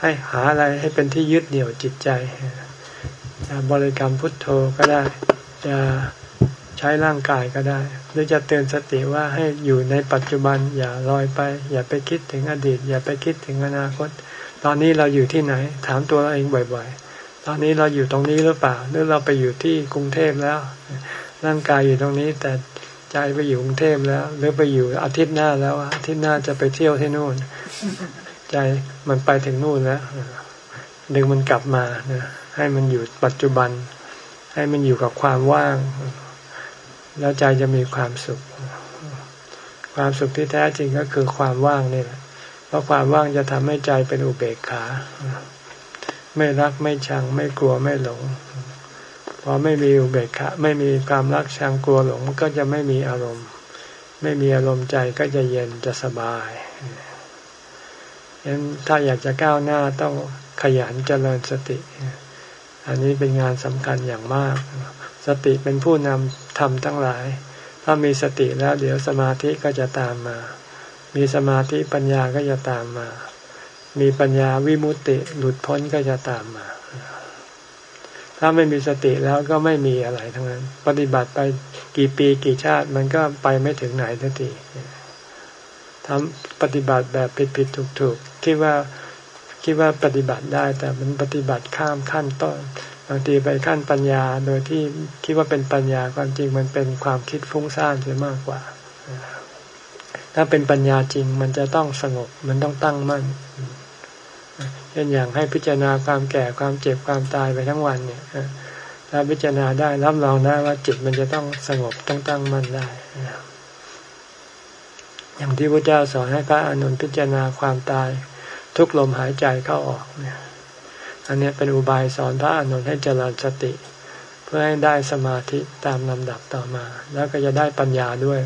A: ให้หาอะไรให้เป็นที่ยึดเหนี่ยวจิตใจจะบริกรรมพุทโธก็ได้ จะใช้ร่างกายก็ได้ หรือจะเตือนสติว่าให้อยู่ในปัจจุบัน อย่าลอยไป อย่าไปคิดถึงอดีต อย่าไปคิดถึงอนาคต ตอนนี้เราอยู่ที่ไหน ถามตัวเราเองบ่อยๆ ตอนนี้เราอยู่ตรงนี้หรือเปล่า หรือเราไปอยู่ที่กรุงเทพแล้ว ร่างกายอยู่ตรงนี้แต่ ใจไปอยู่กรุงเทพแล้ว หรือไปอยู่อาทิตย์หน้าแล้วอาทิตย์หน้าจะไปเที่ยวที่นู่น ใจมันไปถึงนู่นแล้วดึงมันกลับมาให้มันอยู่ปัจจุบัน ให้มันอยู่กับความว่าง แล้วใจจะมีความสุข ความสุขที่แท้จริงก็คือความว่างนี่แหละเพราะความว่างจะทำให้ใจเป็นอุเบกขา ไม่รักไม่ชัง ไม่กลัวไม่หลง พอไม่มีอุเบกขาไม่มีความรักชังกลัวหลงก็จะไม่มีอารมณ์ ไม่มีอารมณ์ใจก็จะเย็นจะสบายฉะนั้นถ้าอยากจะก้าวหน้าต้องขยันเจริญสติ อันนี้เป็นงานสำคัญอย่างมาก สติเป็นผู้นำทำทั้งหลาย ถ้ามีสติแล้วเดี๋ยวสมาธิก็จะตามมา มีสมาธิปัญญาก็จะตามมา มีปัญญาวิมุตติหลุดพ้นก็จะตามมา ถ้าไม่มีสติแล้วก็ไม่มีอะไรทั้งนั้น ปฏิบัติไปกี่ปีกี่ชาติมันก็ไปไม่ถึงไหนทันทีทำปฏิบัติแบบผิดผิดถูกถูกคิดว่าคิดว่าปฏิบัติได้ แต่มันปฏิบัติข้ามขั้นต้นบางทีไปขั้นปัญญาโดยที่คิดว่าเป็นปัญญาความจริงมันเป็นความคิดฟุ้งซ่านเสียมากกว่า ถ้าเป็นปัญญาจริงมันจะต้องสงบมันต้องตั้งมั่น เช่นอย่างให้พิจารณาความแก่ความเจ็บความตายไปทั้งวันเนี่ยถ้าพิจารณาได้รับรองได้ว่าจิตมันจะต้องสงบต้องตั้งมั่นได้อย่างที่พระเจ้าสอนให้พระอนุนพิจารณาความตาย ทุกลมหายใจเข้าออกเนี่ย อันนี้เป็นอุบายสอนพระอนุนให้เจริญสติ เพื่อให้ได้สมาธิตามลำดับต่อมา แล้วก็จะได้ปัญญาด้วย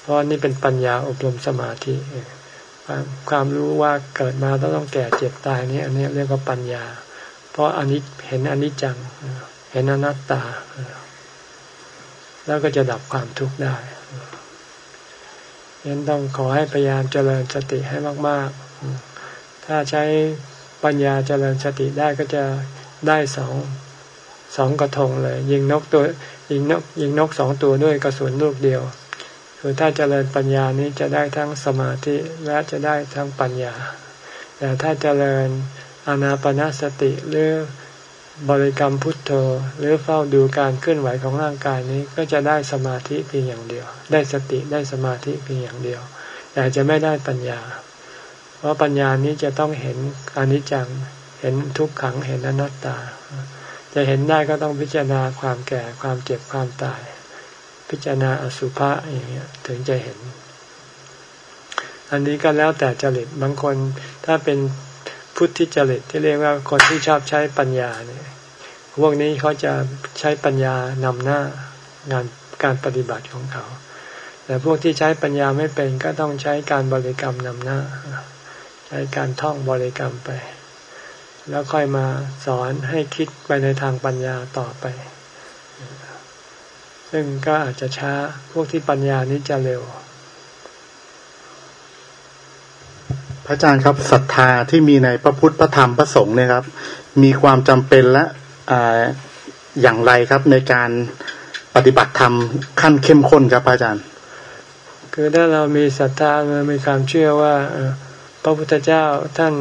A: เพราะนี่เป็นปัญญาอบรมสมาธิเอง ความรู้ว่าเกิดมาต้องต้องแก่เจ็บตายนี่อันนี้เรียกว่าปัญญา เพราะอันนี้เห็นอันนี้จัง เห็นอนัตตา แล้วก็จะดับความทุกข์ได้ยังต้องขอให้พยายามเจริญสติให้มาก ๆ ถ้าใช้ปัญญาเจริญสติได้ก็จะได้สองสองกระทงเลย ยิงนกตัวยิงนกยิงนกสองตัวด้วยกระสุนลูกเดียว คือถ้าเจริญปัญญานี้จะได้ทั้งสมาธิและจะได้ทั้งปัญญา แต่ถ้าเจริญอนาปนาสติหรือบริกรรมพุทโธ หรือเฝ้าดูการเคลื่อนไหวของร่างกายนี้ก็จะได้สมาธิเพียงอย่างเดียว ได้สติได้สมาธิเพียงอย่างเดียว แต่จะไม่ได้ปัญญา เพราะปัญญานี้จะต้องเห็นอนิจจังเห็นทุกขังเห็นอนัตตา จะเห็นได้ก็ต้องพิจารณาความแก่ความเจ็บความตาย พิจารณาอสุภะอย่างเงี้ยถึงจะเห็น อันนี้ก็แล้วแต่จริตบางคนถ้าเป็นพุทธิจริตที่เรียกว่าคนที่ชอบใช้ปัญญาเนี่ยพวกนี้เขาจะใช้ปัญญานำหน้างานการปฏิบัติของเขา แต่พวกที่ใช้ปัญญาไม่เป็นก็ต้องใช้การบริกรรมนำหน้า ใช้การท่องบริกรรมไป แล้วค่อยมาสอนให้คิดไปในทางปัญญาต่อไป ซึ่งก็อาจจะช้าพวกที่ปัญญานี้จะเร็ว
B: พระอาจารย์ครับศรัทธาที่มีในพระพุทธพระธรรมพระสงฆ์เนี่ยครับ มีความจำเป็นและอย่างไรครับในการปฏิบัติธรรมขั้นเข้มข้นครับอาจารย์
A: คือถ้าเรามีศรัทธาเรามีความเชื่อว่าพระพุทธเจ้าท่าน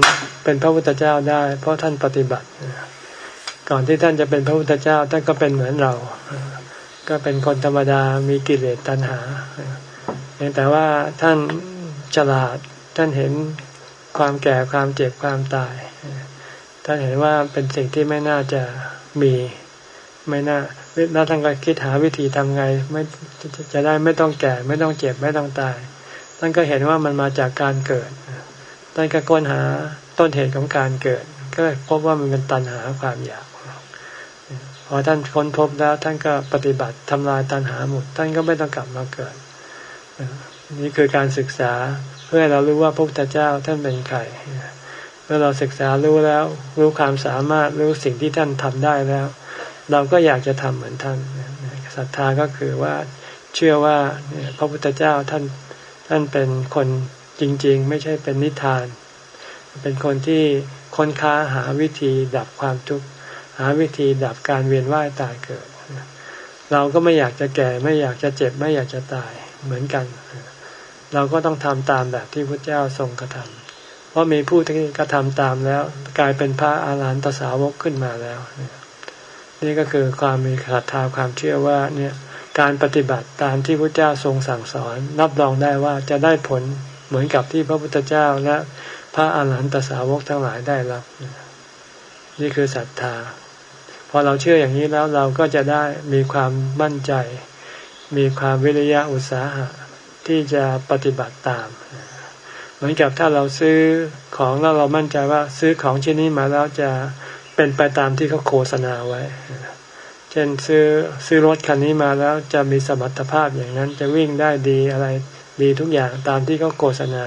A: เป็นพระพุทธเจ้าได้ เพราะท่านปฏิบัติ ก่อนที่ท่านจะเป็นพระพุทธเจ้าท่านก็เป็นเหมือนเรา ก็เป็นคนธรรมดามีกิเลสตัณหาแต่ว่าท่านฉลาดท่านเห็นความแก่ความเจ็บความตาย ท่านเห็นว่าเป็นสิ่งที่ไม่น่าจะมีไม่น่าแล้วท่านก็คิดหาวิธีทำไงไม่จะได้ไม่ต้องแก่ ไม่ต้องเจ็บไม่ต้องตาย ท่านก็เห็นว่ามันมาจากการเกิด ท่านก็ค้นหาต้นเหตุของการเกิด ก็พบว่ามันเป็นตัณหาความอยาก พอท่านค้นพบแล้วท่านก็ปฏิบัติทำลายตัณหาหมด ท่านก็ไม่ต้องกลับมาเกิด นี่คือการศึกษาเพื่อเรารู้ว่าพระพุทธเจ้าท่านเป็นใครเมื่อเราศึกษารู้แล้ว รู้ความสามารถรู้สิ่งที่ท่านทำได้แล้ว เราก็อยากจะทำเหมือนท่านศรัทธาก็คือว่าเชื่อว่าพระพุทธเจ้าท่านท่านเป็นคนจริง ๆ ไม่ใช่เป็นนิทาน เป็นคนที่ค้นค้าหาวิธีดับความทุกข์ หาวิธีดับการเวียนว่ายตายเกิด เราก็ไม่อยากจะแก่ไม่อยากจะเจ็บไม่อยากจะตายเหมือนกัน เราก็ต้องทำตามแบบที่พระเจ้าทรงกระทำเพราะมีผู้ที่กระทำตามแล้ว กลายเป็นพระอาหารหันตสาวกขึ้นมาแล้ว นี่ก็คือความมีศรัทธาความเชื่อว่าเนี่ยการปฏิบัติตามที่พระเจ้าทรงสั่งสอนรับรองได้ว่าจะได้ผลเหมือนกับที่พระพุทธเจ้าและพระอาหารหันตสาวกทั้งหลายได้รับ นี่คือศรัทธา พอเราเชื่ออย่างนี้แล้วเราก็จะได้มีความมั่นใจ มีความวิริยะอุตสาหะที่จะปฏิบัติตาม เหมือนกับถ้าเราซื้อของแล้วเรามั่นใจว่าซื้อของชิ้นนี้มาแล้วจะเป็นไปตามที่เขาโฆษณาไว้ เช่นซื้อซื้อรถคันนี้มาแล้วจะมีสมรรถภาพอย่างนั้นจะวิ่งได้ดีอะไรดีทุกอย่างตามที่เขาโฆษณา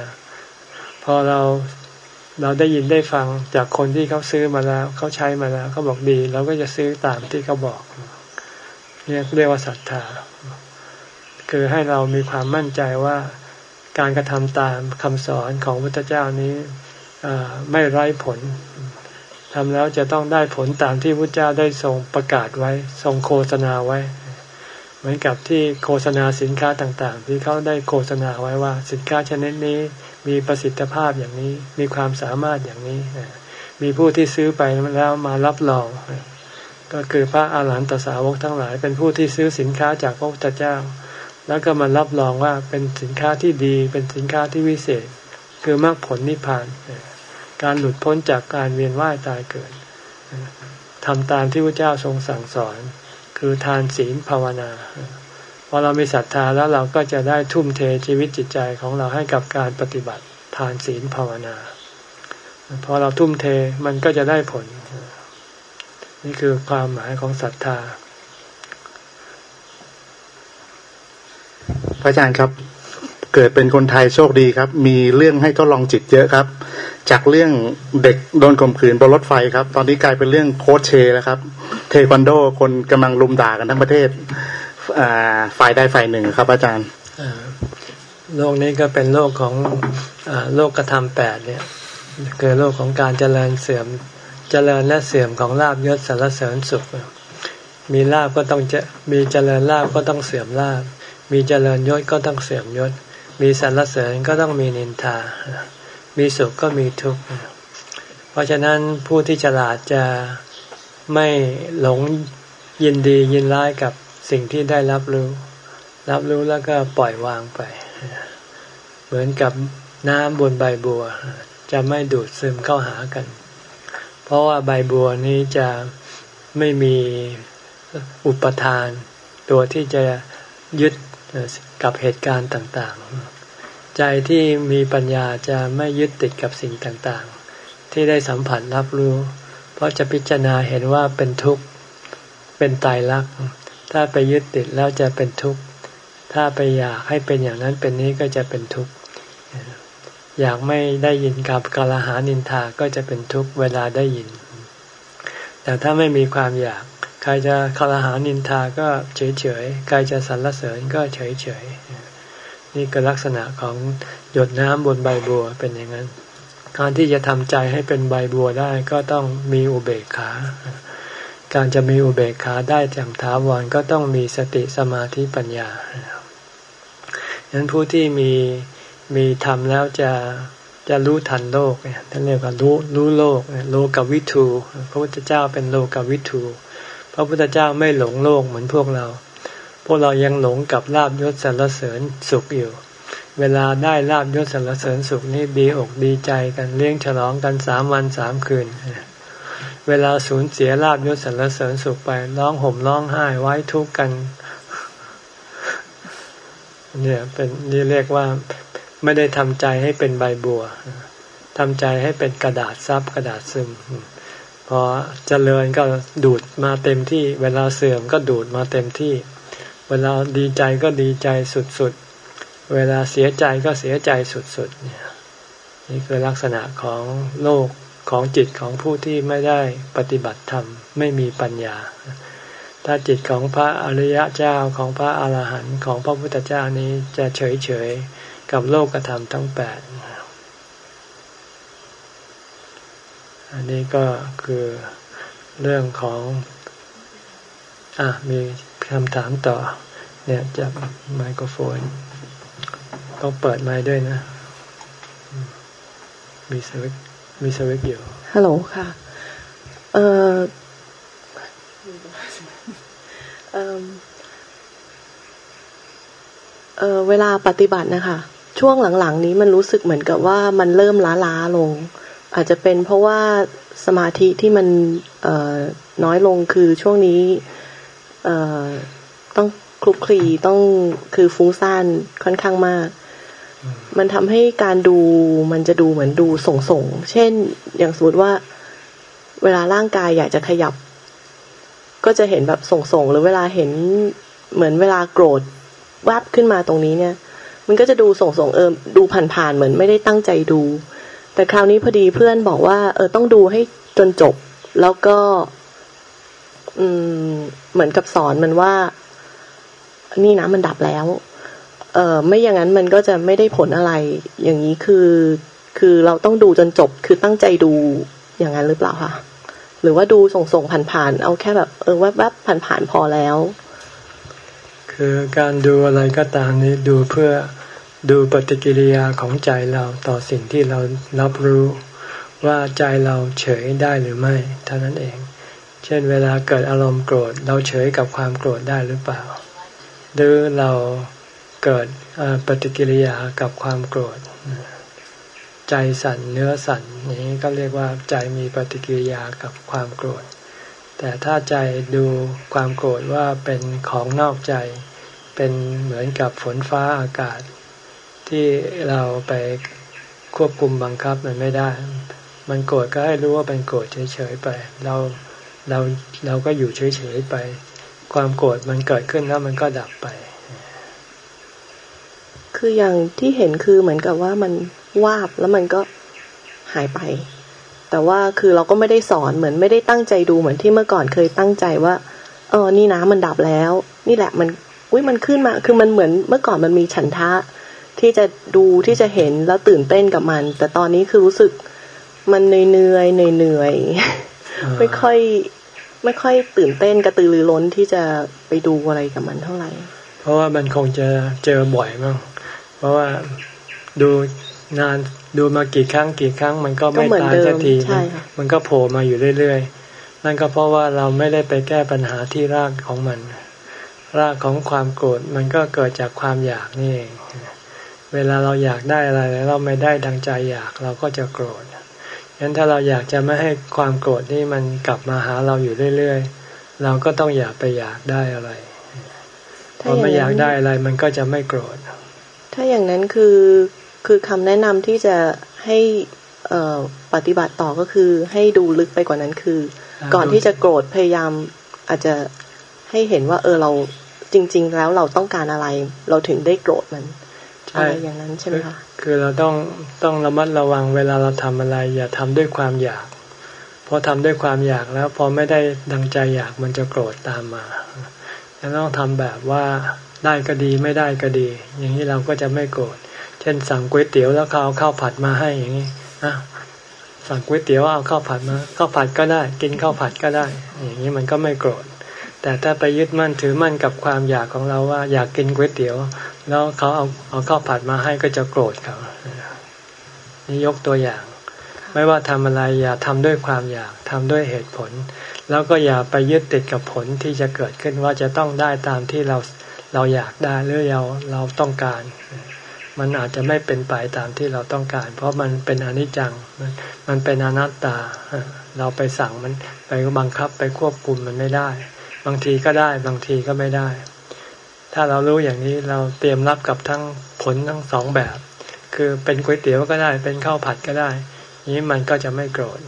A: พอเรา เราได้ยินได้ฟังจากคนที่เขาซื้อมาแล้วเขาใช้มาแล้วเขาบอกดีเราก็จะซื้อตามที่เขาบอกเนี่ยเรียกว่าศรัทธา คือให้เรามีความมั่นใจว่าการกระทำตามคำสอนของพระพุทธเจ้านี้ไม่ไร้ผลทำแล้วจะต้องได้ผลตามที่พระเจ้าได้ทรงประกาศไว้ ทรงโฆษณาไว้ เหมือนกับที่โฆษณาสินค้าต่างๆ ที่เขาได้โฆษณาไว้ว่า สินค้าชนิดนี้ มีประสิทธิภาพอย่างนี้ มีความสามารถอย่างนี้ มีผู้ที่ซื้อไปแล้วมารับรอง ก็คือพระอาหารหันตสาวกทั้งหลาย เป็นผู้ที่ซื้อสินค้าจากพระพุทธเจ้า แล้วก็มารับรองว่าเป็นสินค้าที่ดี เป็นสินค้าที่วิเศษ คือมรรคผลนิพพาน การหลุดพ้นจากการเวียนว่ายตายเกิดทำตามที่พระเจ้าทรงสั่งสอน คือทานศีลภาวนา พอเรามีศรัทธาแล้วเราก็จะได้ทุ่มเทชีวิตจิตใจของเราให้กับการปฏิบัติทานศีลภาวนา พอเราทุ่มเทมันก็จะได้ผล นี่คือความหมายของศรัทธา
B: พระอาจารย์ครับ เกิดเป็นคนไทยโชคดีครับ มีเรื่องให้ทดลองจิตเยอะครับ จากเรื่องเด็กโดนข่มขืนบนรถไฟครับ ตอนนี้กลายเป็นเรื่องโค้ชเชแล้วครับ เทควันโดคนกำลังลุมด่ากันทั้งประเทศ ฝ่ายใดฝ่ายหนึ่งครับ อาจารย์
A: โลกนี้ก็เป็นโลกของอโลกกระทำแปดเนี่ยคือโลกของการเจริญเสื่อมเจริญและเสื่อมของลาบยศสารเสริญสุข มีลาบก็ต้องจะมีเจริญลาบก็ต้องเสื่อมลาบ มีเจริญยศก็ต้องเสื่อมยศ มีสรรเสริญก็ต้องมีนินทา มีสุขก็มีทุกข์ เพราะฉะนั้นผู้ที่ฉลาดจะไม่หลงยินดียินร้ายกับ สิ่งที่ได้รับรู้ รับรู้แล้วก็ปล่อยวางไป เหมือนกับน้ำบนใบบัว จะไม่ดูดซึมเข้าหากัน เพราะว่าใบบัวนี้จะไม่มีอุปทาน ตัวที่จะยึดกับเหตุการณ์ต่างๆ ใจที่มีปัญญาจะไม่ยึดติดกับสิ่งต่างๆ ที่ได้สัมผัสรับรู้ เพราะจะพิจารณาเห็นว่าเป็นทุกข์ เป็นตายรัก ถ้าไปยึดติดแล้วจะเป็นทุกข์ ถ้าไปอยากให้เป็นอย่างนั้นเป็นนี้ก็จะเป็นทุกข์ อยากไม่ได้ยินกับกาหานินทาก็จะเป็นทุกข์เวลาได้ยิน แต่ถ้าไม่มีความอยาก ใครจะคาหานินทาก็เฉยเฉยใครจะสรรเสริญก็เฉยเฉยนี่ก็ลักษณะของหยดน้ำบนใบบัวเป็นอย่างนั้น การที่จะทำใจให้เป็นใบบัวได้ก็ต้องมีอุเบกขา การจะมีอุเบกขาได้จำถาวรก็ต้องมีสติสมาธิปัญญาฉะนั้นผู้ที่มีมีทำแล้วจะจะรู้ทันโลกเนี่ยท่านเรียกว่ารู้รู้โลกโลกวิทูพระพุทธเจ้าเป็นโลกวิทูพระพุทธเจ้าไม่หลงโลกเหมือนพวกเรา พวกเรายังหลงกับลาบยศสรรเสริญสุขอยู่ เวลาได้ลาบยศสรรเสริญสุขนี่ดีอกดีใจกันเลี้ยงฉลองกันสามวันสามคืน เวลาสูญเสียลาบยศสรรเสริญสุขไปร้องห่มร้องไห้ไว้ทุกข์กัน เนี่ย เป็นนี่เรียกว่าไม่ได้ทำใจให้เป็นใบบัวทำใจให้เป็นกระดาษซับกระดาษซึม พอเจริญก็ดูดมาเต็มที่ เวลาเสื่อมก็ดูดมาเต็มที่ เวลาดีใจก็ดีใจสุดๆ เวลาเสียใจก็เสียใจสุดๆเนี่ยนี่คือลักษณะของโลก ของจิตของผู้ที่ไม่ได้ปฏิบัติธรรมไม่มีปัญญา ถ้าจิตของพระอริยะเจ้าของพระอาหารหันต์ของพระพุทธเจ้านี้จะเฉยๆกับโลกธรรมทั้งแปดอันนี้ก็คือเรื่องของ อะ มีคำถามต่อ เนี่ยจับไมโครโฟน ต้องเปิดไมค์ด้วยนะ มีสวิต มีสวิตอยู่
D: ฮัลโหลค่ะ เอ่อเอ่อเออเวลาปฏิบัตินะคะ ช่วงหลังๆ นี้มันรู้สึกเหมือนกับว่ามันเริ่มล้าๆลง อาจจะเป็นเพราะว่าสมาธิที่มันน้อยลงคือช่วงนี้ต้องคลุกคลีต้องคือฟุ้งซ่านค่อนข้างมาก มันทำให้การดูมันจะดูเหมือนดูส่งส่งเช่น อย่างสมมติว่า เวลาร่างกายอยากจะขยับ ก็จะเห็นแบบส่งส่งหรือเวลาเห็นเหมือนเวลาโกรธวับขึ้นมาตรงนี้เนี่ย มันก็จะดูส่งส่งเออดูผ่านๆเหมือนไม่ได้ตั้งใจดู แต่คราวนี้พอดีเพื่อนบอกว่า เออต้องดูให้จนจบ แล้วก็ อืม เหมือนกับสอนมันว่า นี่นะมันดับแล้ว เออไม่อย่างนั้นมันก็จะไม่ได้ผลอะไร อย่างนี้คือ คือเราต้องดูจนจบคือตั้งใจดูอย่างนั้นหรือเปล่าคะหรือว่าดูส่งส่งผ่านๆเอาแค่แบบ เออแวบๆผ่านๆพอแล้ว
A: คือการดูอะไรก็ตามนี้ดูเพื่อดูปฏิกิริยาของใจเราต่อสิ่งที่เรารับรู้ว่าใจเราเฉยได้หรือไม่ เท่านั้นเอง เช่นเวลาเกิดอารมณ์โกรธ เราเฉยกับความโกรธได้หรือเปล่า หรือเรา เกิดปฏิกิริยากับความโกรธ ใจสั่นเนื้อสั่นนี้ก็เรียกว่าใจมีปฏิกิริยากับความโกรธ แต่ถ้าใจดูความโกรธว่าเป็นของนอกใจ เป็นเหมือนกับฝนฟ้าอากาศ ที่เราไปควบคุมบังคับมันไม่ได้ มันโกรธก็ให้รู้ว่าเป็นโกรธเฉยๆไป เราเราเราก็อยู่เฉยๆไป ความโกรธมันเกิดขึ้นแล้วมันก็ดับไป
D: คืคืออย่างที่เห็นคือเหมือนกับว่ามันวาบแล้วมันก็หายไป แต่ว่าคือเราก็ไม่ได้สอนเหมือนไม่ได้ตั้งใจดูเหมือนที่เมื่อก่อนเคยตั้งใจว่าเออนี่น้ำมันดับแล้ว นี่แหละมันอุ้ยมันขึ้นมา คือมันเหมือนเมื่อก่อนมันมีฉันทะ ที่จะดูที่จะเห็นแล้วตื่นเต้นกับมัน แต่ตอนนี้คือรู้สึกมันเหนื่อยเหนื่อยไม่ค่อยไม่ค่อยตื่นเต้นกระตือรือร้นที่จะไปดูอะไรกับมันเท่าไหร่
A: เพราะว่ามันคงจะเจอบ่อยมั้ง เพราะว่าดูนานดูมากี่ครั้งกี่ครั้ง มันก็ไม่ตายสักทีมันก็โผล่มาอยู่เรื่อยๆ นั่นก็เพราะว่าเราไม่ได้ไปแก้ปัญหาที่รากของมัน รากของความโกรธมันก็เกิดจากความอยากนี่เองเวลาเราอยากได้อะไรแล้วเราไม่ได้ดังใจอยากเราก็จะโกรธงั้นถ้าเราอยากจะไม่ให้ความโกรธนี่มันกลับมาหาเราอยู่เรื่อยๆ เราก็ต้องอย่าไปอยากได้อะไรพอไม่อยากได้อะไรมันก็จะไม่โกรธ
D: ถ้าอย่างนั้นคือคือคำแนะนำที่จะให้เอ่อปฏิบัติต่อก็คือให้ดูลึกไปกว่านั้นคือ ก่อนที่จะโกรธพยายามอาจจะให้เห็นว่า เออเราจริง ๆ แล้วเราต้องการอะไร เราถึงได้โกรธมันอะไรอย่างนั้นใช่ไหมคะ
A: คือเราต้องต้องระมัดระวังเวลาเราทำอะไร อย่าทำด้วยความอยากพอทำด้วยความอยากแล้วพอไม่ได้ดังใจอยากมันจะโกรธตามมาจะต้องทำแบบว่า ได้ก็ดีไม่ได้ก็ดี อย่างนี้เราก็จะไม่โกรธเช่นสั่งก๋วยเตี๋ยวแล้วเขาเอาข้าวผัดมาให้อย่างนี้นะสั่งก๋วยเตี๋ยวเอาข้าวผัดมาข้าวผัดก็ได้ กินข้าวผัดก็ได้ อย่างนี้มันก็ไม่โกรธแต่ถ้าไปยึดมั่นถือมั่นกับความอยากของเราว่า อยากกินก๋วยเตี๋ยว แล้วเขาเอาเอาข้าวผัดมาให้ก็จะโกรธเขานี่ยกตัวอย่าง ไม่ว่าทำอะไรอย่าทำด้วยความอยากทำด้วยเหตุผล แล้วก็อย่าไปยึดติดกับผลที่จะเกิดขึ้นว่าจะต้องได้ตามที่เรา เราอยากได้หรือเราเราต้องการ มันอาจจะไม่เป็นไปตามที่เราต้องการ เพราะมันเป็นอนิจจัง มันเป็นอนัตตา เราไปสั่งมันไปบังคับไปควบคุมมันไม่ได้ บางทีก็ได้บางทีก็ไม่ได้ ถ้าเรารู้อย่างนี้เราเตรียมรับกับทั้งผลทั้งสองแบบ คือเป็นก๋วยเตี๋ยวก็ได้ เป็นข้าวผัดก็ได้ นี้มันก็จะไม่โกรธ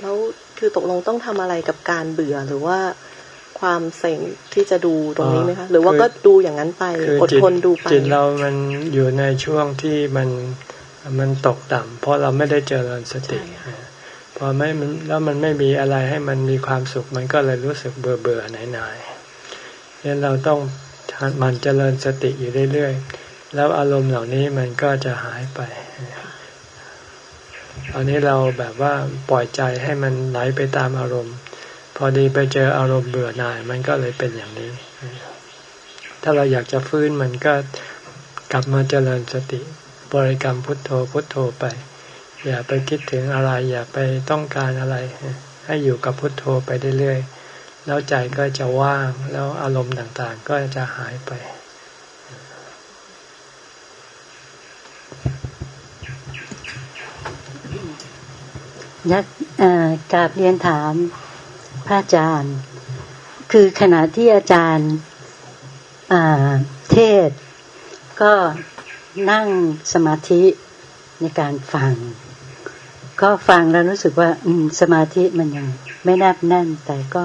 D: แล้วคือตกลงต้องทำอะไรกับการเบื่อหรือว่า ความเซ็งที่จะดูตรงนี้ไหมคะ หรือว่าก็ดูอย่างนั้นไปอดทนดูไป
A: จิตเรามันอยู่ในช่วงที่มันมันตกต่ำเพราะเราไม่ได้เจริญสติพอไม่แล้วมันไม่มีอะไรให้มันมีความสุขมันก็เลยรู้สึกเบื่อเบื่อหน่ายหน่ายดังนั้นเราต้องมันเจริญสติอยู่เรื่อยๆแล้วอารมณ์เหล่านี้มันก็จะหายไปตอนนี้เราแบบว่าปล่อยใจให้มันไหลไปตามอารมณ์ พอดีไปเจออารมณ์เบื่อหน่าย มันก็เลยเป็นอย่างนี้ ถ้าเราอยากจะฟื้นมันก็กลับมาเจริญสติ บริกรรมพุทโธพุทโธไป อย่าไปคิดถึงอะไร อย่าไปต้องการอะไร ให้อยู่กับพุทโธไปเรื่อยๆแล้วใจก็จะว่างแล้วอารมณ์ต่างๆ ก็จะหายไป
E: ยักกราบเรียนถาม พระอาจารย์ คือขณะที่อาจารย์เทศ ก็นั่งสมาธิในการฟัง ก็ฟังแล้วรู้สึกว่าสมาธิมันยังไม่แนบแน่น แต่ก็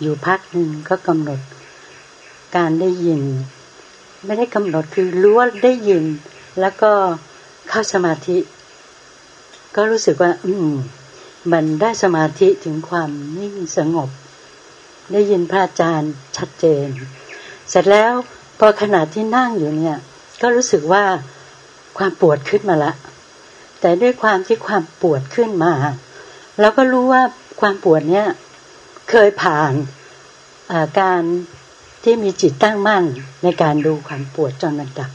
E: อยู่พักหนึ่งก็กำหนดการได้ยิน ไม่ได้กำหนดคือรู้ว่าได้ยิน แล้วก็เข้าสมาธิ ก็รู้สึกว่า อืม มันได้สมาธิถึงความนิ่งสงบ ได้ยินพระอาจารย์ชัดเจน เสร็จแล้วพอขณะที่นั่งอยู่เนี่ย ก็รู้สึกว่าความปวดขึ้นมาละ แต่ด้วยความที่ความปวดขึ้นมาเราก็รู้ว่าความปวดเนี่ยเคยผ่านาการที่มีจิตตั้งมั่นในการดูความปวดจนมันดับ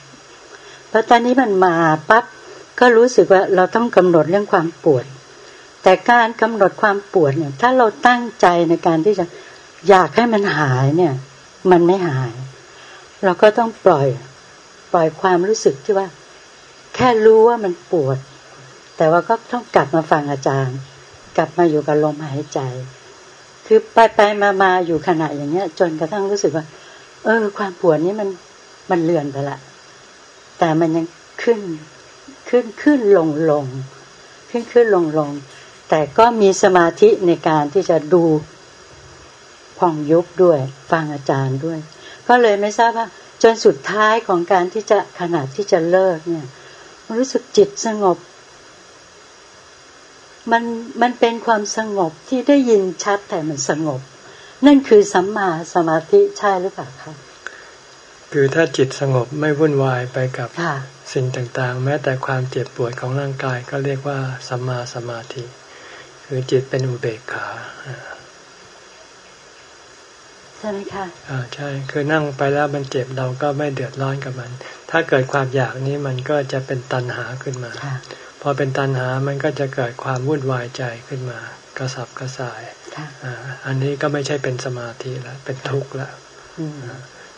E: พอตอนนี้มันมาปั๊บก็รู้สึกว่าเราต้องกำหนดเรื่องความปวด แต่การกำหนดความปวดเนี่ย ถ้าเราตั้งใจในการที่จะอยากให้มันหายเนี่ย มันไม่หาย เราก็ต้องปล่อย ปล่อยความรู้สึกที่ว่า แค่รู้ว่ามันปวด แต่ว่าก็ต้องกลับมาฟังอาจารย์ กลับมาอยู่กับลมหายใจ คือไปไปมามาอยู่ขณะอย่างเงี้ย จนกระทั่งรู้สึกว่า เออ ความปวดนี้มันมันเลือนไปละ แต่มันยังขึ้นขึ้นขึ้นลงลงขึ้นขึ้นลงลง แต่ก็มีสมาธิในการที่จะดูพองยุบด้วย ฟังอาจารย์ด้วย ก็เลยไม่ทราบว่า จนสุดท้ายของการที่จะขนาดที่จะเลิกเนี่ยมันรู้สึกจิตสงบ มันมันเป็นความสงบที่ได้ยินชัดแต่มันสงบ นั่นคือสัมมาสมาธิใช่หรือเปล่าครับ
A: คือถ้าจิตสงบไม่วุ่นวายไปกับ
E: ค่ะ
A: สิ่งต่างๆ แม้แต่ความเจ็บปวดของร่างกายก็เรียกว่าสัมมาสมาธิ คือจิตเป็นอุเบกขา
E: ใช่ไหมคะ
A: อ่าใช่คือนั่งไปแล้วมันเจ็บเราก็ไม่เดือดร้อนกับมัน ถ้าเกิดความอยากนี้มันก็จะเป็นตัณหาขึ้นมาพอเป็นตัณหามันก็จะเกิดความวุ่นวายใจขึ้นมา กระสับกระส่ายอ่าอันนี้ก็ไม่ใช่เป็นสมาธิแล้วเป็นทุกข์แล้ว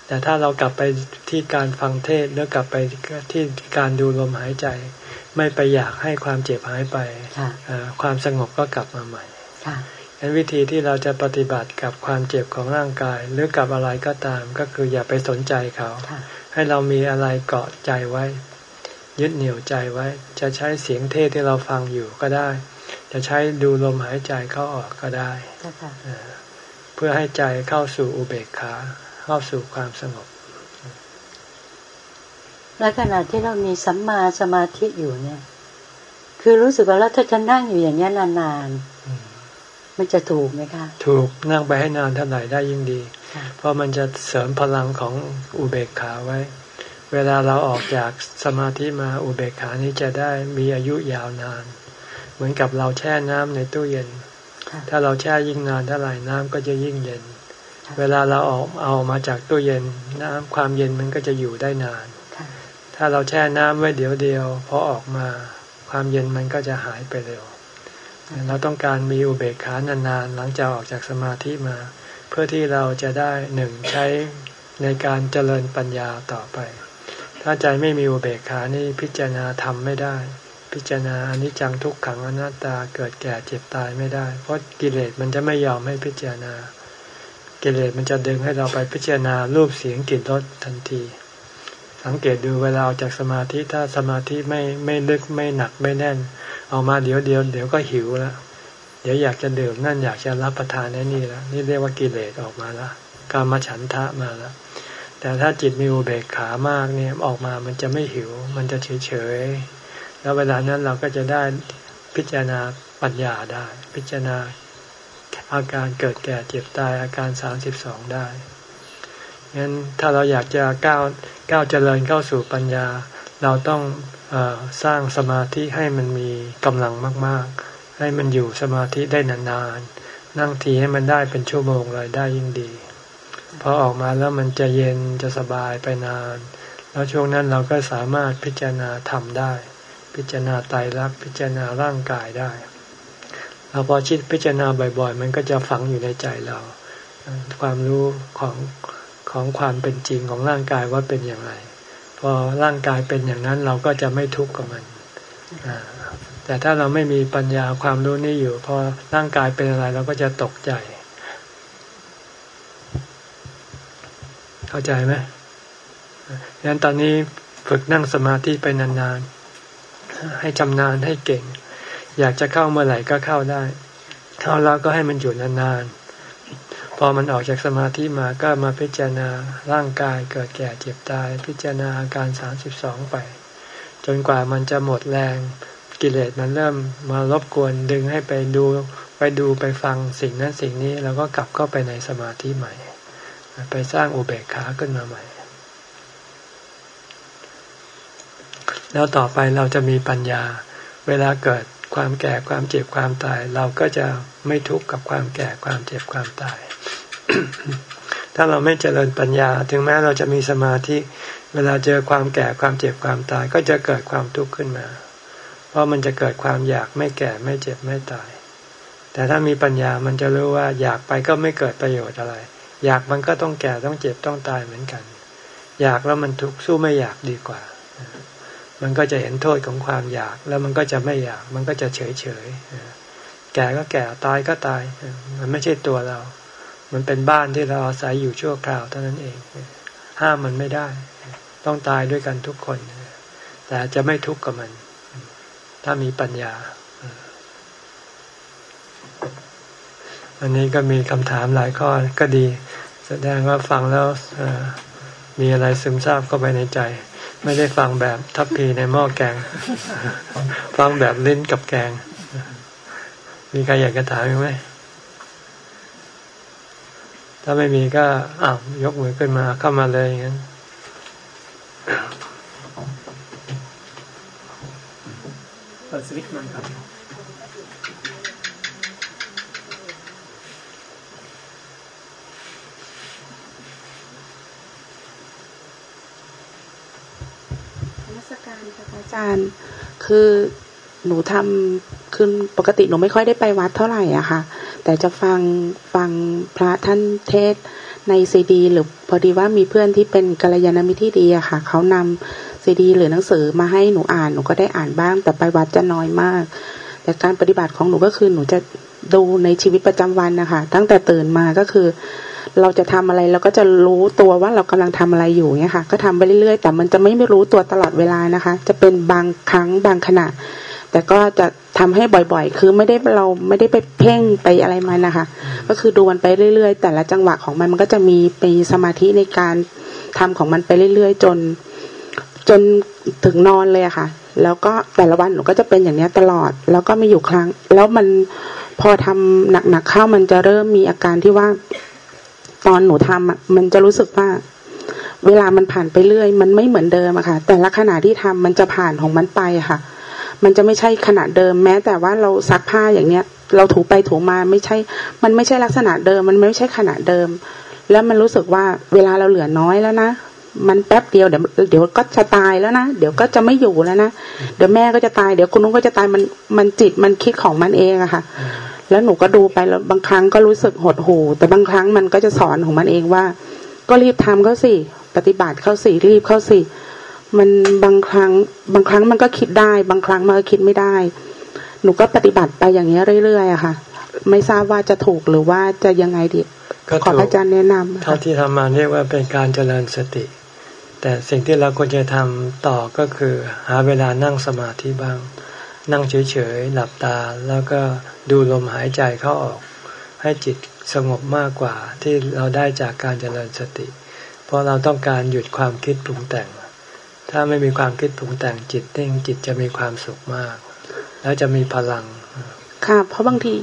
A: แต่ถ้าเรากลับไปที่การฟังเทศแล้วกลับไปที่การดูลมหายใจ ไม่ไปอยากให้ความเจ็บหายไปความสงบก็กลับมาใหม่ดังวิธีที่เราจะปฏิบัติกับความเจ็บของร่างกาย หรือกับอะไรก็ตามก็คืออย่าไปสนใจเขา ให้เรามีอะไรเกาะใจไว้ ยึดเหนี่ยวใจไว้ จะใช้เสียงเทศที่เราฟังอยู่ก็ได้ จะใช้ดูลมหายใจเข้าออกก็ได้เพื่อให้ใจเข้าสู่อุเบกขาเข้าสู่ความสงบ
E: และขณะที่เรามีสัมมาสมาธิอยู่เนี่ย คือรู้สึกว่าเราถ้าจะนั่งอยู่อย่างนี้นานๆมันจะถูกไหมคะ
A: ถูกนั่งไปให้นานเท่าไหร่ได้ยิ่งดี เพราะมันจะเสริมพลังของอุเบกขาไว้ เวลาเราออกจากสมาธิมาอุเบกขานี้จะได้มีอายุยาวนาน เหมือนกับเราแช่น้ำในตู้เย็น ถ้าเราแช่ยิ่งนานเท่าไหร่น้ำก็จะยิ่งเย็น เวลาเราออกเอามาจากตู้เย็น น้ำความเย็นมันก็จะอยู่ได้นาน ถ้าเราแช่น้ำไว้เดี๋ยวเดียวพอออกมาความเย็นมันก็จะหายไปเร็ว เราต้องการมีอุเบกขานานๆหลังจากออกจากสมาธิมา เพื่อที่เราจะได้หนึ่งใช้ในการเจริญปัญญาต่อไป ถ้าใจไม่มีอุเบกขานี่พิจารณาทำไม่ได้ พิจารณาอนิจจังทุกขังอนัตตาเกิดแก่เจ็บตายไม่ได้ เพราะกิเลสมันจะไม่ยอมให้พิจารณา กิเลสมันจะดึงให้เราไปพิจารณารูปเสียงกลิ่นรสทันที สังเกตดูเวลาออกจากสมาธิถ้าสมาธิไม่ไม่ลึกไม่หนักไม่แน่น ออกมาเดี๋ยวเดียวเดี๋ยวก็หิวแล้วเดี๋ยวอยากจะดื่มนั่นอยากจะรับประทานนี่นี่แล้วนี่เรียกว่ากิเลสออกมาล้วการมาฉันทะมาล้วแต่ถ้าจิตมีอุเบกขามากเนี่ยออกมามันจะไม่หิว มันจะเฉยเฉยแล้วเวลานั้นเราก็จะได้พิจารณาปัญญาได้ พิจารณาอาการเกิดแก่เจ็บตายอาการสามสิบสองได้ งั้นถ้าเราอยากจะก้าวก้าวเจริญเข้าสู่ปัญญา เราต้องอสร้างสมาธิให้มันมีกำลังมาก ๆ ให้มันอยู่สมาธิได้นานๆ นั่งทีให้มันได้เป็นชั่วโมงเลยได้ยิ่งดีพอออกมาแล้วมันจะเย็นจะสบายไปนาน แล้วช่วงนั้นเราก็สามารถพิจารณาทำได้ พิจารณาไตรลักษณ์พิจารณาร่างกายได้เราพอชิดพิจารณาบ่อย ๆ มันก็จะฝังอยู่ในใจเรา ความรู้ของ ของความเป็นจริงของร่างกายว่าเป็นอย่างไร พอร่างกายเป็นอย่างนั้นเราก็จะไม่ทุกข์กับมันแต่ถ้าเราไม่มีปัญญาความรู้นี้อยู่ พอร่างกายเป็นอะไรเราก็จะตกใจ เข้าใจไหมดังนั้นตอนนี้ฝึกนั่งสมาธิไปนานๆ ให้จำนานให้เก่ง อยากจะเข้าเมื่อไหร่ก็เข้าได้ เข้าแล้วก็ให้มันอยู่นานๆ พอมันออกจากสมาธิมาก็มาพิจารณาร่างกายเกิดแก่เจ็บตาย พิจารณาอาการสามสิบสองไป จนกว่ามันจะหมดแรง กิเลสมันเริ่มมารบกวนดึงให้ไปดูไปดูไปฟังสิ่งนั้นสิ่งนี้แล้วก็กลับเข้าไปในสมาธิใหม่ ไปสร้างอุเบกขาขึ้นมาใหม่ แล้วต่อไปเราจะมีปัญญา เวลาเกิดความแก่ความเจ็บความตาย เราก็จะไม่ทุกข์กับความแก่ความเจ็บความตาย ถ้าเราไม่เจริญปัญญา ถึงแม้เราจะมีสมาธิ เวลาเจอความแก่ความเจ็บความตาย ก็จะเกิดความทุกข์ขึ้นมา เพราะมันจะเกิดความอยากไม่แก่ไม่เจ็บไม่ตาย แต่ถ้ามีปัญญามันจะรู้ว่าอยากไปก็ไม่เกิดประโยชน์อะไร อยากมันก็ต้องแก่ต้องเจ็บต้องตายเหมือนกัน อยากแล้วมันทุกข์สู้ไม่อยากดีกว่า มันก็จะเห็นโทษของความอยากแล้วมันก็จะไม่อยาก มันก็จะเฉยเฉยแก่ก็แก่ตายก็ตาย มันไม่ใช่ตัวเรา มันเป็นบ้านที่เราอาศัยอยู่ชั่วคราวเท่านั้นเอง ห้ามมันไม่ได้ ต้องตายด้วยกันทุกคน แต่จะไม่ทุกข์กับมัน ถ้ามีปัญญาอันนี้ก็มีคำถามหลายข้อก็ดี แสดงว่าฟังแล้วมีอะไรซึมซาบเข้าไปในใจ ไม่ได้ฟังแบบทัพพีในหม้อแกง ฟังแบบลิ้นกับแกง มีใครอยากจะถามไหม ถ้าไม่มีก็อ้าวยกมือขึ้นมาเข้ามาเลยอย่างนั้น
F: เปิดสวิตช์มันครับ
G: การค่ะอาจารย์ คือ หนูทำคือปกติหนูไม่ค่อยได้ไปวัดเท่าไหร่อะค่ะ แต่จะฟังฟังพระท่านเทศในซีดี หรือพอดีว่ามีเพื่อนที่เป็นกัลยาณมิตรที่ดีอะค่ะ เขานำซีดี หรือหนังสือมาให้หนูอ่านหนูก็ได้อ่านบ้าง แต่ไปวัดจะน้อยมาก แต่การปฏิบัติของหนูก็คือหนูจะดูในชีวิตประจำวันนะคะตั้งแต่ตื่นมาก็คือ เราจะทำอะไรเราก็จะรู้ตัวว่าเรากำลังทำอะไรอยู่เนี่ยค่ะ ก็ทำไปเรื่อยๆ แต่มันจะไม่ไม่รู้ตัวตลอดเวลานะคะ จะเป็นบางครั้งบางขณะ แต่ก็จะทำให้บ่อยๆ คือไม่ได้เราไม่ได้ไปเพ่งไปอะไรมันนะคะ ก็คือดูมันไปเรื่อยๆ แต่ละจังหวะของมันมันก็จะมีปีสมาธิในการทำของมันไปเรื่อยๆ จน จนถึงนอนเลยอะค่ะ แล้วก็แต่ละวันหนูก็จะเป็นอย่างนี้ตลอด แล้วก็มีอยู่ครั้ง แล้วมันพอทำหนักๆเข้ามันจะเริ่มมีอาการที่ว่า ตอนหนูทำอะมันจะรู้สึกว่าเวลามันผ่านไปเรื่อย มันไม่เหมือนเดิมอะค่ะ แต่ละขณะที่ทำมันจะผ่านของมันไปค่ะ มันจะไม่ใช่ขนาดเดิมแม้ แต่ว่าเราซักผ้าอย่างเนี้ย เราถูไปถูมาไม่ใช่ มันไม่ใช่ลักษณะเดิม มันไม่ใช่ขนาดเดิม แล้วมันรู้สึกว่าเวลาเราเหลือน้อยแล้วนะมันแป๊บเดียวเดี๋ยวเดี๋ยวก็จะตายแล้วนะเดี๋ยวก็จะไม่อยู่แล้วนะเดี๋ยวแม่ก็จะตายเดี๋ยวคุณนุ้งก็จะตายมันมันจิตมันคิดของมันเองอะค่ะ แล้วหนูก็ดูไปแล้วบางครั้งก็รู้สึกหดหู่แต่บางครั้งมันก็จะสอนของมันเองว่า ก็รีบทำเขาสิปฏิบัติเข้าสิรีบเข้าสิ มันบางครั้ง บางครั้งมันก็คิดได้ บางครั้งมันก็คิดไม่ได้ หนูก็ปฏิบัติไปอย่างนี้เรื่อยๆอะค่ะ ไม่ทราบว่าจะถูกหรือว่าจะยังไงดีขออาจารย์แนะนำ
A: เท่าที่ทำมาเรียกว่าเป็นการเจริญสติ แต่สิ่งที่เราควรจะทำต่อก็คือ หาเวลานั่งสมาธิบ้าง นั่งเฉยๆหลับตา แล้วก็ดูลมหายใจเข้าออก ให้จิตสงบมากกว่าที่เราได้จากการเจริญสติ เพราะเราต้องการหยุดความคิดปรุงแต่ง ถ้าไม่มีความคิดปรุงแต่งจิตเต้งจิตจะมีความสุขมาก แล้วจะมีพลัง
G: ค่ะ เพราะบางที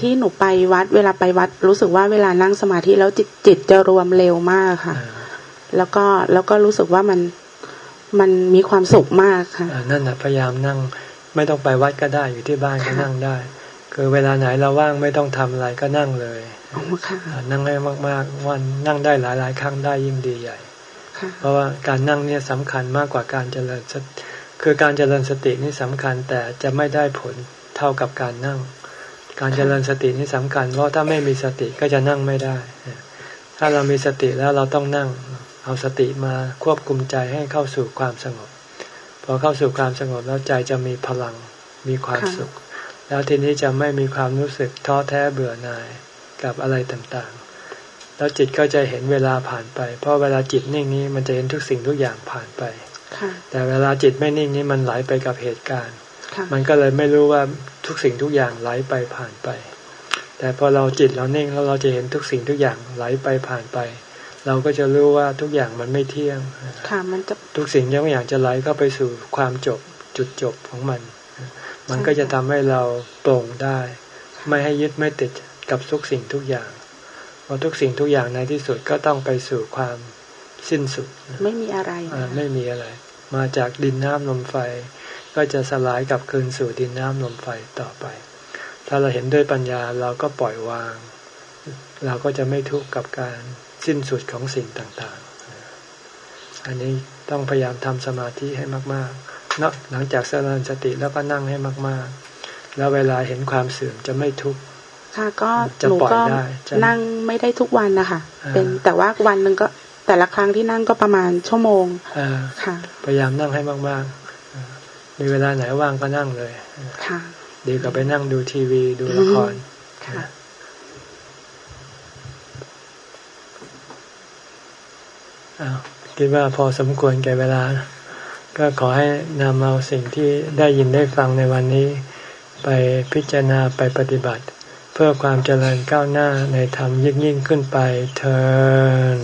G: ที่หนูไปวัด เวลาไปวัด รู้สึกว่าเวลานั่งสมาธิแล้วจิตจิตจะรวมเร็วมากค่ะ แล้วก็แล้วก็รู้สึกว่ามันมันมีความสุขมากค่ะ
A: นั่นแหะพยายามนั่ง ไม่ต้องไปวัดก็ได้อยู่ที่บ้านก็นั่งได้ คือเวลาไหนเราว่างไม่ต้องทำอะไรก็นั่งเลยนั่งให้มากๆวันนั่งได้หลายๆครั้งได้ยิ่งดีใหญ่ เพราะว่าการนั่งเนี่ยสำคัญมากกว่าการเจริญสติคือการเจริญสตินี่สำคัญแต่จะไม่ได้ผลเท่ากับการนั่ง การเจริญสตินี่สำคัญ เพราะถ้าไม่มีสติก็จะนั่งไม่ได้ ถ้าเรามีสติแล้วเราต้องนั่ง เอาสติมาควบคุมใจให้เข้าสู่ความสงบ พอเข้าสู่ความสงบแล้วใจจะมีพลังมีความสุข แล้วทีนี้จะไม่มีความรู้สึกท้อแท้เบื่อหน่ายกับอะไรต่างๆ แล้วจิตก็จะเห็นเวลาผ่านไป เพราะเวลาจิตนิ่งนี้มันจะเห็นทุกสิ่งทุกอย่างผ่านไปแต่เวลาจิตไม่นิ่งนี้มันไหลไปกับเหตุการณ์ มันก็เลยไม่รู้ว่าทุกสิ่งทุกอย่างไหลไปผ่านไป แต่พอเราจิตเรานิ่งแล้วเราจะเห็นทุกสิ่งทุกอย่างไหลไปผ่านไป เราก็จะรู้ว่าทุกอย่างมันไม่เที่ยง
G: ค่ะมันจะ
A: ทุกสิ่งยังอย่างจะไหลเข้าไปสู่ความจบจุดจบของมัน มันก็จะทำให้เราโปร่งได้ ไม่ให้ยึดไม่ติดกับทุกสิ่งทุกอย่าง เพราะทุกสิ่งทุกอย่างในที่สุดก็ต้องไปสู่ความสิ้นสุด
G: ไม่มีอะไร
A: ไม่มีอะไร มาจากดินน้ำลมไฟ ก็จะสลายกับคืนสู่ดินน้ำลมไฟต่อไป ถ้าเราเห็นด้วยปัญญาเราก็ปล่อยวาง เราก็จะไม่ทุกข์กับการสิ้นสุดของสิ่งต่างๆ อันนี้ต้องพยายามทำสมาธิให้มากๆนะหลังจากเจริญสติแล้วก็นั่งให้มากๆ แล้วเวลาเห็นความเสื่อมจะไม่ทุกข์
G: ค่ะ ก็หนูก็นั่งไม่ได้ทุกวันนะคะเป็นแต่ว่าวันหนึ่งก็แต่ละครั้งที่นั่งก็ประมาณชั่วโมงค่ะ
A: พยายามนั่งให้มากๆ มีเวลาไหนว่างก็นั่งเลย
G: ค่ะ
A: ดีกว่าไปนั่งดูทีวีดูละคร
G: ค่ะ
A: คิดว่าพอสมควรแก่เวลา ก็ขอให้นำเอาสิ่งที่ได้ยินได้ฟังในวันนี้ ไปพิจารณาไปปฏิบัติเพื่อความเจริญก้าวหน้าในธรรมยิ่งยิ่งขึ้นไปเธอ